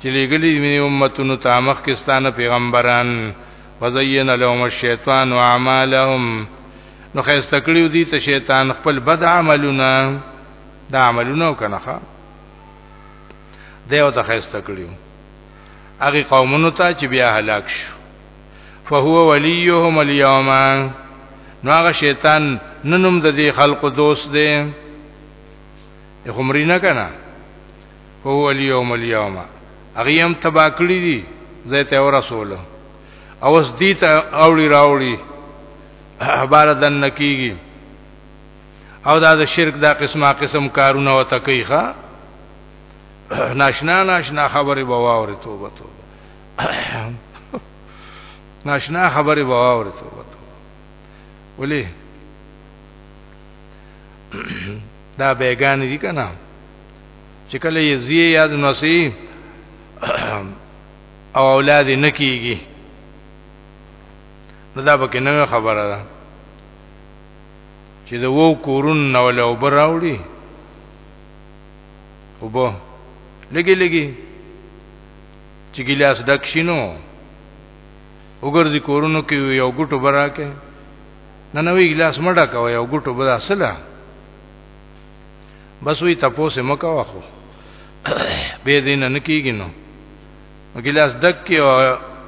چې لګلې مې امتونو ته مخکې ستانه پیغمبران وزین لهم الشیطان اعمالهم نو خسته کړیو دي ته شیطان خپل بد عملونه دا عملونه کنه ښا دیو ته خسته کړیو هغه قومونو ته چې بیا هلاک شو فهو وليهم اليوم نو هغه شیطان ننوم د دې خلقو دوست دی خمري نه کنه فهو اليوم اليوم هغه هم تبا کړی دي زه ته ورسول او اوس دې ته اوړي راوړي احبار دن نکیږي او دا د شرک دا قسمه قسم کارونه وته کوي ښا ناشنا ناشنا خبره بواوري توبه توبه ناشنا خبره به واورې ته وته ولې دا بیگان دي کنه چې کله یې زی یاد نسی او اولاد نه کیږي نو دا به کنه خبره ده چې د وو کورون نو له وبر راوړي وبو لګي لګي چې ګلاس ډک شینو وګرځي کورونو کې یو ګټو برا کې نه نوې ګلاس مډا کوي یو ګټو برا اصله بس وی تاسو مکه واخو به دین نه کیږي نو ګلاس ډک کې او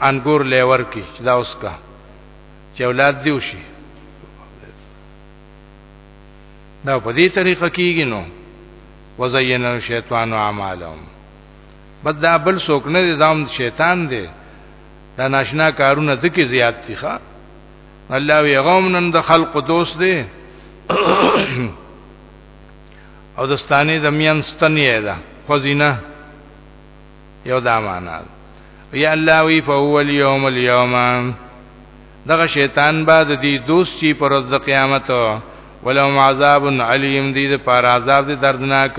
انګور لیور کې دا اوس کا چې اولاد دی وشي دا په دې طریقه کیږي نو وزین الشیطان اعمالهم بد دا بل څوک نه دی دام شیطان دی دا ناشنا کارونه دکې زیات دي ښا الله وی غوم نن د خلق دوست دی او د ستانه د میان ستنیه ده خزینه یو دا معنا یا الله وی فهو اليوم اليوم دغه شیطان با د دې دوست چی پر د قیامت ولهم عذاب علیم دې د پر عذاب دې دردناک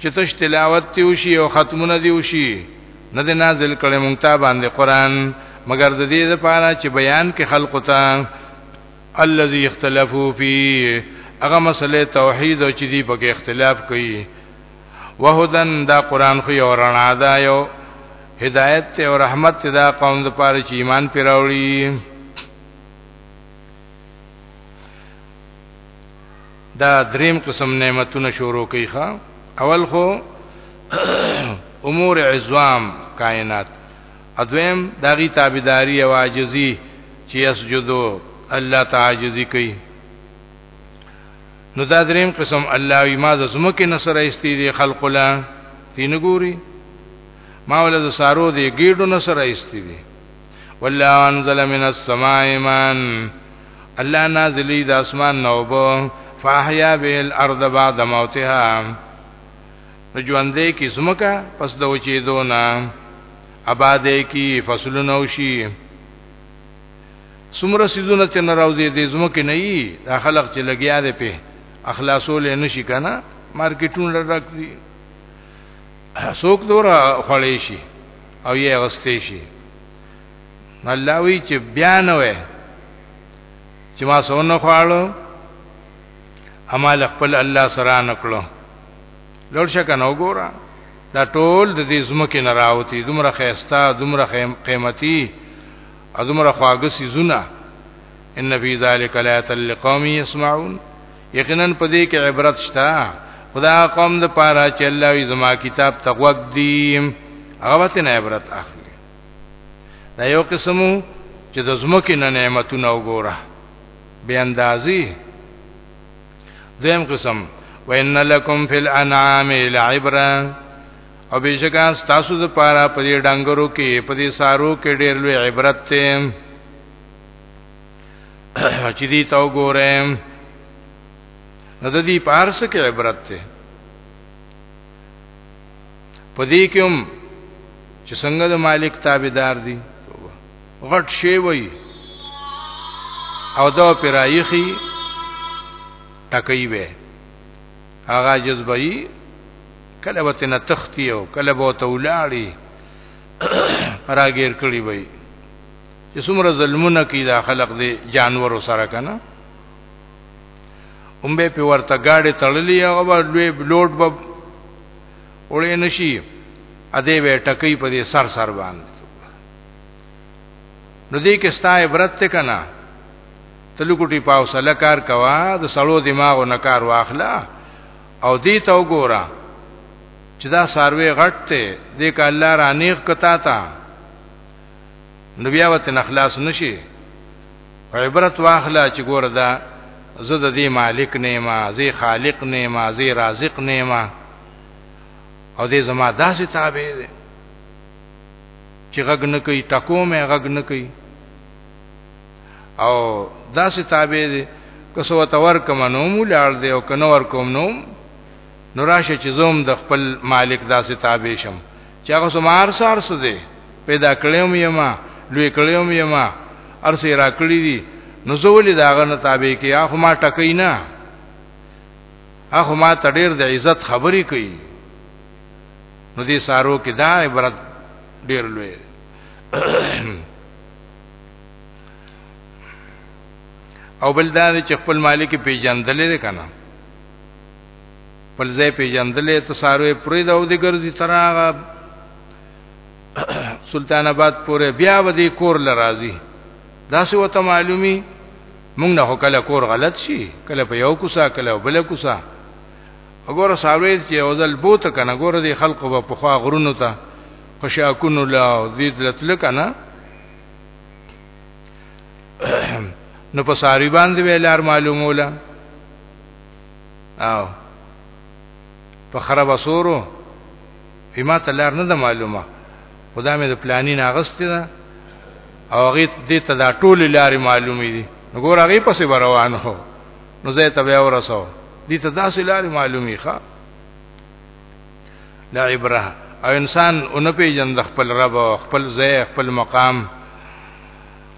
چې تش تلاوت تی وشي او ختمونه دی وشي نه دی نازل کړي مونږ ته باندې قران مگر د دې لپاره چې بیان کې خلق ته الذي اختلافو فيه هغه مسله توحید او چې دی په اختلاف کوي وهدن دا قران خو یو رڼا ده یو هدایت ته او رحمت ته دا قوم د پاره چې ایمان پیراوړي دا دریم قسم نعمتونه شروع کوي ښا اول خو امور عظام کائنات ادویم داغي تابعداري او عاجزي چې اسجدو الله تعاجزي کوي نو دا دریم قسم الله وی ما د زمکه نصر ایستی دی خلق لا تینګوري ما ول د سارو دی ګیډو نصر ایستی دی والله انزل من السماء ماء الله نازلی د اسمان نوبو فاحیا به الارض بعد موتها ژوندې کی زمکا پس د وچې دونا آبادې کی فصلونه وشي سمره سيزونه چې ناراضي دي زمکه نه یي دا خلق چې لګیا دي په اخلاصول نه شي کنه مارکیټونه راکړي سوک دورا خړې شي او یې غستې شي الله وی چې بیا نه وې چې ما سونه خواړو اما خپل الله سره نکړو لور شکه نو ګورا دا ټول د دې زمکه نه راوتی دومره خيستا دومره قیمتي او دومره خواږه سيزونه ان فی ذلک لایت لقوم یسمعون یقینا په دې کې عبرت شته خدا قوم د پاره چې الله وي زما کتاب تقوق دی هغه ته نه عبرت اخلي دا یو قسمو چې د زمکه نه نعمتونه وګوره به اندازي دیم قسم وان لکم فی الانعام لعبرا او بشکا تاسو د پاره په دې ډنګرو کې په دې سارو کې ډېر لوی عبرت ته چې دې تا وګورم نو د دې پارس کې عبرت ته پدې کې هم چې څنګه د مالک تابعدار دي غټ شی وای او دا پرایخي ټکې وې هغه جذبې کله وته نه تختی او کله به تولاړي راګیر کړی وای چې څومره ظلمونه کوي دا خلق دي جانور سره کنه هم به په ورته گاډي تړلې هغه به لوی لوټ به وړې نشي ا دې به ټکې په دې سر سر باندې نو دې کې ستا عبرت ته کنه تلوکټي پاوسله کار کوا د سړو دماغ نه کار واخلا او دې ته وګوره چې دا ساروی غټ ته دې ک الله رانیغ کتا تا نو بیا وته نخلاص نشي عبرت واخلا چې ګور دا زه د دې مالک نه ما زه خالق نه ما زه رازق نه ما او دې زما داسې تابع دي چې غږ نه کوي ټکو مې غږ نه کوي او داسې تابع دي که سو تور کوم نو مولار دی او کنور کوم نو نو راشه چې زوم د خپل مالک داسې تابع شم چې هغه سمار سار څه دی پیدا کړم یما لوی کړم یما ارسه را کړی دي نو زولې داغه نه تابع کې اخو ما ټکې نه اخو ما تډیر د عزت خبرې کوي نو دې سارو کې دا عبرت ډیر لوی او بل دا چې خپل مالک پیژندلې کنه پلځې پیجندلې ته ساروي پرې دا ودی ګرځي تراغه سلطان آباد پورې بیا ودی کور لرازي دا څه وته معلومي مونږ نه کله کور غلط شي کله په یو کوسا کله بل کوسا وګوره ساروي چې اوزل بوت کنه ګوره دي خلکو په پخوا غرونو ته خوشاکونو لا دې دلتل کنه نو په ساری باندې ویلار معلوموله او په خراب اسورو فيما تلار نه معلومه خدا مې د پلانین اغستې ده او هغه دې ته دا ټول لارې معلومې دي وګور هغه پسې روان هو نو زه ته بیا ورسو دې ته داسې لارې معلومې ښا لا عبره او انسان اون پیجن د خپل رب او خپل ځای خپل مقام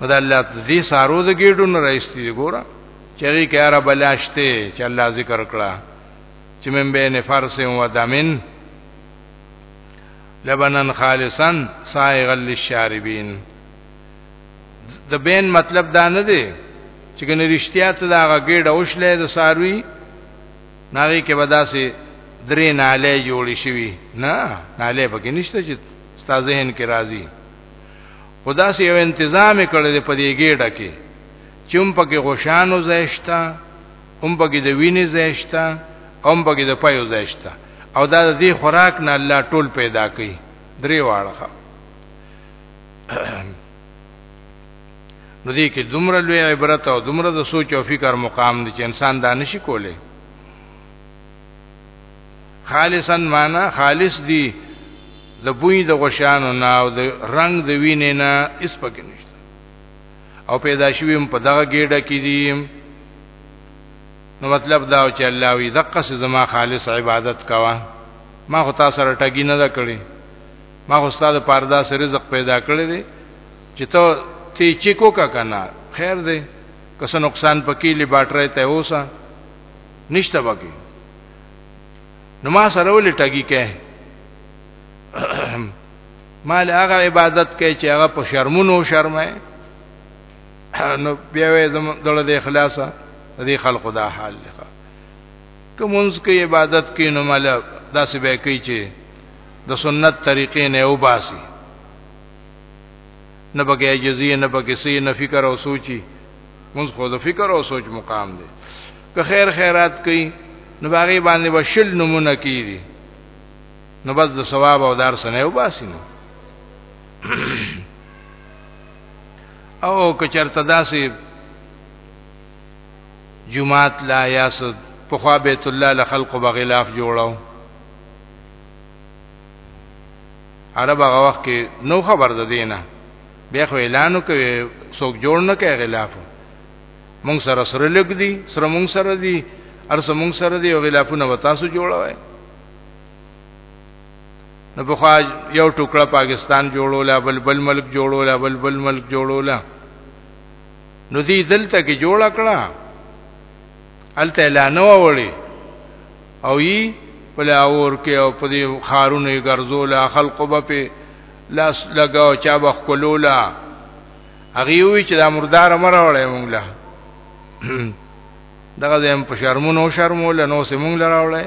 نو دا الله دې سارو د ګېډو نه راځي دی ګوره چری کې عرب لاشته چې الله ذکر کړه چې من بین فرس و دمن لبنن خالصا سائغا للشاربین د بین مطلب دا نه دی چې کنه رښتیا ته دا غېډه اوښلې د ساروی ناغي کې بداسي درې ناله جوړې شوی نه ناله پکې نشته چې ستاسو ذهن کې راځي خدا سي یو تنظیم کړی دی په دې ګډه کې چوم پکې غشانو زیشتا هم پکې د وینې زیشتا هم پکې د پایو زیشتا او دا د دې خوراک نه الله ټول پیدا کړي درې واړه نو دې کې دومره لوی عبرت او دومره د سوچ او فکر مقام دی چې انسان دا نشي کولی خالصا معنا خالص دی د بوی د غشانو نه او د رنگ د وینې نه اس پکې نشته او پیدا شوی په دغه ګډه کې دي نو مطلب دا چې الله وی دقه زما خالص عبادت کوا ما خو تاسو سره ټګی نه دا کړی ما خو ستاسو پردا سره رزق پیدا کړی دی چې ته تی چې کو کا کنه خیر دی کس نقصان پکې لې باټره ته اوسه نشته باقي نو ما سره ولې ټګي کې مال هغه عبادت کوي چې هغه په شرمونو شرمه نو بیا وې زم دله د اخلاصه دې خلق دا حال لخوا کومز کې عبادت کې نو مال داسې به کوي چې د سنت طریقې نه وباسي نه بګې جزیه نه بګې سي نه فکر او سوچي موږ خو د فکر او سوچ مقام دی که خیر خیرات کوي نو باغی باندې وشل نمونه کیږي نو بس د ثواب او دار سره یو باسي نو او که چرته داسې جمعات لا یاسد په خوا بیت الله له خلقو بغلاف جوړاو عرب هغه وخت کې نو خبر ده دینه بیا خو اعلان کوي څوک جوړ نه کوي غلاف مونږ سره سره لګ دي سره مونږ سره دي ارسه مونږ سره دي او غلافونه وتاسو جوړوي نو په خوا یو ټوکړه پاکستان جوړول بل بل ملک جوړول بل بل ملک جوړول نو دې دلته کې جوړ کړه الته اعلان وړي او یي په لاور کې او په دې خارونو ګرځول خلق به په لاس لګاو چا بخکلولا هغه وی چې دا مردار مراوړې مونږ له دغه زم په شرمونو شرمول نو سیمون لراوړې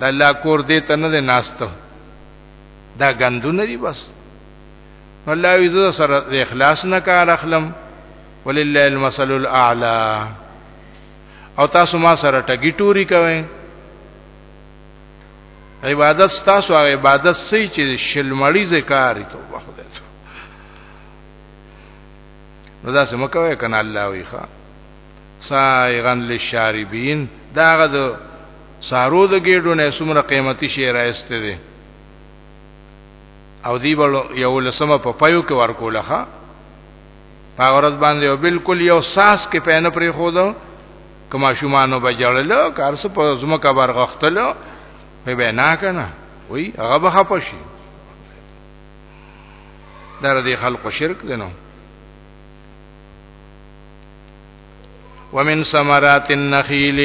د الله کور دې ته نه ناشته دا غندونه دي بس الله یې سره د اخلاص نه کار اخلم ولله المثل الاعلى او تاسو ما سره ټګی ټوري کوئ عبادت تاسو هغه عبادت سي چې شلمړی ذکر ته وخدای ته نو دا سم کوي کنه الله وی ښا سایغن للشاربین دا غد سارو د ګډو نه سمره قیمتي شی راځته دي او دی بل یو لسمه په پيو کې ورکوله ښا هغه ورځ باندې بالکل یو ساس کې پینه پرې خو دو کما شومانو بجړل کار څه په زمکه برغختل به به نه کنه وای هغه به خپشي در دې خلق شرک دینو ومن ثمرات النخيل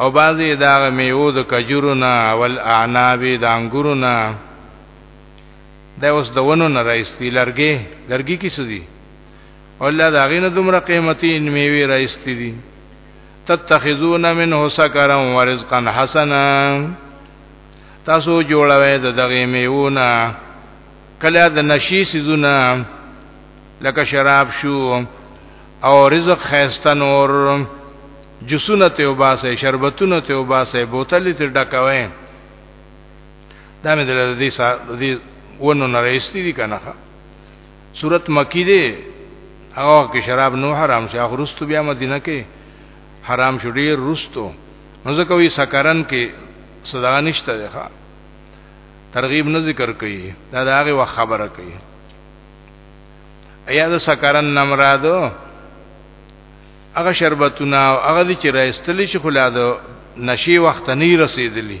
او بعضی دا میوه د کجورنا ول اعناب د انګورنا دا اوس د ونو نه راځي لرګي لرګي کیسه دي الله دا غینه دومره قیمتي میوه راستي دي تتخذون منه سکرا ورزقا حسنا تاسو جوړوي د دغه میوونه کله د نشي سيزونه لکه شراب شو او رزق خيسته نور جسونه ته وباسه شربتونه ته وباسه بوتل ته ډکوي دا مې د دې ونو نه رېستې دي کنه صورت مکی دی هغه کې شراب نو حرام شي اخر رستو بیا مدینه کې حرام شو ډیر رستو نو ځکه وی سکرن کې صدا نشته ده ښا ترغیب نه ذکر کوي دا دا هغه خبره کوي ایا د سکرن نمرادو هغه شربتونه او هغه چې راستلی شي خلا د نشي وخت نه رسیدلی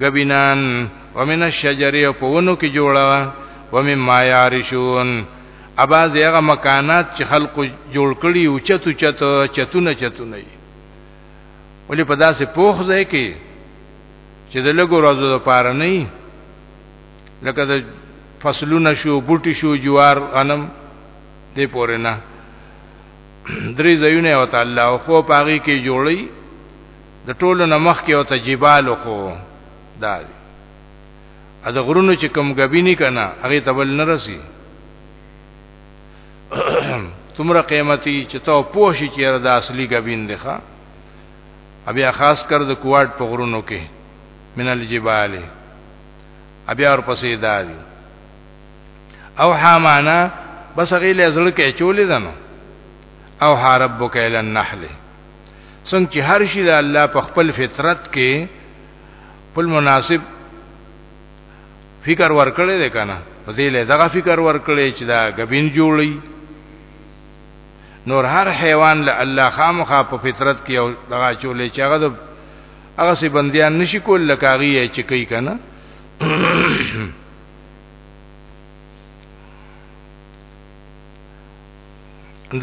غبینان ومن الشجر او په ونو کې جوړه ومن ما یارشون اباز هغه مکانات چې خلق جوړ کړي او چتو چتو چتونه چتونه ولې په داسې پوخ ځای کې چې د لګو ورځو لپاره نه لکه د فصلونه شو بوټي شو جوار غنم دې پورې نه درې ځایونه او تعالی او خو پاغي کې جوړي د ټولو نه مخکې او ته جبال خو دا دی ا د غرونو چې کم غبینی کنه هغه ته بل نه رسی تمره قیمتي چې ته پوښی چې دا اصلي غبین دی ښا بیا خاص کر د کوارد په غرونو کې من الجبال بیا ور پسې دادی او حامانا بس غیله زړه کې چولې دنو او حربک الى النحل څنګه چې هر شي د الله په خپل فطرت کې خپل مناسب فکر ورکړی دی کنه په دې له دغه فکر ورکړی چې دا غبین جوړی نور هر حیوان له الله خامخا په فطرت کې او دغه چولې چې هغه د هغه سي بنديان نشي کول لکاغي یې چې کوي کنه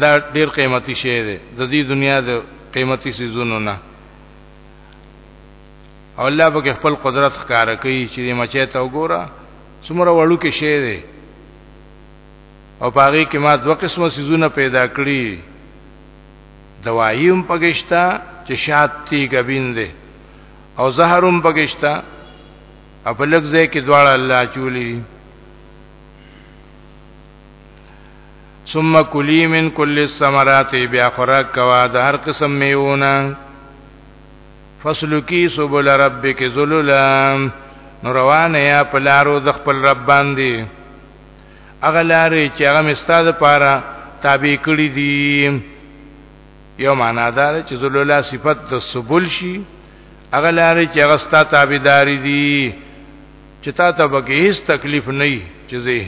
دا ډیر قیمتي شی دی د دې دنیا د قیمتي سيزونو نه او الله به خپل قدرت ښکارا کوي چې مچې ته وګوره څومره وړو کې شی دی او پاره کې ما دوه قسمه سيزونه پیدا کړی دوايوم پګشتا چې شات تی غبین دی او زهروم پګشتا په لږ ځای کې دواړه الله چولی ثم کلی من کل الثمرات بیا خوراک کوا د هر قسم میوونه فسلکی سبل ربک ذللا نو روانه یا پلارو د خپل رب باندې اغلارې چې هغه مستاد پاره تابع کړی دي یو معنا دا چې ذللا صفت د سبل شي اغلارې چې هغه ستا تابعداري دي چې تا ته به هیڅ تکلیف نه وي چې زه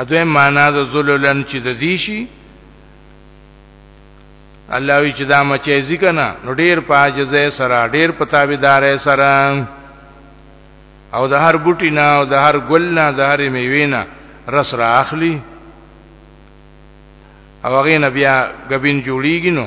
اته معنا د ذللن چې د دې شي الله وی چې دا مچې ذکر نه نو ډیر پاجزه سره ډیر پتاویدار سره او د هر بوټی نه او د هر ګل نه د هر میوې نه رس را اخلي او هغه نه بیا غبین جوړیږي نو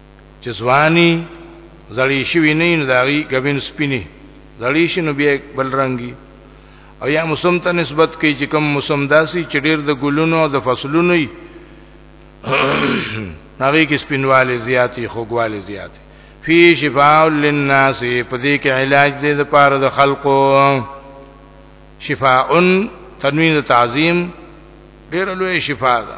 چې ځواني زړی شوی نه نو داغي غبن سپینی زړی شنو بیا بل رنگي او یا موسم ته نسبت کوي چې کم موسم داسي چې ډیر د ګلونو او د فصلونو وي هغه کې سپینواله زیاتی خوګواله زیاتی فی شفاء للناس په دې کې علاج دې د پاره د خلقو شفاء تنوین تعظیم ډیر لوی شفاء ده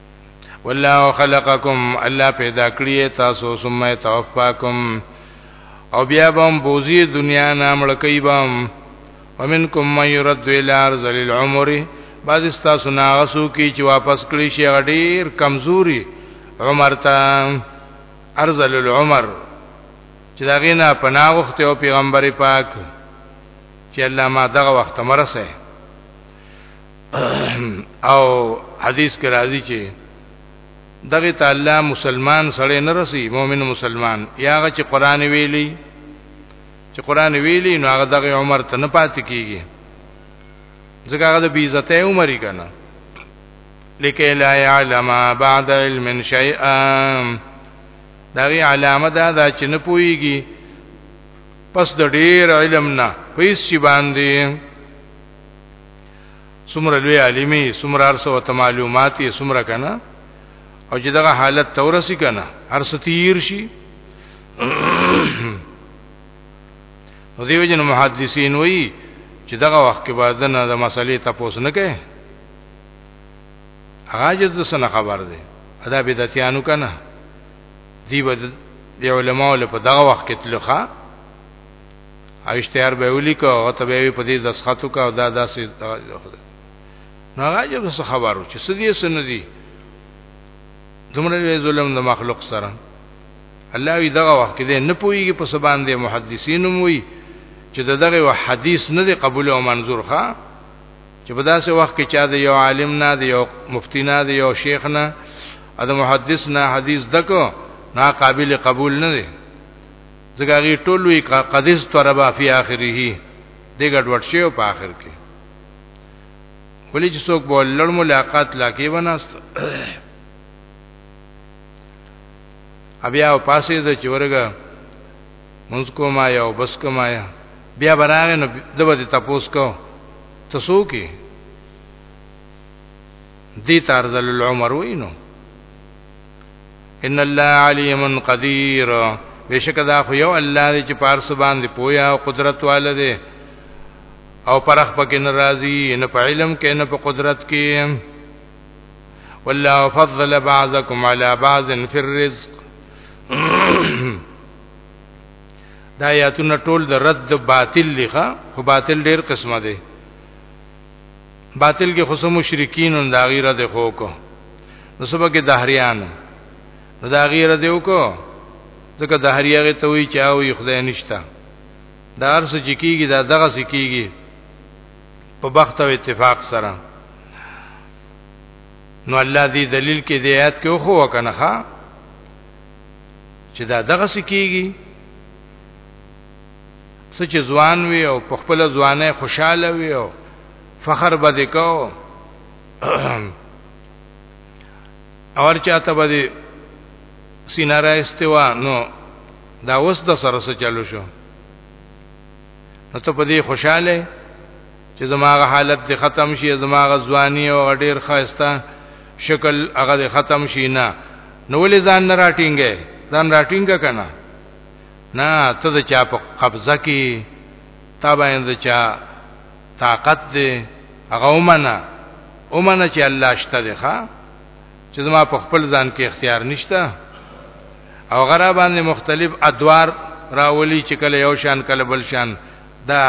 والله خلقکم الله پیدا کړی تاسو ثم توفاکم او بیا بم بوزي دنیا نام لکې بم ومنکم من يرد الى ارض العمر بعض تاسو ناغسو کی چې واپس کړی شي غډیر کمزوري عمر ته ارض العمر چې دا غینا پناغخت او پیغمبر پاک چې الله ما دغه وخت مرسه او حدیث کې راځي چې دغه تعالی مسلمان سره نه رسی مؤمن مسلمان یا هغه چې قران ویلی چې قران ویلی نو هغه دغه عمر ته نه پات کیږي ځکه هغه د بی عزت عمر یې کنه لکه لا يعلم بعد علم شيئا دغه علامه دا دا چې نه پويږي پس د ډیر علم نه پیس شي باندې سمره لوی عالمي سمره ارس او معلوماتي سمره کنه او چې دغه حالت تورسي کنه ارس تیر شي نو دیو جن محدثین وی چې دغه وخت کې بعد نه د مسلې تاسو نه کوي هغه جز د سن خبر دی ادا بدعتیانو کنه دی به د علماو له په دغه وخت کې تلخه او اشتهار به ولیکو او ته به په دې دسخطو کا او دا داسې نو هغه جو څه خبرو چې سدي سن دي دومره ظلم د مخلوق سره الله وی دغه وخت کې نه پويږي په سبان دي محدثین وي چې دغه و حدیث نه دی قبول او منظور ښا چې په داسې وخت کې چا د یو عالم نه دی یو مفتی نه دی یو شیخ نه د محدث نه حدیث دکو نا قابل قبول نه دی ځکه غي ټول وی قدس تربا فی اخره دغه ډوټ شی په اخر کې ولې چې څوک به لړ ملاقات لا کې وناست بیا او پاسې د چورګه منځ کوما یا بس کوما یا بیا براغه نو دغه ته تاسو کو تاسو کې دې تارزل العمر وینو ان الله علیم قدیر بشک دا خو یو الله دی چې پارس باندې پویا او قدرت والده او پرخ پکې ناراضي نه په علم کې نه په قدرت کې والله فضل بعضکم علی بعض فی الرزق دا آیاتونه ټول د رد باطل لخوا خو باطل ډیر قسمه دي باطل کې خصو مشرکین دا غیره د خو کو نو سبا کې دهریان نو دا غیره دیو کو ځکه دهریه غي ته وی چاو یو خدای نشتا دا ارس چې کیږي دا دغه سکیږي په بخت او اتفاق سره نو الله دې دلیل کې دی آیات کې خو وکنه چې دا دغه سکیږي سچ ځوان وي او په خپل ځوانه خوشاله وي او فخر به وکاو اور چاته به سیناره استوا نو دا اوس د سره سره چلو شو نو ته په دې خوشاله چې زماغه حالت دې ختم شي زماغه ځواني او ډېر خاصه شکل هغه ختم شي نه نو ولې ځان نه راټینګې ځان راټینګ کنه نه ته د چا په قبضه کې تا باندې د چا طاقت دی هغه ومنه ومنه چې الله شته دی ښا چې زما په خپل ځان کې اختیار نشته او غره باندې مختلف ادوار راولي چې کله یو شان کله بل شان دا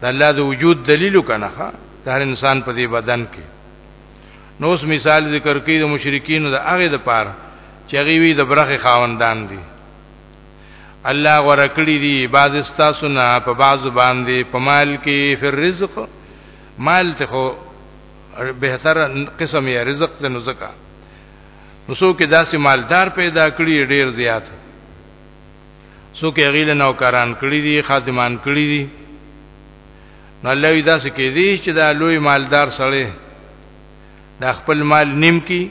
د الله د وجود دلیل کنه ښا د هر انسان په دې بدن کې نو اوس مثال ذکر کوي د مشرکین د هغه د پاره چې هغه وی د برخه خاوندان دي الله غره کړی دی بعض استاسو نه په بعض باندې په مال کې فر رزق مال ته خو بهتر قسم یا رزق ته نو زکا نو څوک داسې مالدار پیدا کړی ډیر زیات څوک غیل نوکران کړی دي خادمان کړی دي نو الله وی داسې کې دي چې دا لوی مالدار سړی دا خپل مال نیم کی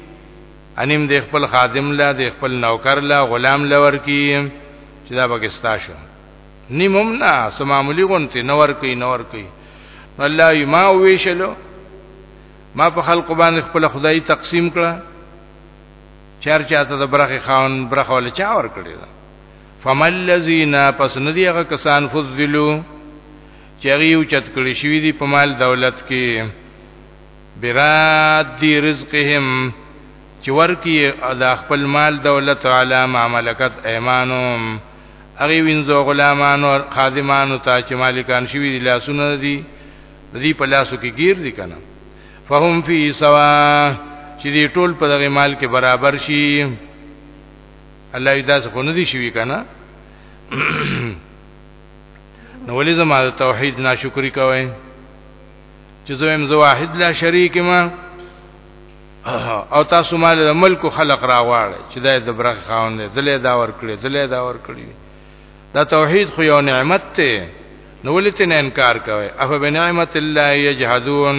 انیم د خپل خادم لا د خپل نوکر لا غلام لور کی چې دا پاکستا شو نیم هم نه سماملی غونتی نور کی نور کی الله ما ویشلو ما په خلق باندې خپل خدای تقسیم کړه چار چاته د برخه خان برخه ول چا ور کړی دا فمل الذین پس ندی هغه کسان فضلوا چغیو چت کړی شوی دی په مال دولت کې براد دی رزقهم چې ورکی د خپل مال دولت علی ما ملکت ایمانهم هغه وینځو غلامانو خادمانو ته چې مالکان شوی دي لاسونه دي د دې په لاسو کې گیر دي کنه فهم فی سوا چې دې ټول په دغه مال کې برابر شي الله دې داس خو نه دي شوی کنه نو ولې زما توحید ناشکری کوئ چې زویم زو واحد لا شریک ما او تاسو مال د ملک خلق راواړي چې دا د برخ خاون دی دلې دا ور کړی دلې دا ور کړی دا توحید خو یو نعمت ته نو ولې ته نه انکار کوي اف بنعمت الله یجحدون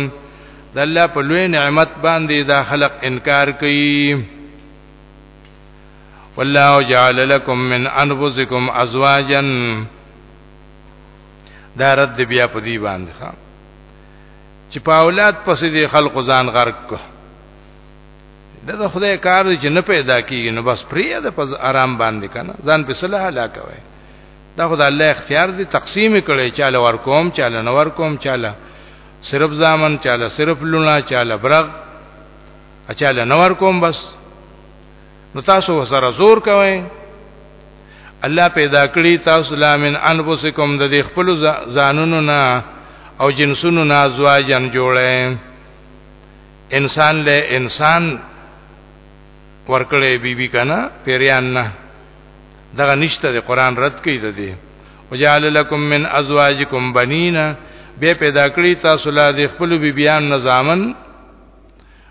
د الله په لوی نعمت باندې دا خلق انکار کوي والله جعل لكم من انفسكم ازواجا دا رد بیا په دی باندې ښا چې په اولاد پسې دی خلق ځان غرق کو دا د خدای کار دی چې نه پیدا کیږي نو بس پرې ده په آرام باندې کنه ځان په صلاح لا کوي دا خدای الله اختیار دی تقسیم کړي چاله ور کوم چاله نور کوم چاله صرف زامن چاله صرف لونه چاله برغ اچاله نور کوم بس نو تاسو سره زور کوئ الله پیدا کړی تاسو لامن انفسکم د دې خپل ځانونو نه او جنسونو نه ازواجن جوړه انسان له انسان ورکړې بیبي کنا پیریان نه دغه نشته د قران رد کوي د دې وجعل لكم من ازواجكم بنینا به پیدا کړی تاسو له خپل بیبيان نظامن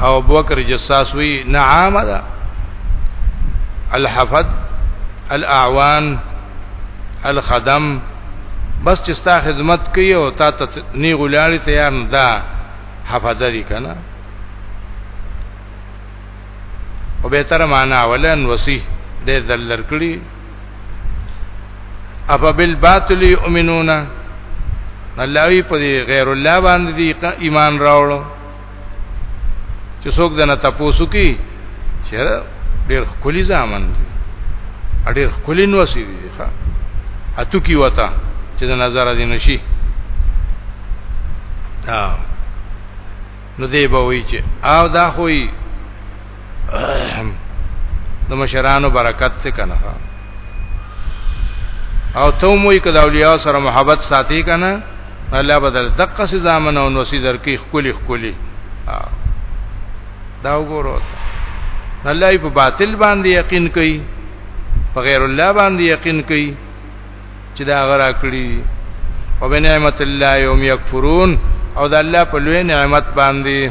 او بکر جساس وی نعامه ده الحفظ الاعوان الخدم بس چې ستا خدمت کوي او تا ته نی غلاړي تیار نه ده حفظ دي کنه او به تر معنا ولن وسی د ذلر کړي اپا بالباطل یؤمنون الله وی په غیر الله باندې ایمان راوړو چې څوک دنه تاسو کی چې ډېر خولي ځامن دي ډېر خولي نو سي دي ښا اتو کی وتا چې د نظر دي نشي نو دی به وی چې او دا خوې د مشرانو برکت څه کنه او ته موي کدا اولیاء سره محبت ساتي کنه الله بدل دقه سي زامن او نوسي درکې خولي خولي دا وګورو الله په باطل باندې یقین کوي په غیر الله باندې یقین کوي چې دا غرا کړی او بنعمت الله یوم یکفرون او د الله په لوی نعمت باندې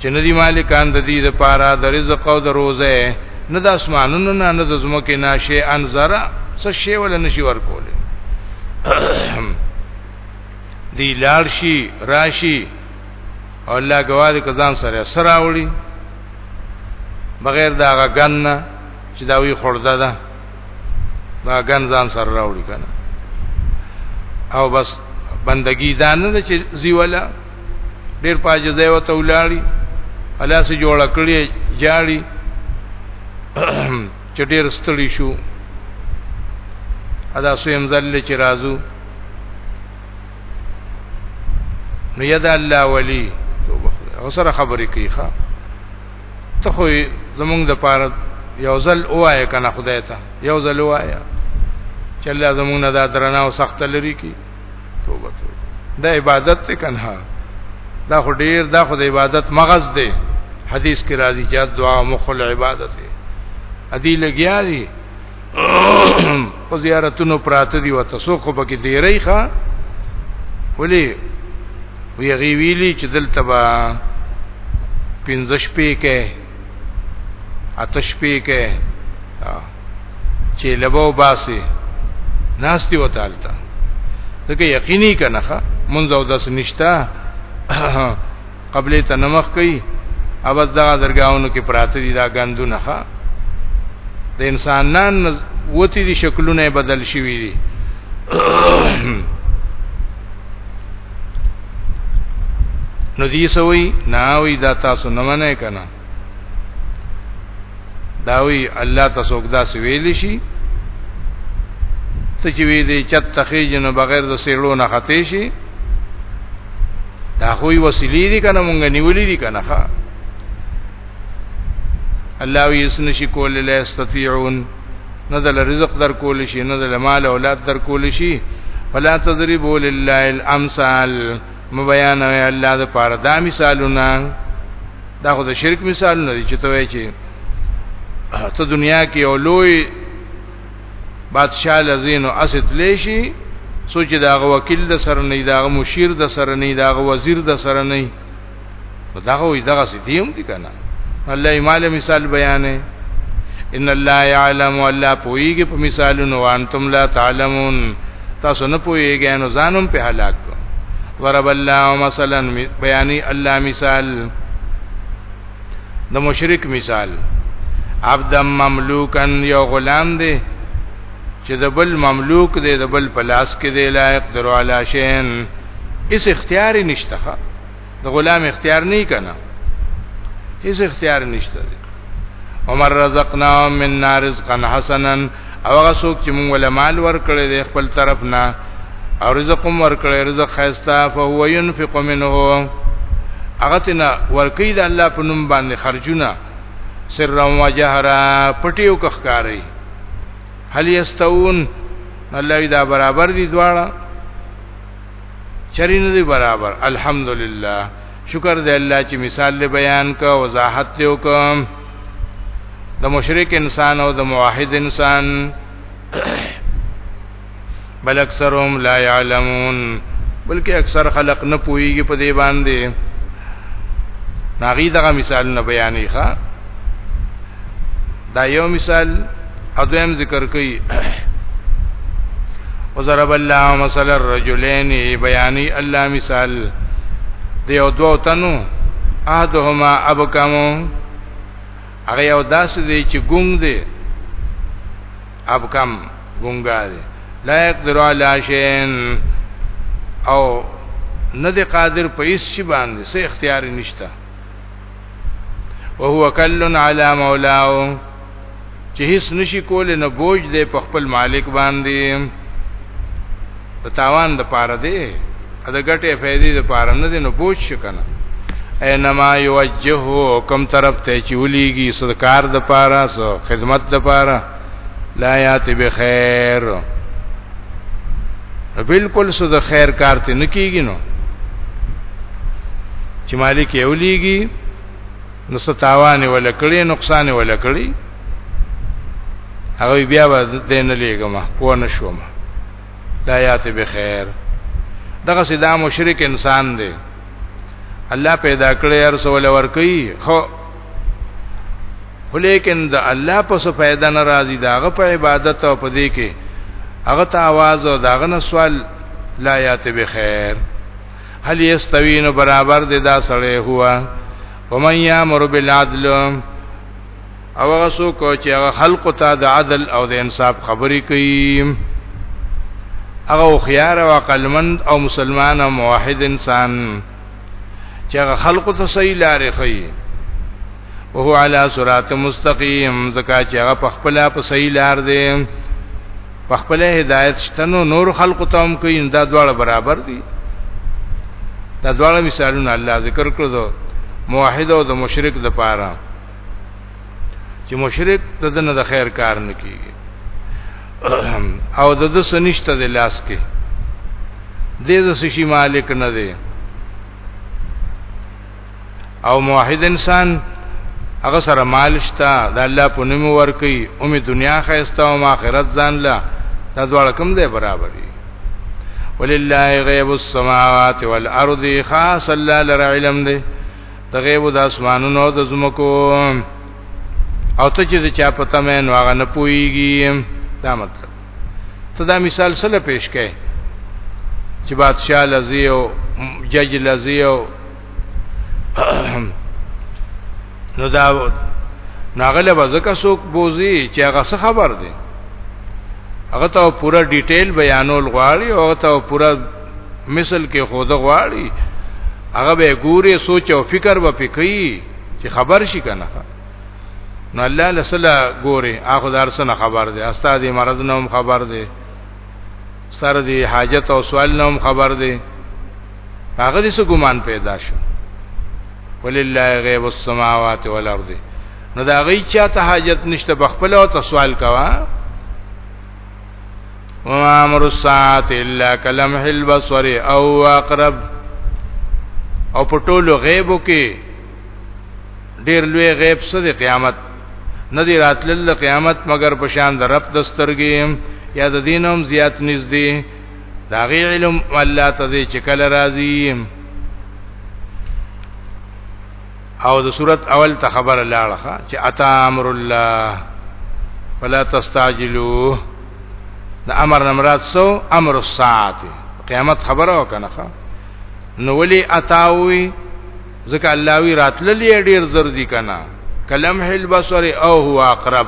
چې ندی مالکان د دې لپاره د رزق او د روزه نه د اسمانونو نه نه د زمکه نه شي ان زرا څه شی ول نشي ورکول دی لار شي راشي او الله گواذ کزان سره سره وړي بغیر دا غن نه چې دا وی خورده ده دا غن ځان سره راوړي کنه او بس بندگی ځان نه چې زیولا ډیر پاجزه و ته ولاړی الاس جوړ کړی جاړي چې ډیر ستړي شو ادا سویم زل چې رازو نو ید الله ولی توبه غسر خبرې کوي ښا ته خو زمونږ د پاره یو ځل اوایه کنه خدای ته یو ځل اوایه چې الله زمونږ نه دا درنه او سخت لري کی توبه توبه دا عبادت ته کنه دا خو ډیر دا خو د عبادت مغز دی حدیث کې راځي چې دعا مخل عبادت دی ادي لګیا دي او زیارتونو پراته دي وته سو خو بګی دی ریخه ولی وی غی ویلی چې دلته با پنځه شپې کې آتش پې کې چې لبو باسي ناشتي وتالتا دغه یقیني کنه منځ او داس نشتا قبلې ته نمخ کوي اوس دا درگاہونو کې پراته دي دا غندونه ښا د انسانان وتی دي شکلونه بدل شوي دي نو دې سوي ناوي دا تاسو نه منه کنه داوی الله تاسو دا سویل شي ته چې وی دې چت تخیج نه بغیر د سیړو نه خطې شي دا خوې وسیلې دي کنه مونږ نیولې دي کنه ښا الله وی اسن شي کول لا استطيعون نزل رزق در کول شي نزل مال اولاد در کول شي فلا تضربوا لله الامثال مو بیان وی الله د پاره دا مثالونه دا خو د شرک مثالونه دي چې ته وایې چې ته دنیا کې یو لوی بادشاہ لزین او اسد لشي سوچ داغه وکیل د سره نه داغه مشیر د سره نه داغه وزیر د سره نه دغه وي دغه سدیم دي کنه الله یې مال مثال بیانې ان الله يعلم الله پويږي په مثالونو وانتم لا تعلمون تاسو نه پويږئ نو ځانم په هلاک ورب الله مثلا بیانې الله مثال د مشرک مثال عبد مملوکن یو غلام دی چې د بل مملوک دی د بل پلاس کې دی لایق درو علا شین اس اختیار نشته د غلام اختیار نه کنا هیڅ اختیار نشته عمر رزقنا من نار رزقا حسنا او هغه څوک چې موږ له مال ورکړي د خپل طرف نه او رزق هم ورکړي رزق خيستا فهو ينفق منه هغه تینا ورکی د الله په نوم باندې خرجونه سر و جهرا پټیو کخکاری هل یستون الله دا برابر دي دواړه چری نه دی برابر الحمدلله شکر دی الله چې مثال له بیان کا وضاحت له وکم د مشرک انسان او د موحد انسان بل اکثرهم لا يعلمون بلکې اکثر خلق نه پويږي په دې باندې ناغي دغه مثال نه بیانې ښا دا یو مثال اذن ذکر کوي وضرب الله مثل الرجلين بیانی الله مثال دیو دو تنو احدهما ابکمو هغه یو داس دی چې ګونګ دی ابکم ګونګا دی لا يقدر على شيء او نه دی قادر په هیڅ شي باندې څه اختیار نشته او هو کلن علی مولاو چې هیڅ نشي کول نه بوج دی په خپل مالک باندې د تاوان د پاره دی د ګټې فائدې د پاره نه دی نو بوج شکنه انما یوجهو کم طرف ته چې ولېږي صدقار د پاره سو خدمت د پاره لا یاتی بخیر بالکل سود خیر کار ته نکیږي نو چې مالک یې ولېږي نو ستاوان ولا کړی نقصان ولا کړی هغه بیا به دین لېګم پوه نشوم لا یاتی بخیر دغه سیدا مشرک انسان دی الله پیدا کړی هر څول ور کوي خو ولیکن د الله په څه فائدہ ناراضي داغه په عبادت او په دې کې هغه ته आवाज او داغه نه سوال لا یات به خیر هل یستوین برابر دې دا سړی هوا ومن یامر بالعدل او هغه څوک چې هغه خلق ته د عدل او د انصاف خبرې کوي هغه خيار او عقلمند او مسلمان او موحد انسان چې هغه خلق ته صحیح لارې خي او هو علی صراط مستقیم زکا چې هغه په خپل په صحیح لار دی په خپل هدایت شتنو نور خلق ته هم کوي دا دواړه برابر دي دا دواړه مثالونه الله ذکر کړو موحد او د مشرک د پاره چې مشرک د دنه د خیر کار نه کیږي او د د سنشت د لاس کې د د سشي مالک نه دی او موحد انسان هغه سره مال شتا د الله په نوم ورکی او می دنیا خیستا او آخرت ځان لا دا دواړه کوم دی برابر دي ولله غیب السماوات والارض خاص الله لرا علم دی د غیب د اسمانونو او د زمکو او ته چې چا پته مې نو هغه نه پويږي دا مطلب ته دا مثال سره پیش کړي چې بادشاہ لذي او جج لذي او نو دا ناغله وزکه سوک بوزي چې هغه څه خبر دي هغه ته پورا ډیټیل بیانول غواړي او هغه ته پورا مثل کې خود غواړي هغه به ګوري سوچ او فکر به پکې چې خبر شي کنه نو الله لسلا ګوري هغه دار سره خبر دی استاد مرض نه هم خبر دی سره دی حاجت او سوال نه هم خبر دی هغه دې څه ګمان پیدا شو ولله غیب السماوات والارض نو دا غي چاته حاجت نشته بخپل او تسوال کوا وما امر الساعه الا كلمح البصر او اقرب او په ټولو غیبو کې ډیر لوی غیب څه دی قیامت نه دی راتلل قیامت مگر په شان د رب دسترګې یا د دینم زیات نږدې دا غی علم الله ته چې کله راځي او د صورت اول ته خبر لاړه چې اتا امر الله فلا تستعجلوا د امر نمرات سو امر الساعه قیامت خبره وکنه نو ولی اتاوی ځکه الله وی راتللی ډیر زر دی کنه کلم حل بصری او هو اقرب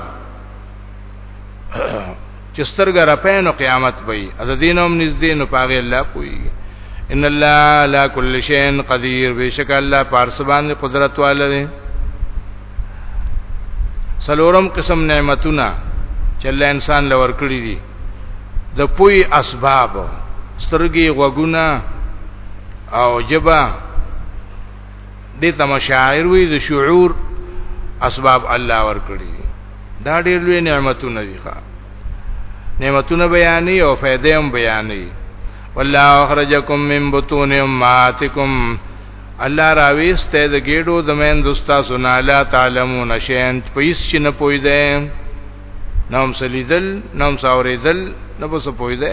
چې سترګه رپینو قیامت به وي از دینوم نږدې نو پاغه الله کوي ان الله لا کل شین قدیر بشک الله پارس باندې قدرت والره سلورم قسم نعمتونه چې الله انسان لور کړی دي د پوی اسباب سترګي غوګونه او جبا دې ته مشاعر وي د شعور اسباب الله ورکړي دا ډېر لوی نعمتونه دي ښا نعمتونه بیانې او فائدې هم بیانې والله اخرجکم من بطون امهاتکم الله راويسته د ګېډو د مین دوستا سنا لا تعلمون شین پیس چې نه پوي ده نوم سلیدل نوم ساوریدل نه بس پوي ده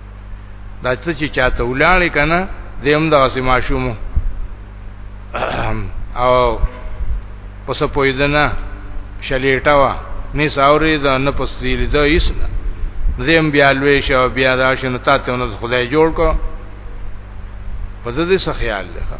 دا ته چې چاته ولاړې کنه زم دغه سي ماشوم او پس پویدنه شلیټا وا نه ساوري دا نه پستیل دا هیڅ زم بیا لوي شو بیا دا شنو تاسو نو خدای جوړ کو په دې څه خیال لخوا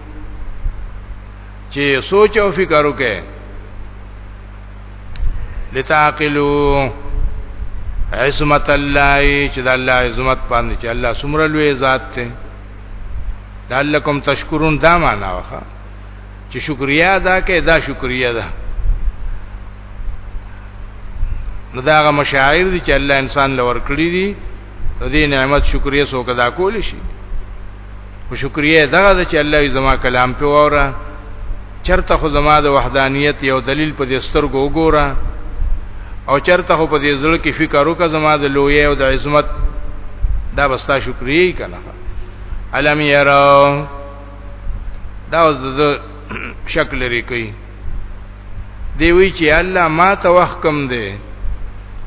چې سوچ او فکر وکړي لتعقلوا عصمت الله چې د الله عظمت باندې چې الله سمره لوی ذات دی لعلکم تشکرون دا معنا واخا چې شکریا ادا کړئ دا شکریا ده نو دا هغه مشاعر دي چې الله انسان لور کړی دي د دې نعمت شکریا سو کدا کول شي او شکریا دغه چې الله یې زما کلام په وره چرته خو زما د وحدانیت یو دلیل په دې سترګو وګوره او چرته خو په دې ځل کې فکر وکړه زما د لوی او د عظمت دا بستا شکریا کنه علم یراو دا اوس د شکل لري کوي دی وی چې الله ما ته وخت کم دی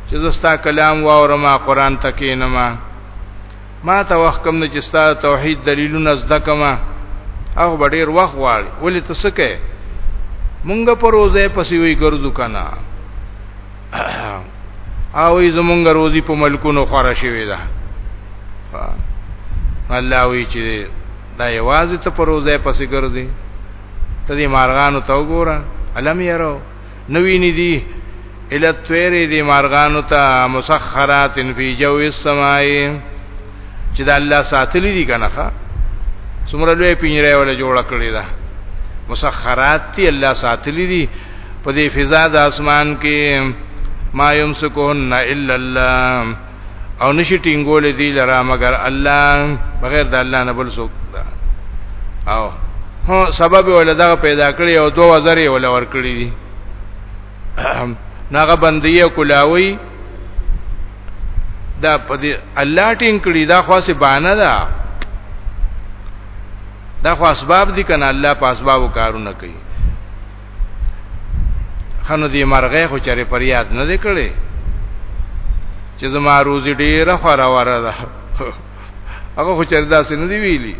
چې زستا کلام واورم قرآن تکینما ما ته وخت کم نه چې ستا توحید دلیلونه زده کما او ډیر وخت غواړي ولې ته څه کوي مونږ په روزه پسې وی ګرځو کنه او ای زمونږ روزي په ملکونو خورا شوی ده الله وی چې دا یوازې ته په روزه پسې ګرځي ته دې مارغانو ته وګوره علم یې راو نوی ندی الی الطیر دی مارغانو ته مسخرات فی جو السماء چې د الله ساتلی دي کنه ښا څومره لوی پینره ولا جوړ کړی دا مسخرات دی الله ساتلی دي په دې فضا د اسمان کې ما یمسکون الا الله او نشي ټینګول دي لرا مگر الله بغیر د الله نه بل څوک او هو سبب ولدا پیدا کړی او دوه وزرې ول ور کړی دي ناغه بندي کولاوي دا پدې الله ټینګ کړی دا خاصه بانه ده دا خو اسباب دي کنه الله په اسبابو کارونه کوي خنو دې مرغې خو چرې پریاد نه دې کړې چې زما روزي ډیره خورا وره ده هغه خو چرې داسې نه دی ویلي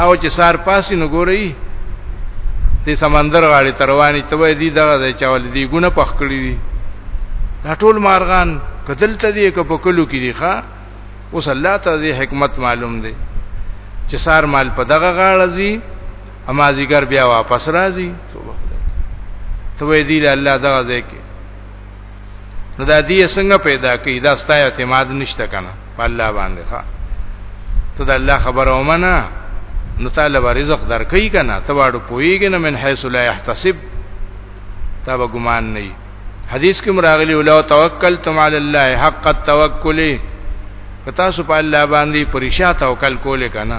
او چې سار پاسې نو ګوري دې سمندر غاړي تروانی ته وې دي دغه د چاول دي ګونه پخ کړی دي دا ټول مارغان قتل ته دي که په کلو کې دي ښا اوس الله ته دې حکمت معلوم دي چې سار مال په دغه غاړه زی اما ذکر بیا واپس راځي توبه ته وې دی له الله دغه ځکه نو دا دې څنګه پیدا کړي دا ستا اعتماد نشته کنه په الله باندې ښا ته د الله خبره ومنه نو تعالی به رزق درکې کنه ته واړو پويږي نه من حيث لا يحتسب تا به ګمان نه حدیث کې مراغلی ولو توکلتم علی الله حق التوکل کتا سو په الله باندې پریشا توکل کولې کنه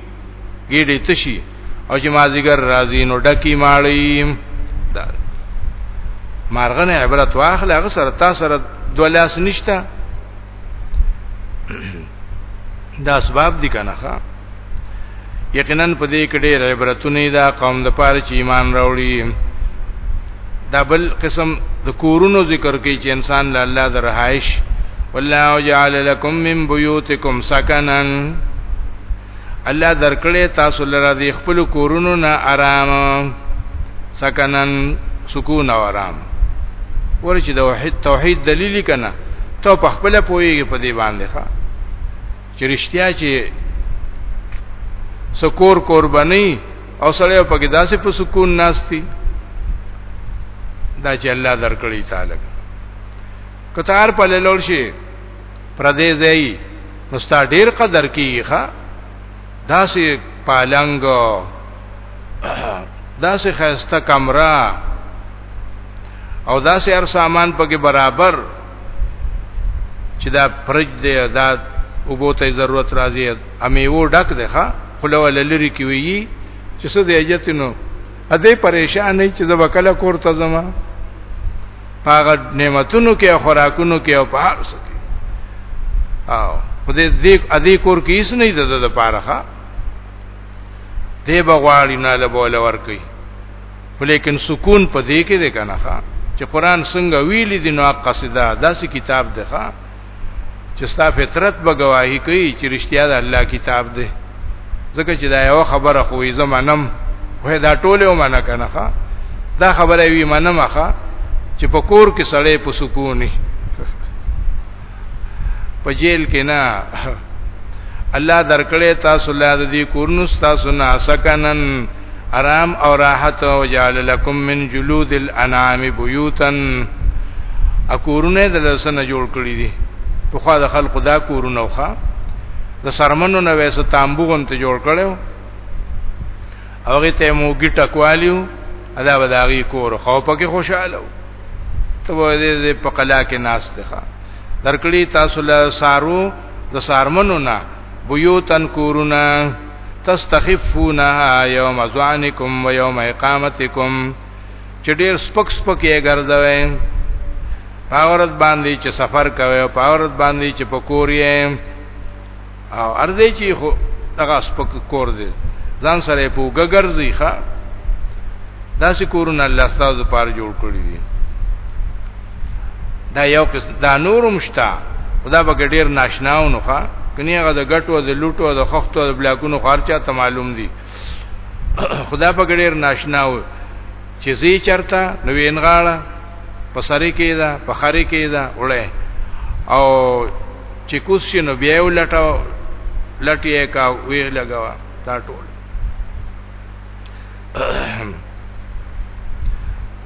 ګیډې تشي او چې مازیګر راځي نو ډکی ماړی دا مارغنه عبرت واخله هغه سره تاسو سره دولاس نشته دا اسباب دي کنه ښا یقینا په دې کې ډېر عبرتونه دا قوم د پاره چې ایمان راوړي دا بل قسم د کورونو ذکر کوي چې انسان له الله د رهایش والله جعل لكم من بيوتكم سكنا الله درکړې تاسو لره د خپل کورونو نه آرام سکنن سکون او آرام ورچې د توحید توحید دلیل کنا ته په خپل پوېږي په دې باندې ښا چې رښتیا چې سکور قرباني او سړی په کې داسې په سکون ناشتي دا چې الله درکړي تعالی کتار په لور شي پردې ځای نو ستا ډیر قدر کیخه داسې پالنګ داسې خیسته کمره او داسې هر سامان پکې برابر چې دا فرج دی دا وبو ته ضرورت راځي امیو ډک دی ښا خله ول لری کی وی چې څه دی اجتنو ا دې پریشان نه چې زب کله کور ته زما هغه نعمتونو کې خوراکونو کې او پهار سکے او خدای دې ا دې کور کې هیڅ نه ده د پاره ښا دې بغواړي نه له بوله ور کوي ولیکن سکون په دې کې ده کنه ښا چې قران څنګه ویلي دي نو قصیده داسې کتاب ده ښا چې ستا فطرت به گواهی کوي چې رښتیا د الله کتاب دی ځکه چې دا یو خبره خو یې زمانم وای دا ټوله ومنه کنه ښا دا خبره وی منم ښا چې په کور کې سړې په سکونی په جیل کې نه الله درکړې تاسو له دې کورنو تاسو نه سکنن آرام او راحت او جعل لكم من جلود الانعام بيوتا اکورونه د لسنه جوړ کړی دي په خوا د خلکو دا کورونه وخا د سرمنو نه وېسه تامبو هم ته جوړ کړو هغه ته مو ګټه کوالیو ادا بداغي کور خو پکې خوشاله ته وې دې په قلا کې ناس ته درکړی تاسو له سارو د سارمنو نه بيوتن کورونه تستخفونها یوم ځوانکم و یوم اقامتکم چې ډیر سپک سپک یې ګرځوي پاورت باندې چې سفر کوي او پاورت باندې چې پکور یې او ارزه چې خو هغه سپک کور دی ځان سره په ګګرځي ښا داسې کورونه الله ستاسو لپاره جوړ کړی دي دا یو کس دا نورم شتا خدا به ډیر ناشناو نو ښا کني هغه د ګټو د لوټو د خختو د بلاکونو خارچا ته معلوم دي خدا په ډیر ناشناو چې زی چرتا نو وینغاړه په سری کې دا په خری کې دا وړه او چې کوس نو بیا ولټاو لټیه کا وی لګاوه دا ټول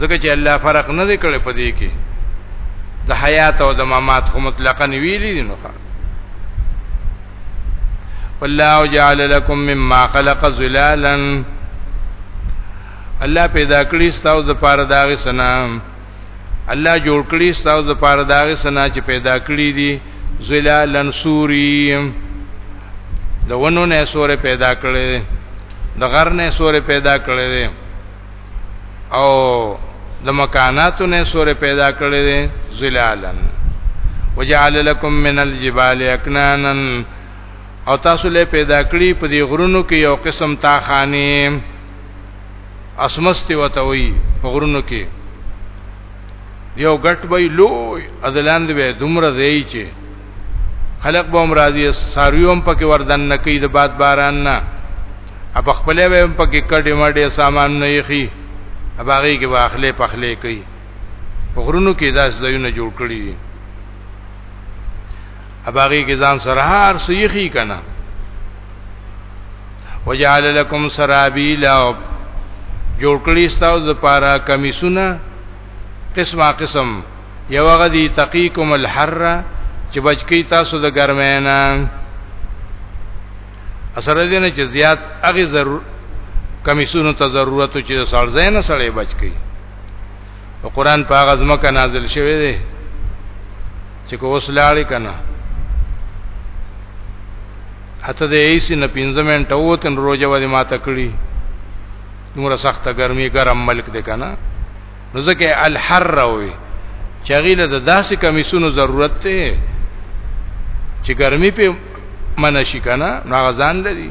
ځکه چې الله فرق نه دی کړی په دې کې د حیات او د ممات خو مطلقاً ویلي دي نو ښه والله جعل لكم مما خلق ظلالا الله پیدا کړی ستاسو د پاره داغه سنام الله جوړ کړی ستاسو د پاره داغه سنا چې پیدا کړی دي ظلالن سوری د ونو نه سورې پیدا کړي د غر نه سورې پیدا کړي او د مکاناتو نه سورې پیدا کړي ظلالن وجعل لكم من الجبال اكنانا او تاسو له پیدا کړی په دې غرونو کې یو قسم تاخانی اسمست وته وي په غرونو کې یو غټ وي لوی ازلاند به دومره ځای چې خلق به امراضي سارویوم پکې وردن نه کوي د باد باران نه اپ خپل به پکې کډې مډې سامان نه یخي اباغي کې واخلې پخلې کوي په غرونو کې داس ځایونه جوړ کړی دي اباغي کې ځان سره هر څه یخی کنه وجعل لكم سرابيل جوړ کړی ستاسو د پاره کمیسونه قسمه قسم یو غدی تقیکم الحر چې بچکی تاسو د ګرمینا اثر دې نه چې زیات هغه ضرور کمیسونو ته ضرورت چې سړځای نه سړې بچکی او قران په هغه ځمکه نازل شوی دی چې کو وسلاړی کنه اته د ایسی نه پینځه منټه ووتن روزه ودی ما تکړی نور سخته ګرمي ګرم ملک دی کنه نو ځکه الحر وي چغیله د داسې کمیسونو ضرورت ته چې ګرمي په منشي کنه نو غزان لري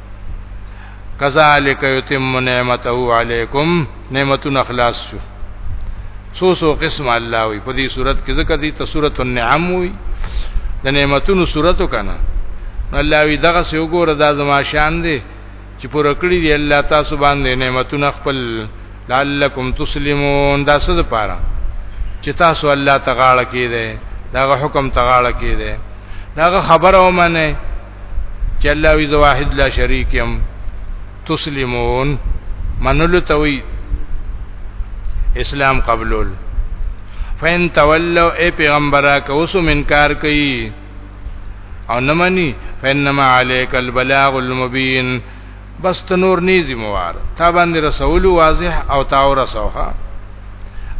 کذالک یتم نعمته علیکم نعمتون اخلاص شو سو سو قسم الله وی په دې صورت کې ذکر دي ته سورۃ النعم وی د نعمتونو صورتو کنه الله وی دغه سه وګوره دا زما شان دی چې پر کړی دی الله تاسو باندې نعمتونه خپل لعلکم تسلمون دا څه د پاره چې تاسو الله تعالی کې دی دا حکم تعالی کې دی دا خبره ومنه چې الله وی زواحد لا شریک يم تسلمون منلو توي اسلام قبلول فین تولوا اے پیغمبره که اوس منکار کوي او نه مني فینما علیک البلاغ المبین بس ته نور نی ذمہوار تا باندې رسول واضح او تا ورسوخه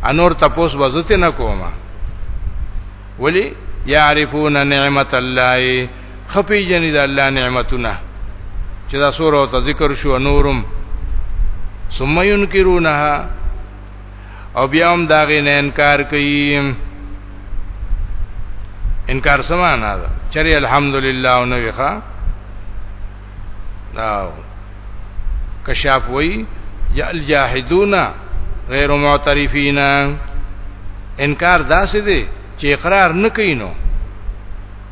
انور تپوس وزته نه کومه ولی یعرفون نعمت الله خپې جنې د الله نعمتونه چې دا سور او ذکر شو نورم ثم ينكرونها او بیا هم دا غي نه انکار کوي انکار سمانا ده چری الحمدلله او نوې ښا دا کشاف وای یا الجاحدون غیر معترفین انکار داسې دی چې اقرار نکینو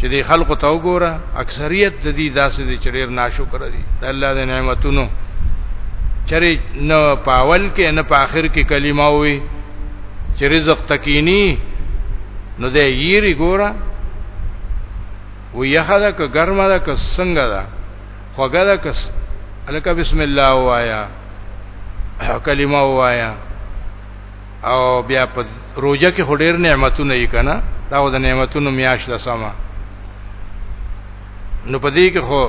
چې د خلکو ته وګوره اکثریت د دې داسې د چریر ناشکر دي د الله د نعمتونو چرې نه پاول کې نه په آخر کې کلمه وي چې رزق تکینی نو دې یری ګوره و یخه ده که ګرمه ده که څنګه ده خوګه ده که الکه بسم الله وایا کلمه وایا او بیا په روزه کې هډیر نعمتونه یې کنه دا د نعمتونو میاش د سما نو په دې کې خو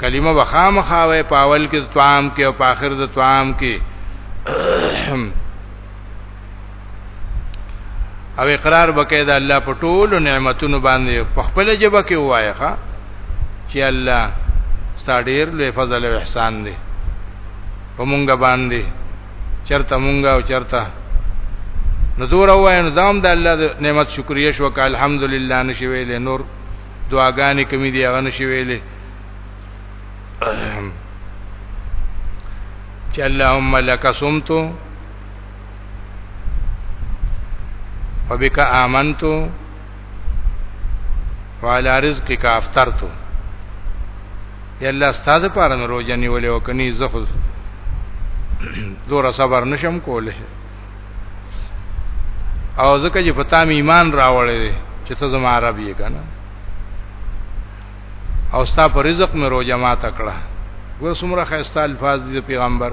کلمه وخام خاوه په اول کې طعام کې او په آخر د طعام کې او اقرار وکړه د الله په ټولو نعمتونو باندې په خپل جبه کې وایې ښا چې الله ستاسو ډیر لوی فضل او احسان دی په مونږ باندې چرته مونږه او چرته نو دور وای نو دام د دا الله د نعمت شکریا شو ک الحمدلله نشي ویلې نور دعاګانې کمی دی هغه نشي ویلې چې اللهم لك صمت وبك آمنت وعلى رزقك افطرت یا الله استاد پاره مې روزه نیولې او کني زه خو زور صبر نشم کوله او ځکه چې پتا مې ایمان راوړې چې ته زما عرب یې کنه او ستا پر رزق مې روزه ما تکړه ګور سمره خسته الفاظ دي پیغمبر